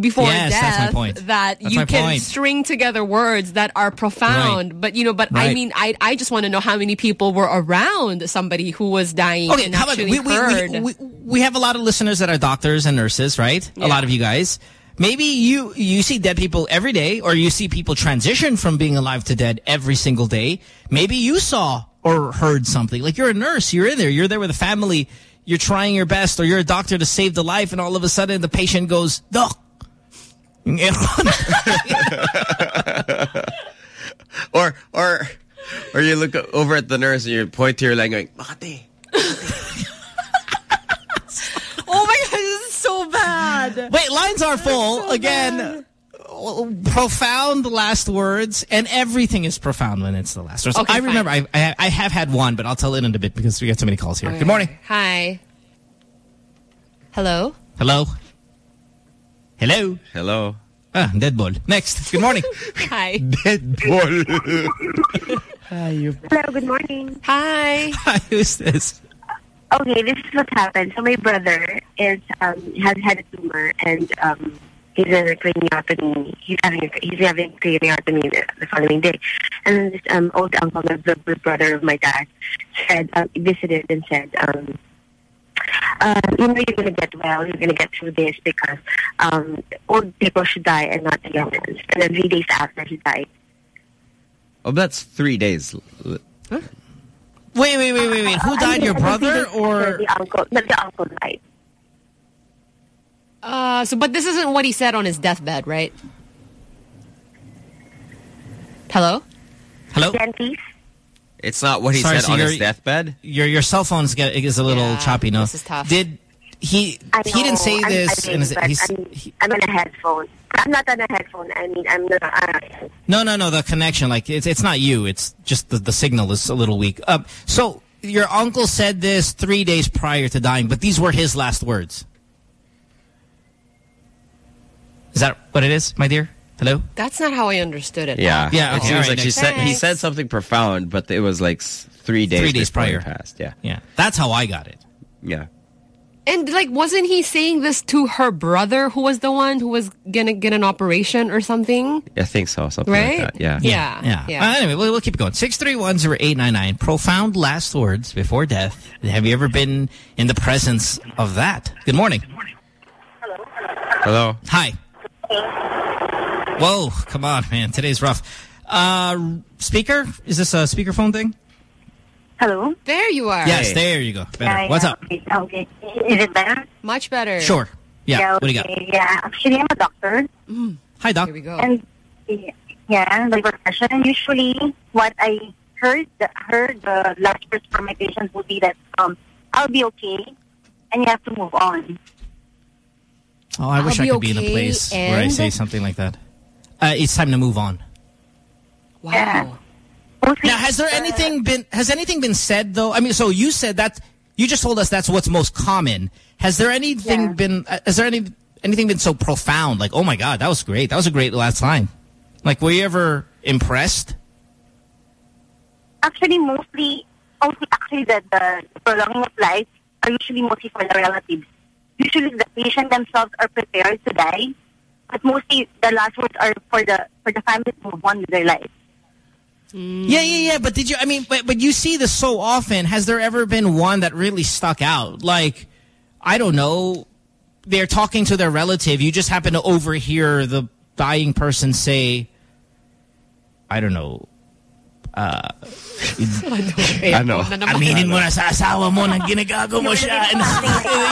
before
Yes,
death
that's my point.
that
That's
you can
point.
string together words that are profound but you know but I mean I I just want to know how many people were around somebody who was dying
Okay, how about we, we,
heard
we, we, we have a lot of listeners that are doctors and nurses, right? A lot of you guys. Maybe you you see dead people every day or you see people transition from being alive to dead every single day. Maybe you saw or heard something. Like you're a nurse, you're in there, you're there with a family, you're trying your best or you're a doctor to save the life and all of a sudden the patient goes, Doc,
or or or you look over at the nurse and you point to your leg going, Makati.
oh my god this is so bad
Wait, lines are full. Again, profound last words, and everything is profound when it's the last words.
Okay,
I remember, I, I, I have had one, but I'll tell it in a bit because we got so many calls here. Good morning.
hi hello
Hello. Hello.
Hello.
Ah, dead ball. Next. Good morning.
hi
dead ball
Hi, you.
Hello, good morning.
Hi.
Hi, who's this?
Okay, this is what happened. So my brother is um has had a tumor and um he's in a craniotomy. He's having a, he's having craniotomy the, the following day. And then this um old uncle, the, the brother of my dad, said um, visited and said um. Uh, you know you're gonna get well. You're gonna get through this because um, old people should die and not the young ones. And then three days after he died,
Oh, that's three days.
Wait, wait, wait, wait, wait. Who died? Your brother or
the uncle? No, the uncle died.
uh so but this isn't what he said on his deathbed right hello
hello
Dentist.
It's not what he
Sorry,
said
so
on his deathbed.
Your your cell phone is, get, is a little
Yeah,
choppy. No,
this is tough.
Did he?
I
he didn't say
I'm
this.
typing,
in his,
but
he's,
I'm, I'm on a headphone. I'm not on a headphone. I mean, I'm not. Uh,
No, no, no. The connection, like it's it's not you. It's just the the signal is a little weak. Um, so your uncle said this three days prior to dying, but these were his last words. Is that what it is, my dear? Hello.
that's not how I understood it
Yeah.
Yeah,
It
okay,
seems
alright,
like she
next.
said he said something profound, but it was like three days.
Three days
before he
prior.
passed. Yeah.
Yeah, that's how I got it.
Yeah.
And like, wasn't he saying this to her brother, who was the one who was gonna get an operation or something?
I think so. Something
Right?
like that. Yeah.
Yeah.
Yeah.
Yeah.
Uh, anyway, we'll, we'll keep it going. Six three one zero eight nine nine. Profound last words before death. Have you ever been in the presence of that? Good morning. Good morning.
Hello. Hello.
Hi. Whoa, come on, man. Today's rough. Uh, speaker? Is this a speakerphone thing?
Hello.
There you are.
Yes, there you go. Better.
Yeah,
What's
yeah,
up?
Okay. okay. Is it better?
Much better.
Sure. Yeah. What do you got?
Yeah. Actually, I'm a doctor.
Hi, Doc.
Here we go.
And yeah, my profession. And usually, what I heard, the, heard the last words from my patients would be that um, I'll be okay, and you have to move on.
Oh, I
I'll
wish I
be
could be in a place where I say something like that. Uh, it's time to move on.
Wow.
Now, has there anything been has anything been said though? I mean, so you said that you just told us that's what's most common. Has there anything been? Uh, has there any anything been so profound? Like, oh my god, that was great. That was a great last line. Like, were you ever impressed?
Actually, mostly, mostly actually the, the prolonging of life are usually mostly for the relatives. Usually the patient themselves are prepared to die, but mostly the last words are for the for the family to move on with their life.
Yeah, yeah, yeah. But did you? I mean, but but you see this so often. Has there ever been one that really stuck out? Like, I don't know. They're talking to their relative. You just happen to overhear the dying person say, I don't know. Uh,
I know.
Aminin mo na sa asawa mo na ginagago mo siya. And,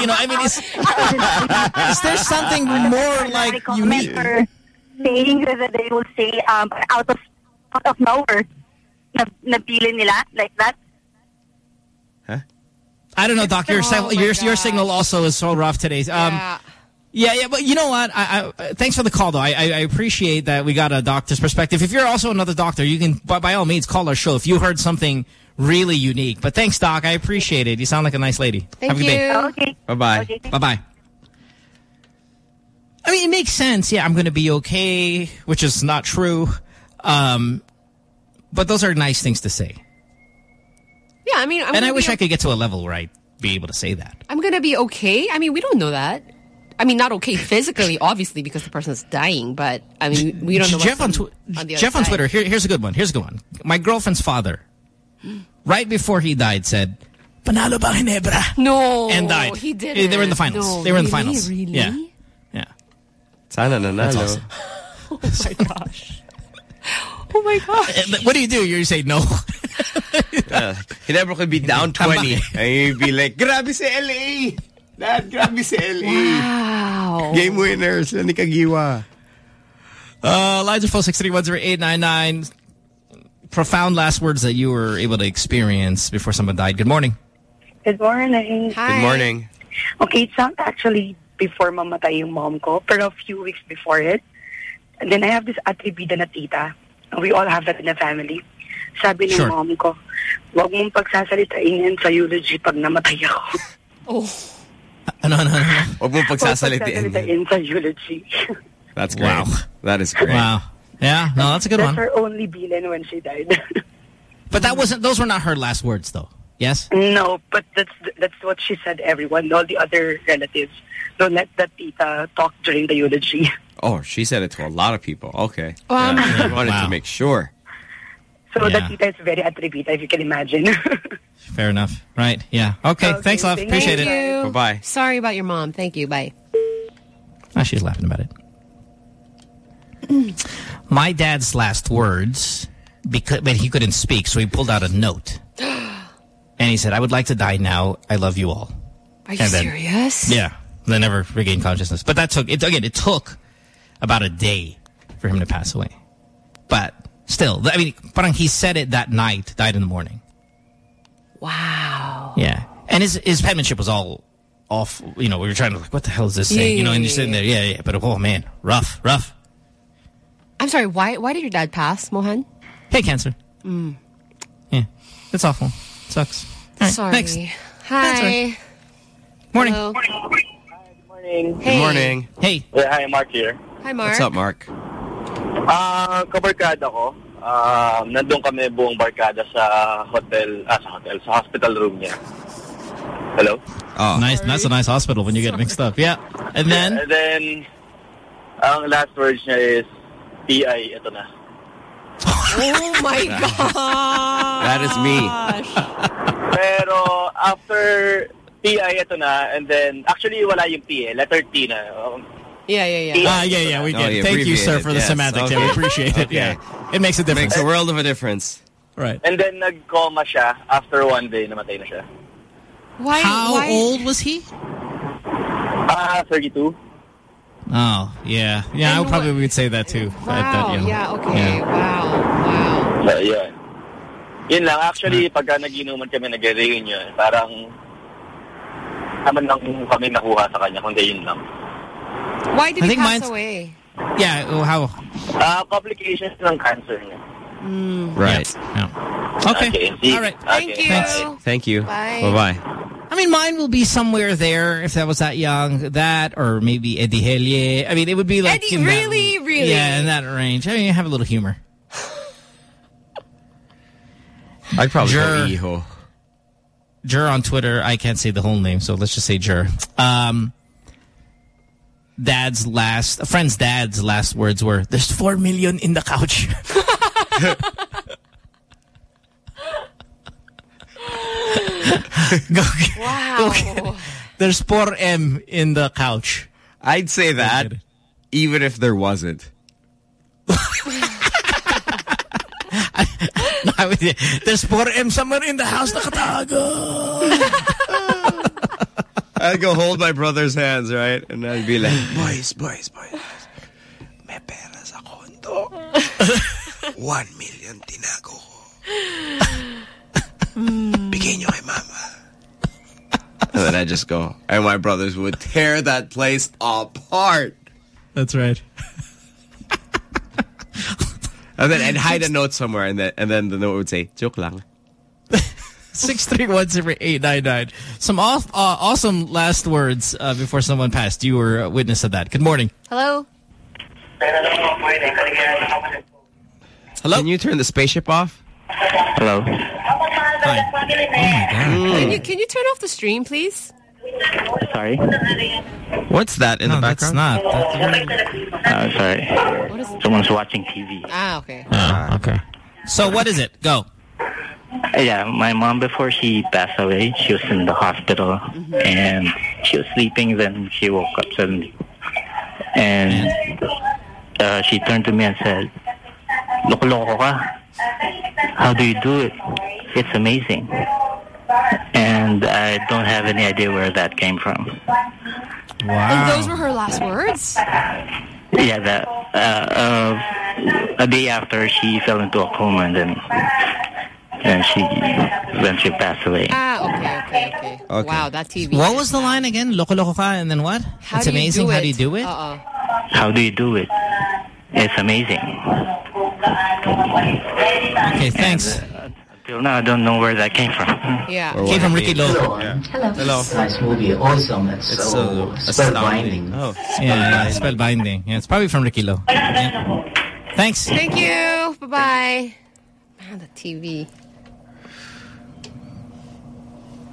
you know, I mean, is, is there something more like unique?
Saying that they will say um, out of out of nowhere na napili nila like that. Huh?
I don't know, Doc. Your,
Oh
your, your signal also is so rough today. Um,
Yeah.
Yeah, yeah, but you know what? I, I, thanks for the call, though. I, I, I appreciate that we got a doctor's perspective. If you're also another doctor, you can, by, by all means, call our show if you heard something really unique. But thanks, Doc. I appreciate it. You sound like a nice lady.
Thank
Have a good day.
Okay.
Bye-bye.
Bye-bye. I mean, it makes sense. Yeah, I'm going to be okay, which is not true. Um, but those are nice things to say.
Yeah, I mean, I'm
and I wish I could get to a level where I'd be able to say that.
I'm gonna be okay. I mean, we don't know that. I mean, not okay physically, obviously, because the person's dying. But I mean, we don't know.
Jeff on,
on the
Jeff on. Twitter. Here, here's a good one. Here's a good one. My girlfriend's father, right before he died, said, "Panalo ba Ginebra?"
No,
and died.
He did.
They were in the finals.
No,
they were in the finals.
Really?
Yeah, yeah.
Sana
That's
nanalo.
awesome.
Oh my gosh. Oh my gosh.
Uh, What do you do? You say no.
Uh, he never could be down 20. and he'd be like, grabe si LA! Dad, grabe si LA!
Wow.
Game winner, sila ni Kagiwa.
Uh, lines are full six three one zero eight nine nine. Profound last words that you were able to experience before someone died. Good morning.
Good morning.
Good morning.
Okay, it's not actually before mamatay yung mom ko, pero a few weeks before it. And then I have this atribida na tita. We all have that in the family. Sabi ng
Sure.
mom ko, huwag mong pagsasalitain yan sa eulogy pag namatay ako.
Oh.
Ano, ano, ano?
Huwag mo
Huwag
pagsasalitiin.
pagsasalitain sa eulogy.
That's great.
Wow.
That is great.
Wow. Yeah, no, that's a good
That's
one.
her only bilin when she died.
But that wasn't. Those were not her last words, though. Yes.
no, but that's that's what she said everyone. All the other relatives. Don't let the tita talk during the eulogy.
Oh, she said it to a lot of people. Okay.
Um,
yeah, I wanted
Wow.
to make sure.
So
Yeah.
that tita is very atribita, if you can imagine.
Fair enough. Right. Yeah. Okay.
Okay,
Thanks, love.
thank
Appreciate
Thank
it.
Bye-bye.
Sorry about your mom. Thank you. Bye.
Ah, she's laughing about it. My dad's last words, because but he couldn't speak, so he pulled out a note, and he said, "I would like to die now. I love you all."
Are you
And then-
serious?
Yeah. They never regained consciousness, but that took it again. It took about a day for him to pass away, but still, I mean, parang he said it that night, died in the morning.
Wow.
Yeah. And his his penmanship was all off. You know, we were trying to like, what the hell is this saying?
Yeah,
you know, and you're sitting there, yeah, yeah. But oh man, rough, rough.
I'm sorry. Why? Why did your dad pass, Mohan?
Hey, cancer.
Mm.
Yeah, it's awful. sucks. All right,
Sorry.
Next.
Hi.
right. Morning.
Hello.
morning.
Good morning.
Hey.
Yeah, hi, Mark here.
Hi, Mark.
What's up, Mark?
Ah, kabarkada ko. Um, nandun kami buong barkada sa hotel, ah, sa hotel, sa hospital room niya. Hello?
Oh.
Nice. That's a nice hospital when you get mixed up. Yeah. And then
And then, ang last words niya is, PI, ito na.
Oh my god.
That is me.
Pero, after PI, ito na, and then, actually, wala yung P eh, letter T na. Um,
Yeah, yeah, yeah.
Ah, yeah, yeah, we
Oh,
get
you
it. Thank you, sir, for the
yes.
semantics. Yeah, we appreciate it.
Okay.
Yeah, it makes a difference.
It Makes a world of a difference.
Right.
and then, nag-coma siya. After one day, namatay na siya.
Why?
How
why?
old was he?
Ah, 32.
Oh, yeah, yeah. I
And
probably would say that too. at that
Wow.
young.
Yeah. Okay.
Yeah.
Wow. Wow.
So, yun. Yun lang. Actually, pagka naginuman kami nag-reunion, parang naman lang kami nakuha sa kanya, kundi yun lang.
Why did
I
he
think
pass
mine's-
away?
Yeah. oh, How?
Ah, complications ng cancer niya.
Right.
Okay. All right.
Thank you.
Thanks.
Thank you.
Bye.
Bye-bye.
I mean, mine will be somewhere there if that was that young. That or maybe Eddie Helye. I mean, it would be like
Eddie,
in that-
really, really?
yeah, in that range. I mean, have a little humor.
I'd probably
Jur.
go Iho.
Jur on Twitter. I can't say the whole name, so let's just say Jur. Um, dad's last, a friend's dad's last words were, "There's four million in the couch." Go,
Wow.
There's four M in the couch.
I'd say that, even if there wasn't.
I mean, There's four M somewhere in the house. Nakatago.
I'd go hold my brother's hands, right? And I'd be like, boys, boys, boys. May pera sa kondo. One million tinago ko. Bigay nyo kay mama. And then I just go, and my brothers would tear that place apart.
That's right.
And then I'd hide a note somewhere, and then and then the note would say, joke lang.
Six three one zero eight nine nine. Some off, uh, awesome last words uh, before someone passed. You were a witness of that. Good morning.
Hello?
Hello? Can you turn the spaceship off?
Hello.
Hi. Oh my
Can you can you turn off the stream, please?
Sorry.
What's that in
No,
the
that's
background?
not.
Uh, sorry.
What is
Someone's watching TV.
Ah, okay.
Oh, okay. So what is it? Go.
Yeah, my mom before she passed away, she was in the hospital and she was sleeping. Then she woke up suddenly, and uh, she turned to me and said, "Loko-loko ka? How do you do it? It's amazing." And I don't have any idea where that came from. Wow.
And those were her last words?
Yeah, that uh, uh, a day after she fell into a coma and then and she then she passed away.
Ah, okay, okay, okay.
Okay.
Wow, that TV.
What was the line again? Loko loko ka, and then what?
How
it's amazing.
do
How do you do it?
Uh-uh.
How do you do it? It's amazing.
Okay, thanks.
Till now, I don't know where that came from.
Yeah.
Came from Ricky Lo.
Hello.
Hello.
Nice movie. Awesome. It's,
It's
so,
so
spellbinding.
Oh,
Yeah, yeah, spellbinding. Yeah, it's probably from Ricky Lo. Yeah. Thanks.
Thank you. Bye-bye. Man, the TV.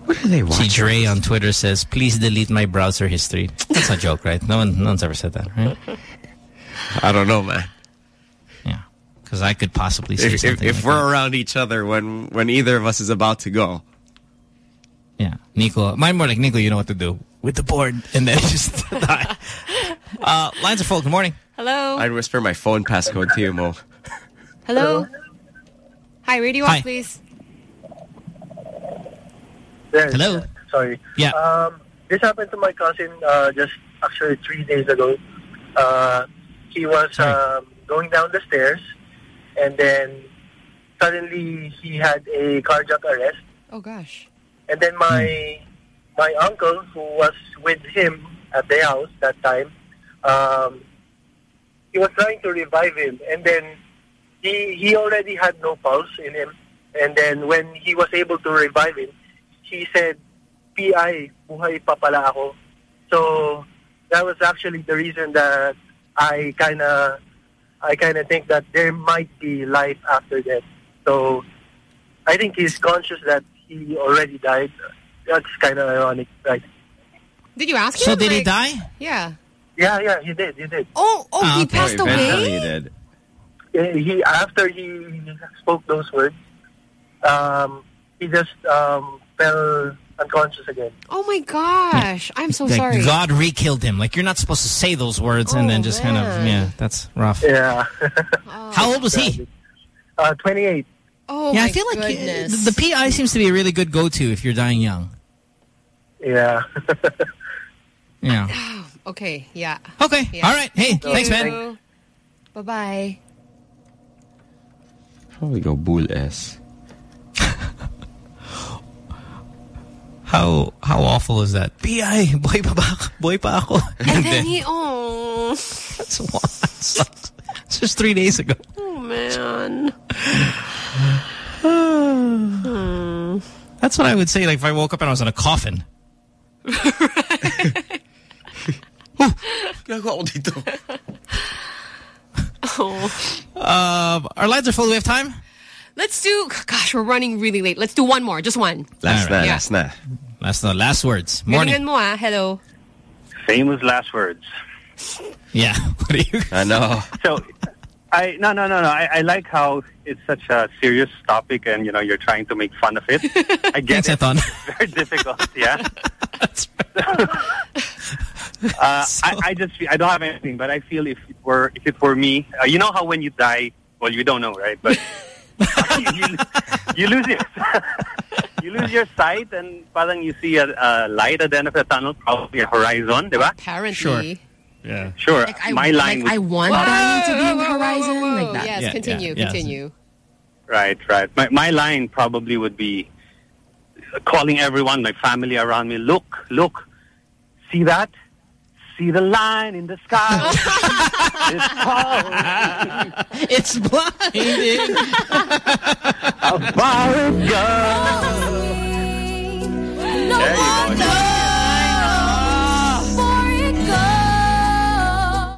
What are they
See, Dre on Twitter says, please delete my browser history. That's a joke, right? No one, no one's ever said that, right?
I don't know, man.
Yeah. Because I could possibly say
If, if,
something
if
like
we're around each other when, when either of us is about to go.
Yeah. Nico. Mine more like, Nico, you know what to do. With the board. And then just die. Uh, lines are full. Good morning.
Hello?
I'd whisper my phone passcode to you, Mo.
Hello? Hi, radio
Hi.
off, please.
There.
Hello?
Sorry.
Yeah.
Um, this happened to my cousin uh, just actually three days ago. Uh, he was um, going down the stairs, and then suddenly he had a cardiac arrest.
Oh, gosh.
And then my my uncle, who was with him at the house that time, um, he was trying to revive him, and then he he already had no pulse in him. And then when he was able to revive him, he said, "PI, buhay pa pala ako." So that was actually the reason that I kind of I kind of think that there might be life after death. So I think he's conscious that he already died. That's kind of ironic, right?
Did you ask him?
So did he die?
Yeah.
Yeah, yeah, he did, he did.
Oh, oh,
Ah,
he
okay.
passed
Eventually
away?
he did.
He after he spoke those words, um, he just um, fell unconscious again.
Oh, my gosh. I'm so
like
sorry.
God re-killed him. Like you're not supposed to say those words and then just kind of, yeah, that's rough.
Yeah.
How old was he?
Uh, 28.
Oh,
yeah,
my
I feel like
goodness.
the, the PI seems to be a really good go-to if you're dying young.
Yeah.
Yeah.
Okay, yeah.
Okay,
Yeah.
all right. Hey,
Thank
thanks,
you.
man.
Bye-bye.
Probably go Bull S.
How how awful is that? PI, boy pa ba ako? Boy pa ako.
And then he, oh.
That's, that's just three days ago.
Oh, man.
That's what I would say. Like if I woke up and I was in a coffin.
Ginagawa ko dito.
Oh.
Uh, our lines are full. Do we have time?
Let's do, gosh, we're running really late. Let's do one more, just one.
Last
All right.
na,
Yeah.
last na.
Last, uh, last words. Morning.
Galingan mo ah. Hello.
Famous last words.
Yeah. What are you?
I know.
So, I no no no no. I, I like how it's such a serious topic, and you know you're trying to make fun of it. I get
Thanks,
it.
Eton.
It's very difficult. Yeah. uh, I, I just I don't have anything, but I feel if it were if it were me, uh, you know how when you die, well you don't know, right? But you, you, you lose your you lose your sight, and parang you see a, a light at the end of the tunnel, probably a horizon, diba?
Apparently.
Sure. Yeah.
Sure.
Like I,
My line.
like I
would-
want dying to be in the horizon. Like that. Yes,
Yeah,
continue,
yeah, yeah.
continue.
Right, right. My my line probably would be calling everyone, my family around me. Look, look, see that? See the line in the sky. it's called
It's blinding.
how far it goes. There you go.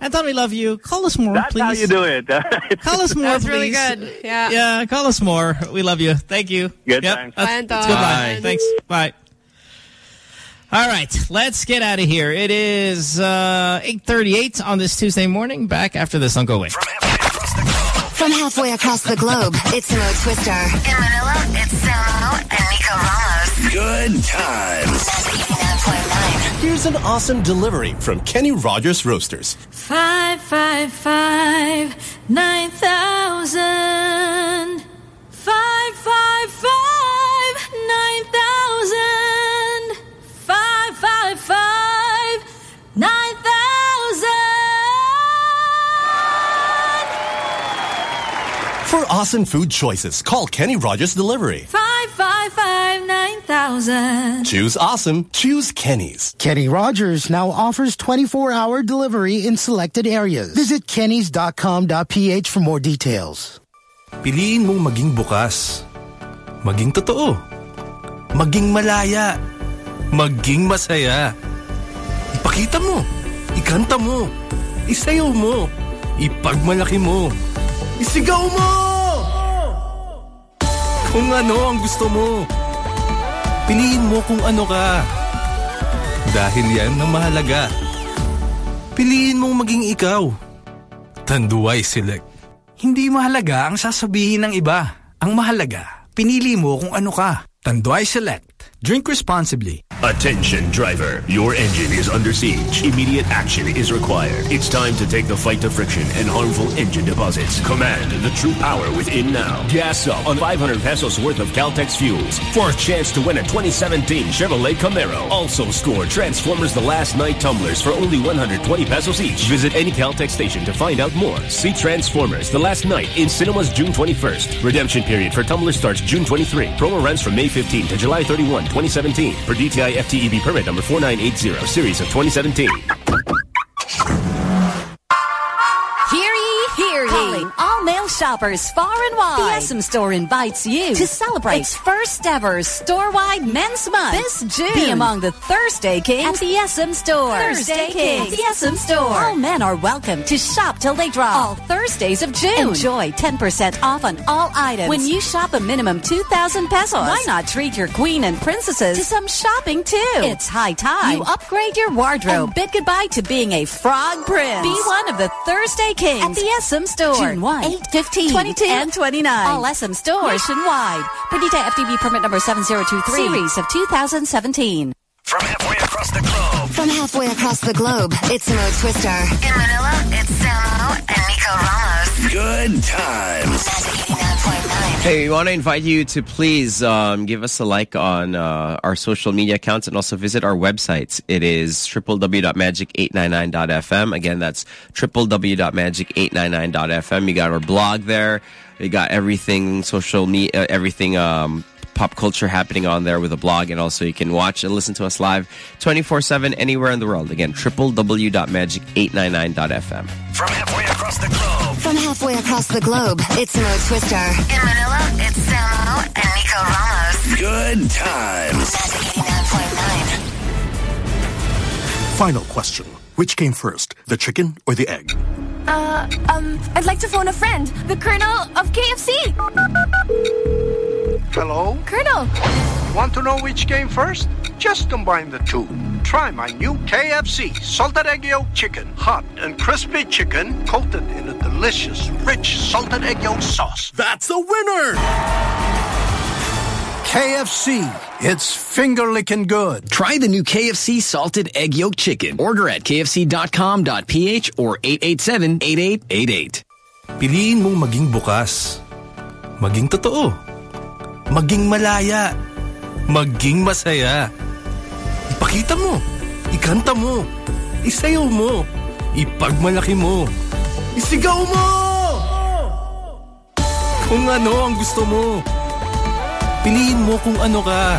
Anton, we love you. Call us more,
That's
please.
how you do it.
Call us more,
That's
please.
really good. Yeah.
Yeah, call us more. We love you. Thank you.
Good
Yep.
times.
That's,
Bye, Anton.
goodbye.
Bye.
Thanks. Bye. All right, let's get out of here. It is uh, 8.38 on this Tuesday morning. Back after this. Don't go away.
From halfway across the globe, it's Mo Twister. In Manila, it's Samo and Nico Ramos.
Good times. Here's an awesome delivery from Kenny Rogers Roasters.
Five, five, five, nine thousand. Five, five, five,
For awesome food choices, call Kenny Rogers Delivery.
Five, five, five, nine thousand.
Choose awesome. Choose Kenny's.
Kenny Rogers now offers 24-hour delivery in selected areas. Visit kennys.com.ph for more details.
Piliin mong maging bukas. Maging totoo. Maging malaya. Maging masaya. Ipakita mo. Ikanta mo. Isayaw mo. Ipagmalaki mo. Isigaw mo! Kung ano ang gusto mo. Piliin mo kung ano ka. Dahil yan ang mahalaga. Piliin mong maging ikaw. Tanduay Select. Hindi mahalaga ang sasabihin ng iba. Ang mahalaga, pinili mo kung ano ka. Tanduay Select. Drink responsibly.
Attention, driver. Your engine is under siege. Immediate action is required. It's time to take the fight to friction and harmful engine deposits. Command the true power within now. Gas up on 500 pesos worth of Caltex fuels for a chance to win a 2017 Chevrolet Camaro. Also score Transformers The Last Knight tumblers for only 120 pesos each. Visit any Caltex station to find out more. See Transformers The Last Knight in cinemas June 21st. Redemption period for tumblers starts June 23. Promo runs from May 15 to July 31, 2017. for DTI FTEB permit number 4980, series of 2017.
Shoppers far and wide. The SM Store invites you to celebrate its first ever store-wide men's month this June. Be among the Thursday Kings at the SM Store. Thursday Kings at the SM Store. All men are welcome to shop till they drop. All Thursdays of June. Enjoy 10% off on all items when you shop a minimum 2,000 pesos. Why not treat your queen and princesses to some shopping too? It's high time you upgrade your wardrobe and bid goodbye to being a frog prince. Be one of the Thursday Kings at the SM Store. June 1, 8, 15, 22, and 29. All SM stores nationwide. Perdita FDB permit number 7023. Series of 2017.
From halfway across the globe.
From halfway across the globe, it's Mo Twister. In Manila, it's Samo and Nico Ramos.
Good times.
Hey, we want to invite you to please um, give us a like on uh, our social media accounts and also visit our websites. It is www.magic899.fm. Again, that's www.magic899.fm. You got our blog there. You got everything social media, uh, everything um, pop culture happening on there with a blog. And also you can watch and listen to us live 24-7 anywhere in the world. Again, www.magic899.fm.
From halfway across the globe.
From halfway
halfway across the globe, it's Mo Twister. In Manila, it's Samo and Nico Ramos.
Good times.
Final question. Which came first, the chicken or the egg?
Uh, um, I'd like to phone a friend, the Colonel of KFC.
Hello?
Colonel.
Want to know which came first? Just combine the two. Try my new KFC salted egg yolk chicken. Hot and crispy chicken coated in a delicious, rich salted egg yolk sauce.
That's a winner!
KFC. It's finger licking good.
Try the new KFC salted egg yolk chicken. Order at kfc.com.ph or 887-8888.
Piliin mong maging bukas. Maging totoo. Maging malaya. Maging masaya. Ipakita mo. Ikanta mo. Isayaw mo. Ipagmalaki mo. Isigaw mo! Kung ano ang gusto mo. Piliin mo kung ano ka.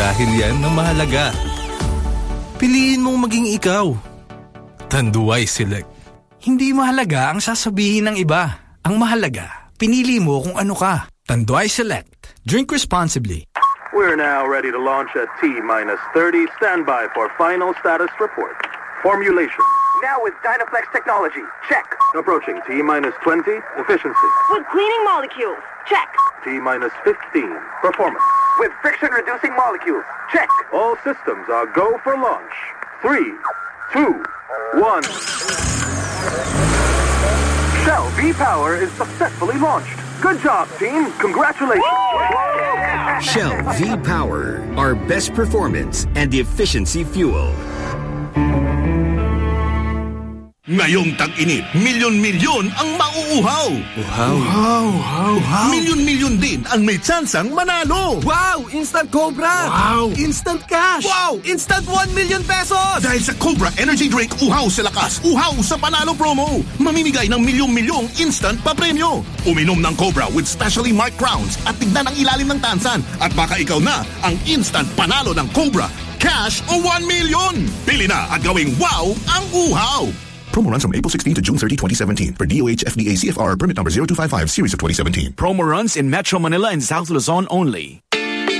Dahil yan ang mahalaga. Piliin mong maging ikaw. Tanduay Select.
Hindi mahalaga ang sasabihin ng iba. Ang mahalaga, pinili mo kung ano ka. Tanduay Select. Drink responsibly.
We're now ready to launch at T-minus 30. Stand by for final status report. Formulation.
Now with Dynaflex technology. Check.
Approaching T-minus 20. Efficiency.
With cleaning molecules. Check.
T-minus 15. Performance.
With friction-reducing molecules. Check.
All systems are go for launch. Three, two, one. Shell V-Power is successfully launched. Good job, team. Congratulations.
Shell V-Power. Our best performance and efficiency fuel.
Ngayong tag-init, milyon-milyon ang mauuhaw.
Uhaw.
Uhaw, uhaw. Milyon-milyon din ang may tsansang manalo.
Wow! Instant Cobra!
Wow!
Instant cash!
Wow!
Instant 1 million pesos!
Dahil sa Cobra Energy Drink, uhaw sa lakas, uhaw sa panalo promo. Mamimigay ng milyong-milyong instant pa premyo. Uminom ng Cobra with specially marked crowns at tignan ang ilalim ng tansan. At baka ikaw na ang instant panalo ng Cobra. Cash o 1 million. Pili na at gawing wow ang uhaw. Promo runs from April 16 to June 30, 2017. For DOH FDA CFR permit number 0255 series of 2017.
Promo runs in Metro Manila and South Luzon only.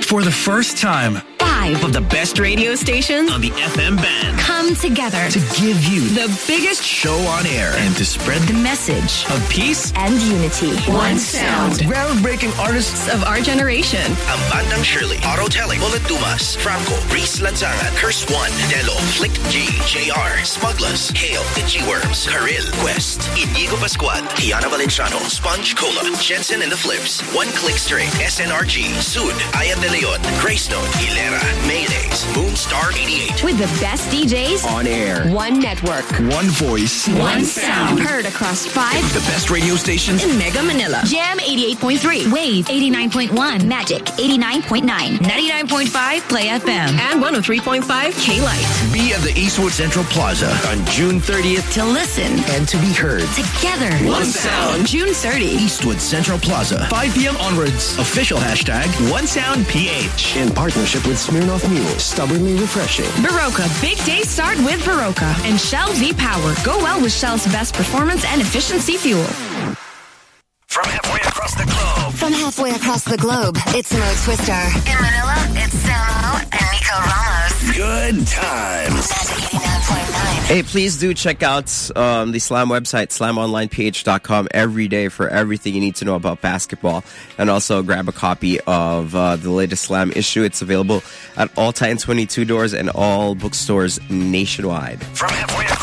For the first time,
Five
of the best radio stations on the FM band
come together
to give you
the biggest
show on air and to spread
the message
of peace
and unity.
One sound.
Groundbreaking artists of our generation.
Ang Bandang Shirley, Autotelic, Bullet Dumas, Franco, Reese Lansangan, Curse One, Delo, Flict G, JR, Smugglaz, Hale, The G-Worms, Karil, Quest, Inigo Pascual, Kiana Valenciano, Sponge Cola, Jensen and the Flips, One Click Straight, SNRG, Sud, Aya de Leon, Grace Note, Hilera, Mayonnaise, Moonstar 88.
With the best DJs
On air.
One network.
One voice.
One sound. Heard across five
The best radio stations.
in Mega Manila. Jam 88.3. Wave 89.1. Magic 89.9. 99.5 Play FM. And 103.5 K-Lite.
Be at the Eastwood Central Plaza on June 30th
To listen.
and to be heard.
Together.
One sound.
June 30.
Eastwood Central Plaza. 5 p.m. onwards. Official hashtag One Sound PH. In partnership with Smirnoff Mule. Stubbornly refreshing.
Berocca. Big days start with Berocca. And Shell V Power. Go well with Shell's best performance and efficiency fuel.
From halfway across the globe.
From halfway across the globe, it's Mo Twister. In Manila, it's Samo and Nico Ramos.
Good times.
Hey, please do check out um, the Slam website, slamonlineph.com, every day for everything you need to know about basketball. And also grab a copy of uh, the latest Slam issue. It's available at all Titan 22 doors and all bookstores nationwide.
From halfway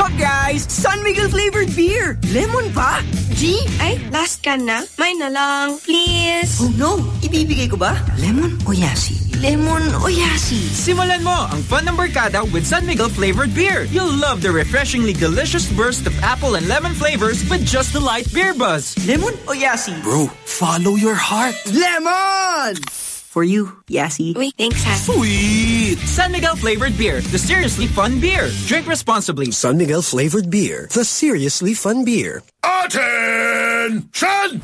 Sup guys? San Miguel flavored beer. Lemon pa? G? Ay, last can na. Mine na lang, please. Oh no, ibibigay ko ba? Lemon o yasi? Lemon o yasi?
Simulan mo ang fun ng barkada with San Miguel flavored beer. You'll love the refreshingly delicious burst of apple and lemon flavors with just the light beer buzz.
Lemon o yasi?
Bro, follow your heart.
Lemon! For you, Yasi. Wait, thanks, ha.
Sweet! San Miguel flavored beer, the seriously fun beer. Drink responsibly.
San Miguel flavored beer, the seriously fun beer.
Attention!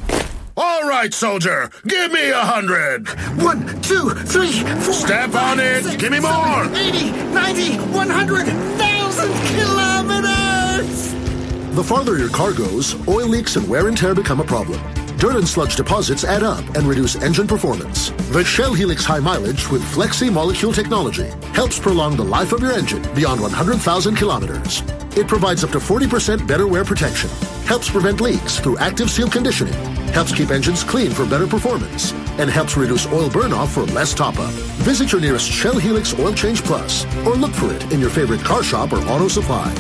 All right, soldier. Give me a hundred.
One, two, three, four.
Step on it.
six,
Give me more.
seven, 80, 90, 100,000 kilometers!
The farther your car goes, oil leaks and wear and tear become a problem. Dirt and sludge deposits add up and reduce engine performance. The Shell Helix High Mileage with Flexi Molecule technology helps prolong the life of your engine beyond 100,000 kilometers. It provides up to 40% better wear protection, helps prevent leaks through active seal conditioning, helps keep engines clean for better performance, and helps reduce oil burn-off for less top-up. Visit your nearest Shell Helix Oil Change Plus or look for it in your favorite car shop or auto supply.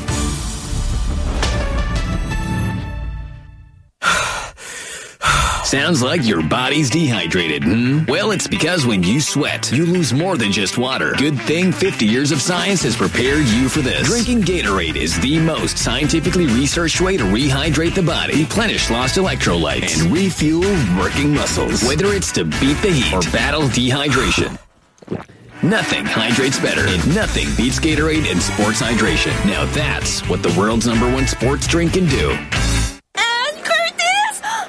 Sounds like your body's dehydrated, hmm? Well, it's because when you sweat, you lose more than just water. Good thing 50 years of science has prepared you for this. Drinking Gatorade is the most scientifically researched way to rehydrate the body, replenish lost electrolytes, and refuel working muscles. Whether it's to beat the heat or battle dehydration. Nothing hydrates better, and nothing beats Gatorade and sports hydration. Now that's what the world's number one sports drink can do.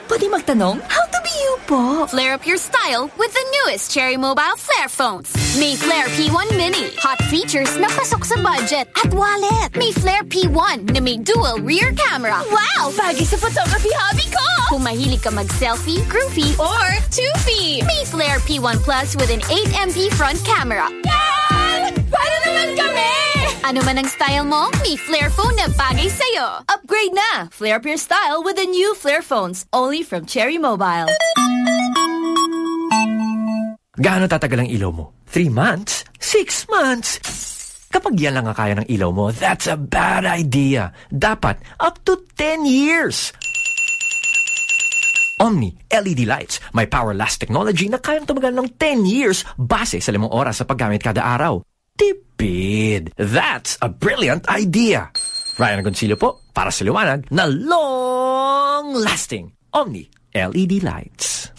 Pwede magtanong? How to be you po?
Flare up your style with the newest Cherry Mobile Flare phones. May Flare P1 Mini. Hot features na pasok sa budget. At wallet. May Flare P1 na may dual rear camera. Wow! Bagay sa photography hobby ko! Kung mahilig ka mag-selfie, groovy, or toofy. May Flare P1 Plus with an 8MP front camera. Yan! Paano naman kami? Ano man ang style mo, may Flare phone na bagay sa'yo.
Upgrade na! Flare up your style with the new Flare phones, only from Cherry Mobile.
Gaano tatagal ang ilaw mo? Three months? Six months? Kapag yan lang ang kaya ng ilaw mo, that's a bad idea. Dapat up to 10 years. Omni LED lights, may power last technology na kayang tumagal ng 10 years base sa limang oras sa paggamit kada araw. Tipid! That's a brilliant idea! Ryan Agoncillo po, para sa liwanag na long-lasting Omni LED lights.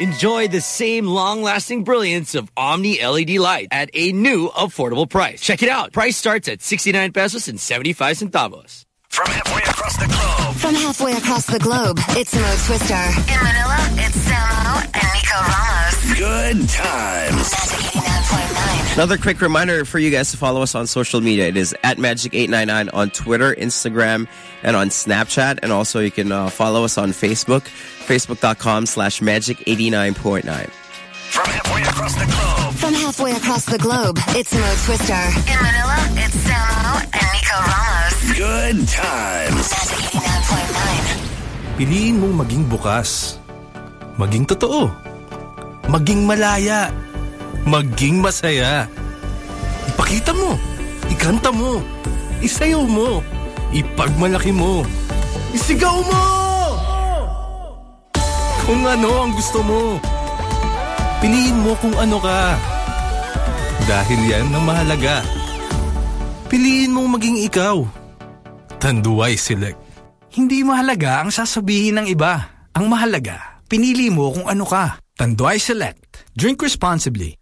Enjoy the same long-lasting brilliance of Omni LED light at a new affordable price. Check it out. Price starts at 69 pesos and 75 centavos.
From halfway across the globe.
From halfway across the globe, it's Mo Twister. In Manila, it's Samo and Nico Ramos.
Good times.
Another quick reminder for you guys to follow us on social media. It is at Magic899 on Twitter, Instagram, and on Snapchat. And also you can uh, follow us on Facebook, facebook.com slash Magic89.9.
From halfway across the globe.
From halfway across the globe, it's Mo Twister. In Manila, it's Samo and Nico Ramos.
Good times. Magic 89.9.
Piliin mong maging bukas. Maging totoo. Maging malaya. Maging masaya. Ipakita mo. Ikanta mo. Isayaw mo. Ipagmalaki mo. Isigaw mo! Kung ano ang gusto mo. Piliin mo kung ano ka. Dahil yan ang mahalaga. Piliin mong maging ikaw. Tanduay Select.
Hindi mahalaga ang sasabihin ng iba. Ang mahalaga, pinili mo kung ano ka. Tanduay Select. Drink responsibly.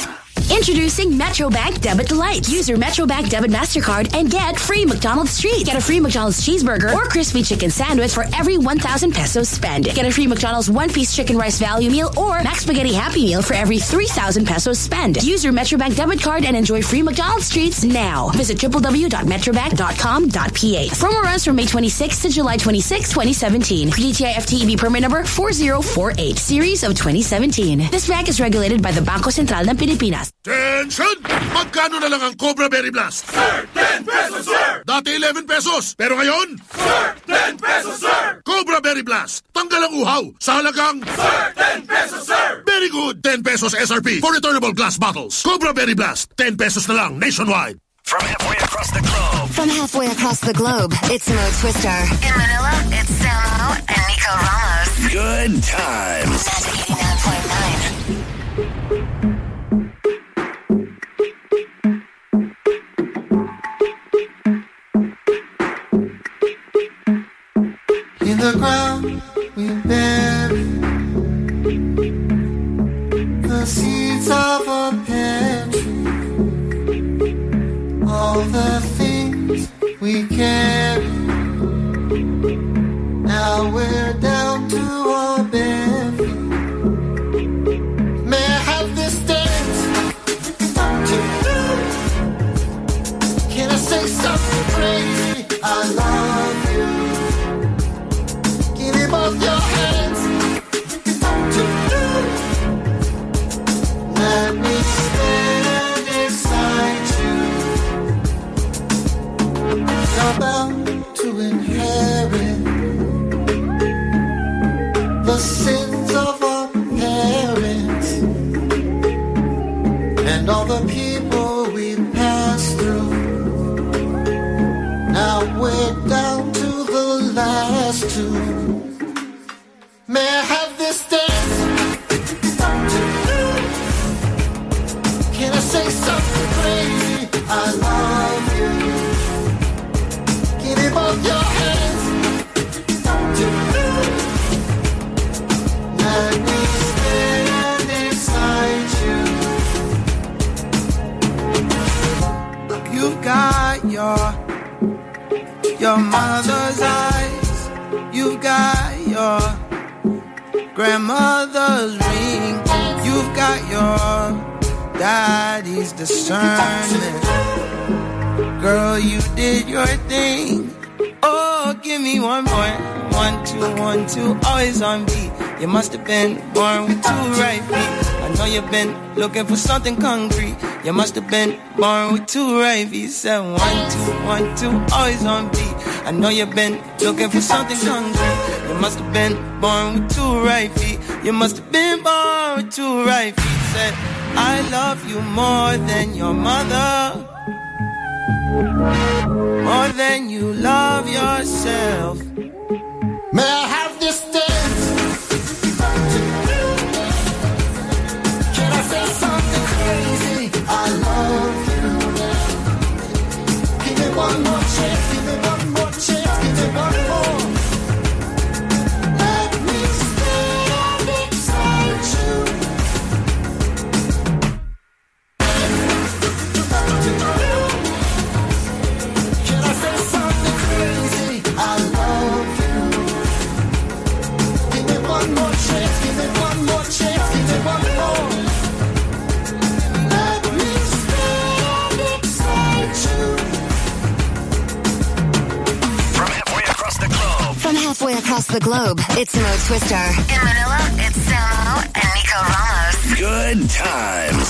Introducing Metrobank Debit Delight. Use your Metrobank Debit MasterCard and get free McDonald's treats. Get a free McDonald's cheeseburger or crispy chicken sandwich for every 1,000 pesos spent. Get a free McDonald's one-piece chicken rice value meal or McSpaghetti Happy Meal for every 3,000 pesos spent. Use your Metrobank Debit Card and enjoy free McDonald's treats now. Visit www.metrobank.com.ph. Promo runs from May 26 to July 26, 2017. PDTI FTEB permit number 4048, series of 2017. This bank is regulated by the Bangko Sentral ng Pilipinas.
Tension! Magkano na lang ang Cobra Berry Blast?
Sir, 10 pesos, sir!
Dati 11 pesos, pero ngayon?
Sir, 10 pesos, sir!
Cobra Berry Blast. Tanggal ang uhaw sa halagang...
Sir, 10 pesos, sir!
Very good! 10 pesos SRP for returnable glass bottles. Cobra Berry Blast. 10 pesos na lang nationwide.
From halfway across the globe.
From halfway across the globe, it's Mo Twister. In Manila, it's Samo and Nico Ramos.
Good times.
The ground we bury the seeds of a pear tree. All the things we carry. The sins of our parents and all the people we passed through. Now we're down to the last two. Been born with two right feet. I know you've been looking for something concrete. You must have been born with two right feet. Said one, two, one, two, always on beat. I know you've been looking for something concrete. You must have been born with two right feet. You must have been born with two right feet. Said, I love you more than your mother. More than you love yourself. May I have this dance?
Across the globe,
it's Mo Twister. In Manila, it's Samo and Nico Ramos.
Good times.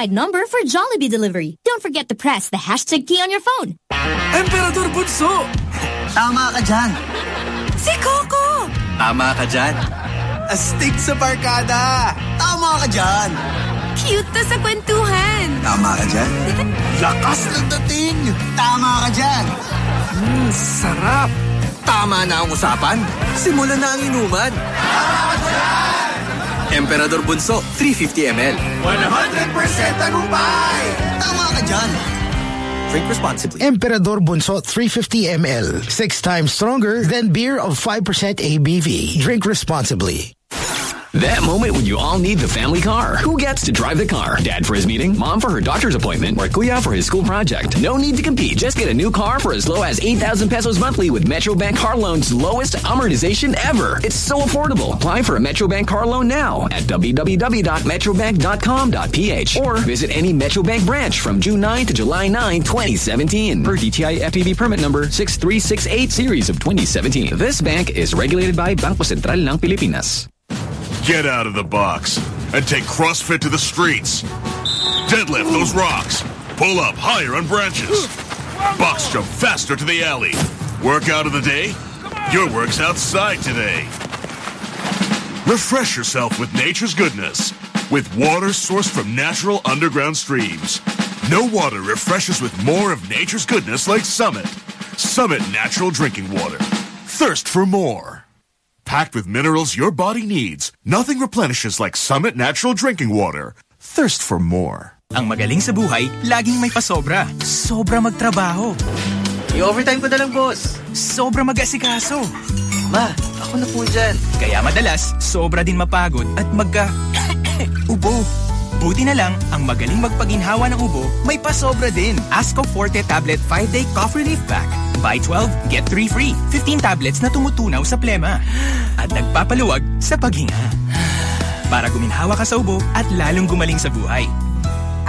Nationwide number for Jollibee delivery. Don't forget to press the hashtag key on your phone.
Emperador Bunso! Tama ka dyan.
Si Coco!
Tama ka dyan. Astig sa barkada. Tama ka dyan.
Cute to sa kwentuhan.
Tama ka dyan. Lakas ng dating. Tama ka dyan. Mm, sarap. Tama na ang usapan. Simulan na ang inuman. Emperador Bunso, 350 ml. 100% tagumpay! Tama ka dyan. Drink responsibly.
Emperador Bunso 350 ml. Six times stronger than beer of 5% ABV. Drink responsibly.
That moment when you all need the family car. Who gets to drive the car? Dad for his meeting, mom for her doctor's appointment, or kuya for his school project. No need to compete. Just get a new car for as low as 8,000 pesos monthly with Metrobank Car Loan's lowest amortization ever. It's so affordable. Apply for a Metrobank car loan now at www.metrobank.com.ph or visit any Metrobank branch from June 9 to July 9, 2017. Per DTI FTB permit number 6368 series of 2017. This bank is regulated by Bangko Sentral ng Pilipinas.
Get out of the box and take CrossFit to the streets. Deadlift those rocks. Pull up higher on branches. Box jump faster to the alley. Workout of the day? Your work's outside today. Refresh yourself with nature's goodness. With water sourced from natural underground streams. No water refreshes with more of nature's goodness like Summit. Summit Natural Drinking Water. Thirst for more. Packed with minerals your body needs, nothing replenishes like Summit Natural Drinking Water. Thirst for more.
Ang magaling sa buhay, laging may pasobra. Sobra magtrabaho.
I-overtime ko na lang, boss.
Sobra mag-asikaso.
Ma, ako na po dyan.
Kaya madalas, sobra din mapagod at magka... ubo. Buti na lang, ang magaling magpaginhawa ng ubo, may pasobra din. Ascof Forte Tablet 5-Day Cough Relief Pack. Buy 12, get 3 free. 15 tablets na tumutunaw sa plema. At nagpapaluwag sa paghinga. Para guminhawa ka sa ubo at lalong gumaling sa buhay.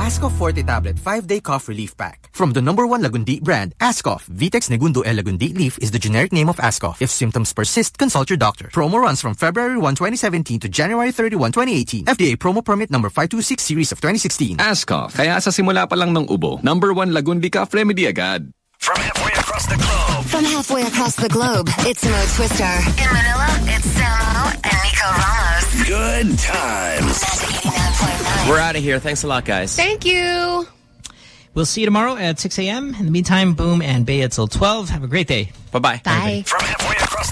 Ascof Forte Tablet 5-Day Cough Relief Pack. From the number one Lagundi brand, Ascof, Vitex Negundo L Lagundi Leaf is the generic name of Ascof. If symptoms persist, consult your doctor. Promo runs from February 1, 2017 to January 31, 2018. FDA promo permit number 526 series of 2016.
Ascof, kaya sa simula pa lang ng ubo, number one Lagundi Cough Remedy agad.
From halfway across the globe. From halfway across the globe, it's Mo Twister. In Manila, it's Samo and Nico Ramos.
Good times.
We're out of here. Thanks a lot, guys.
Thank you. We'll see you tomorrow at 6 a.m. In the meantime, Boom and Bay until 12. Have a great day.
Bye-bye.
Bye.
From halfway across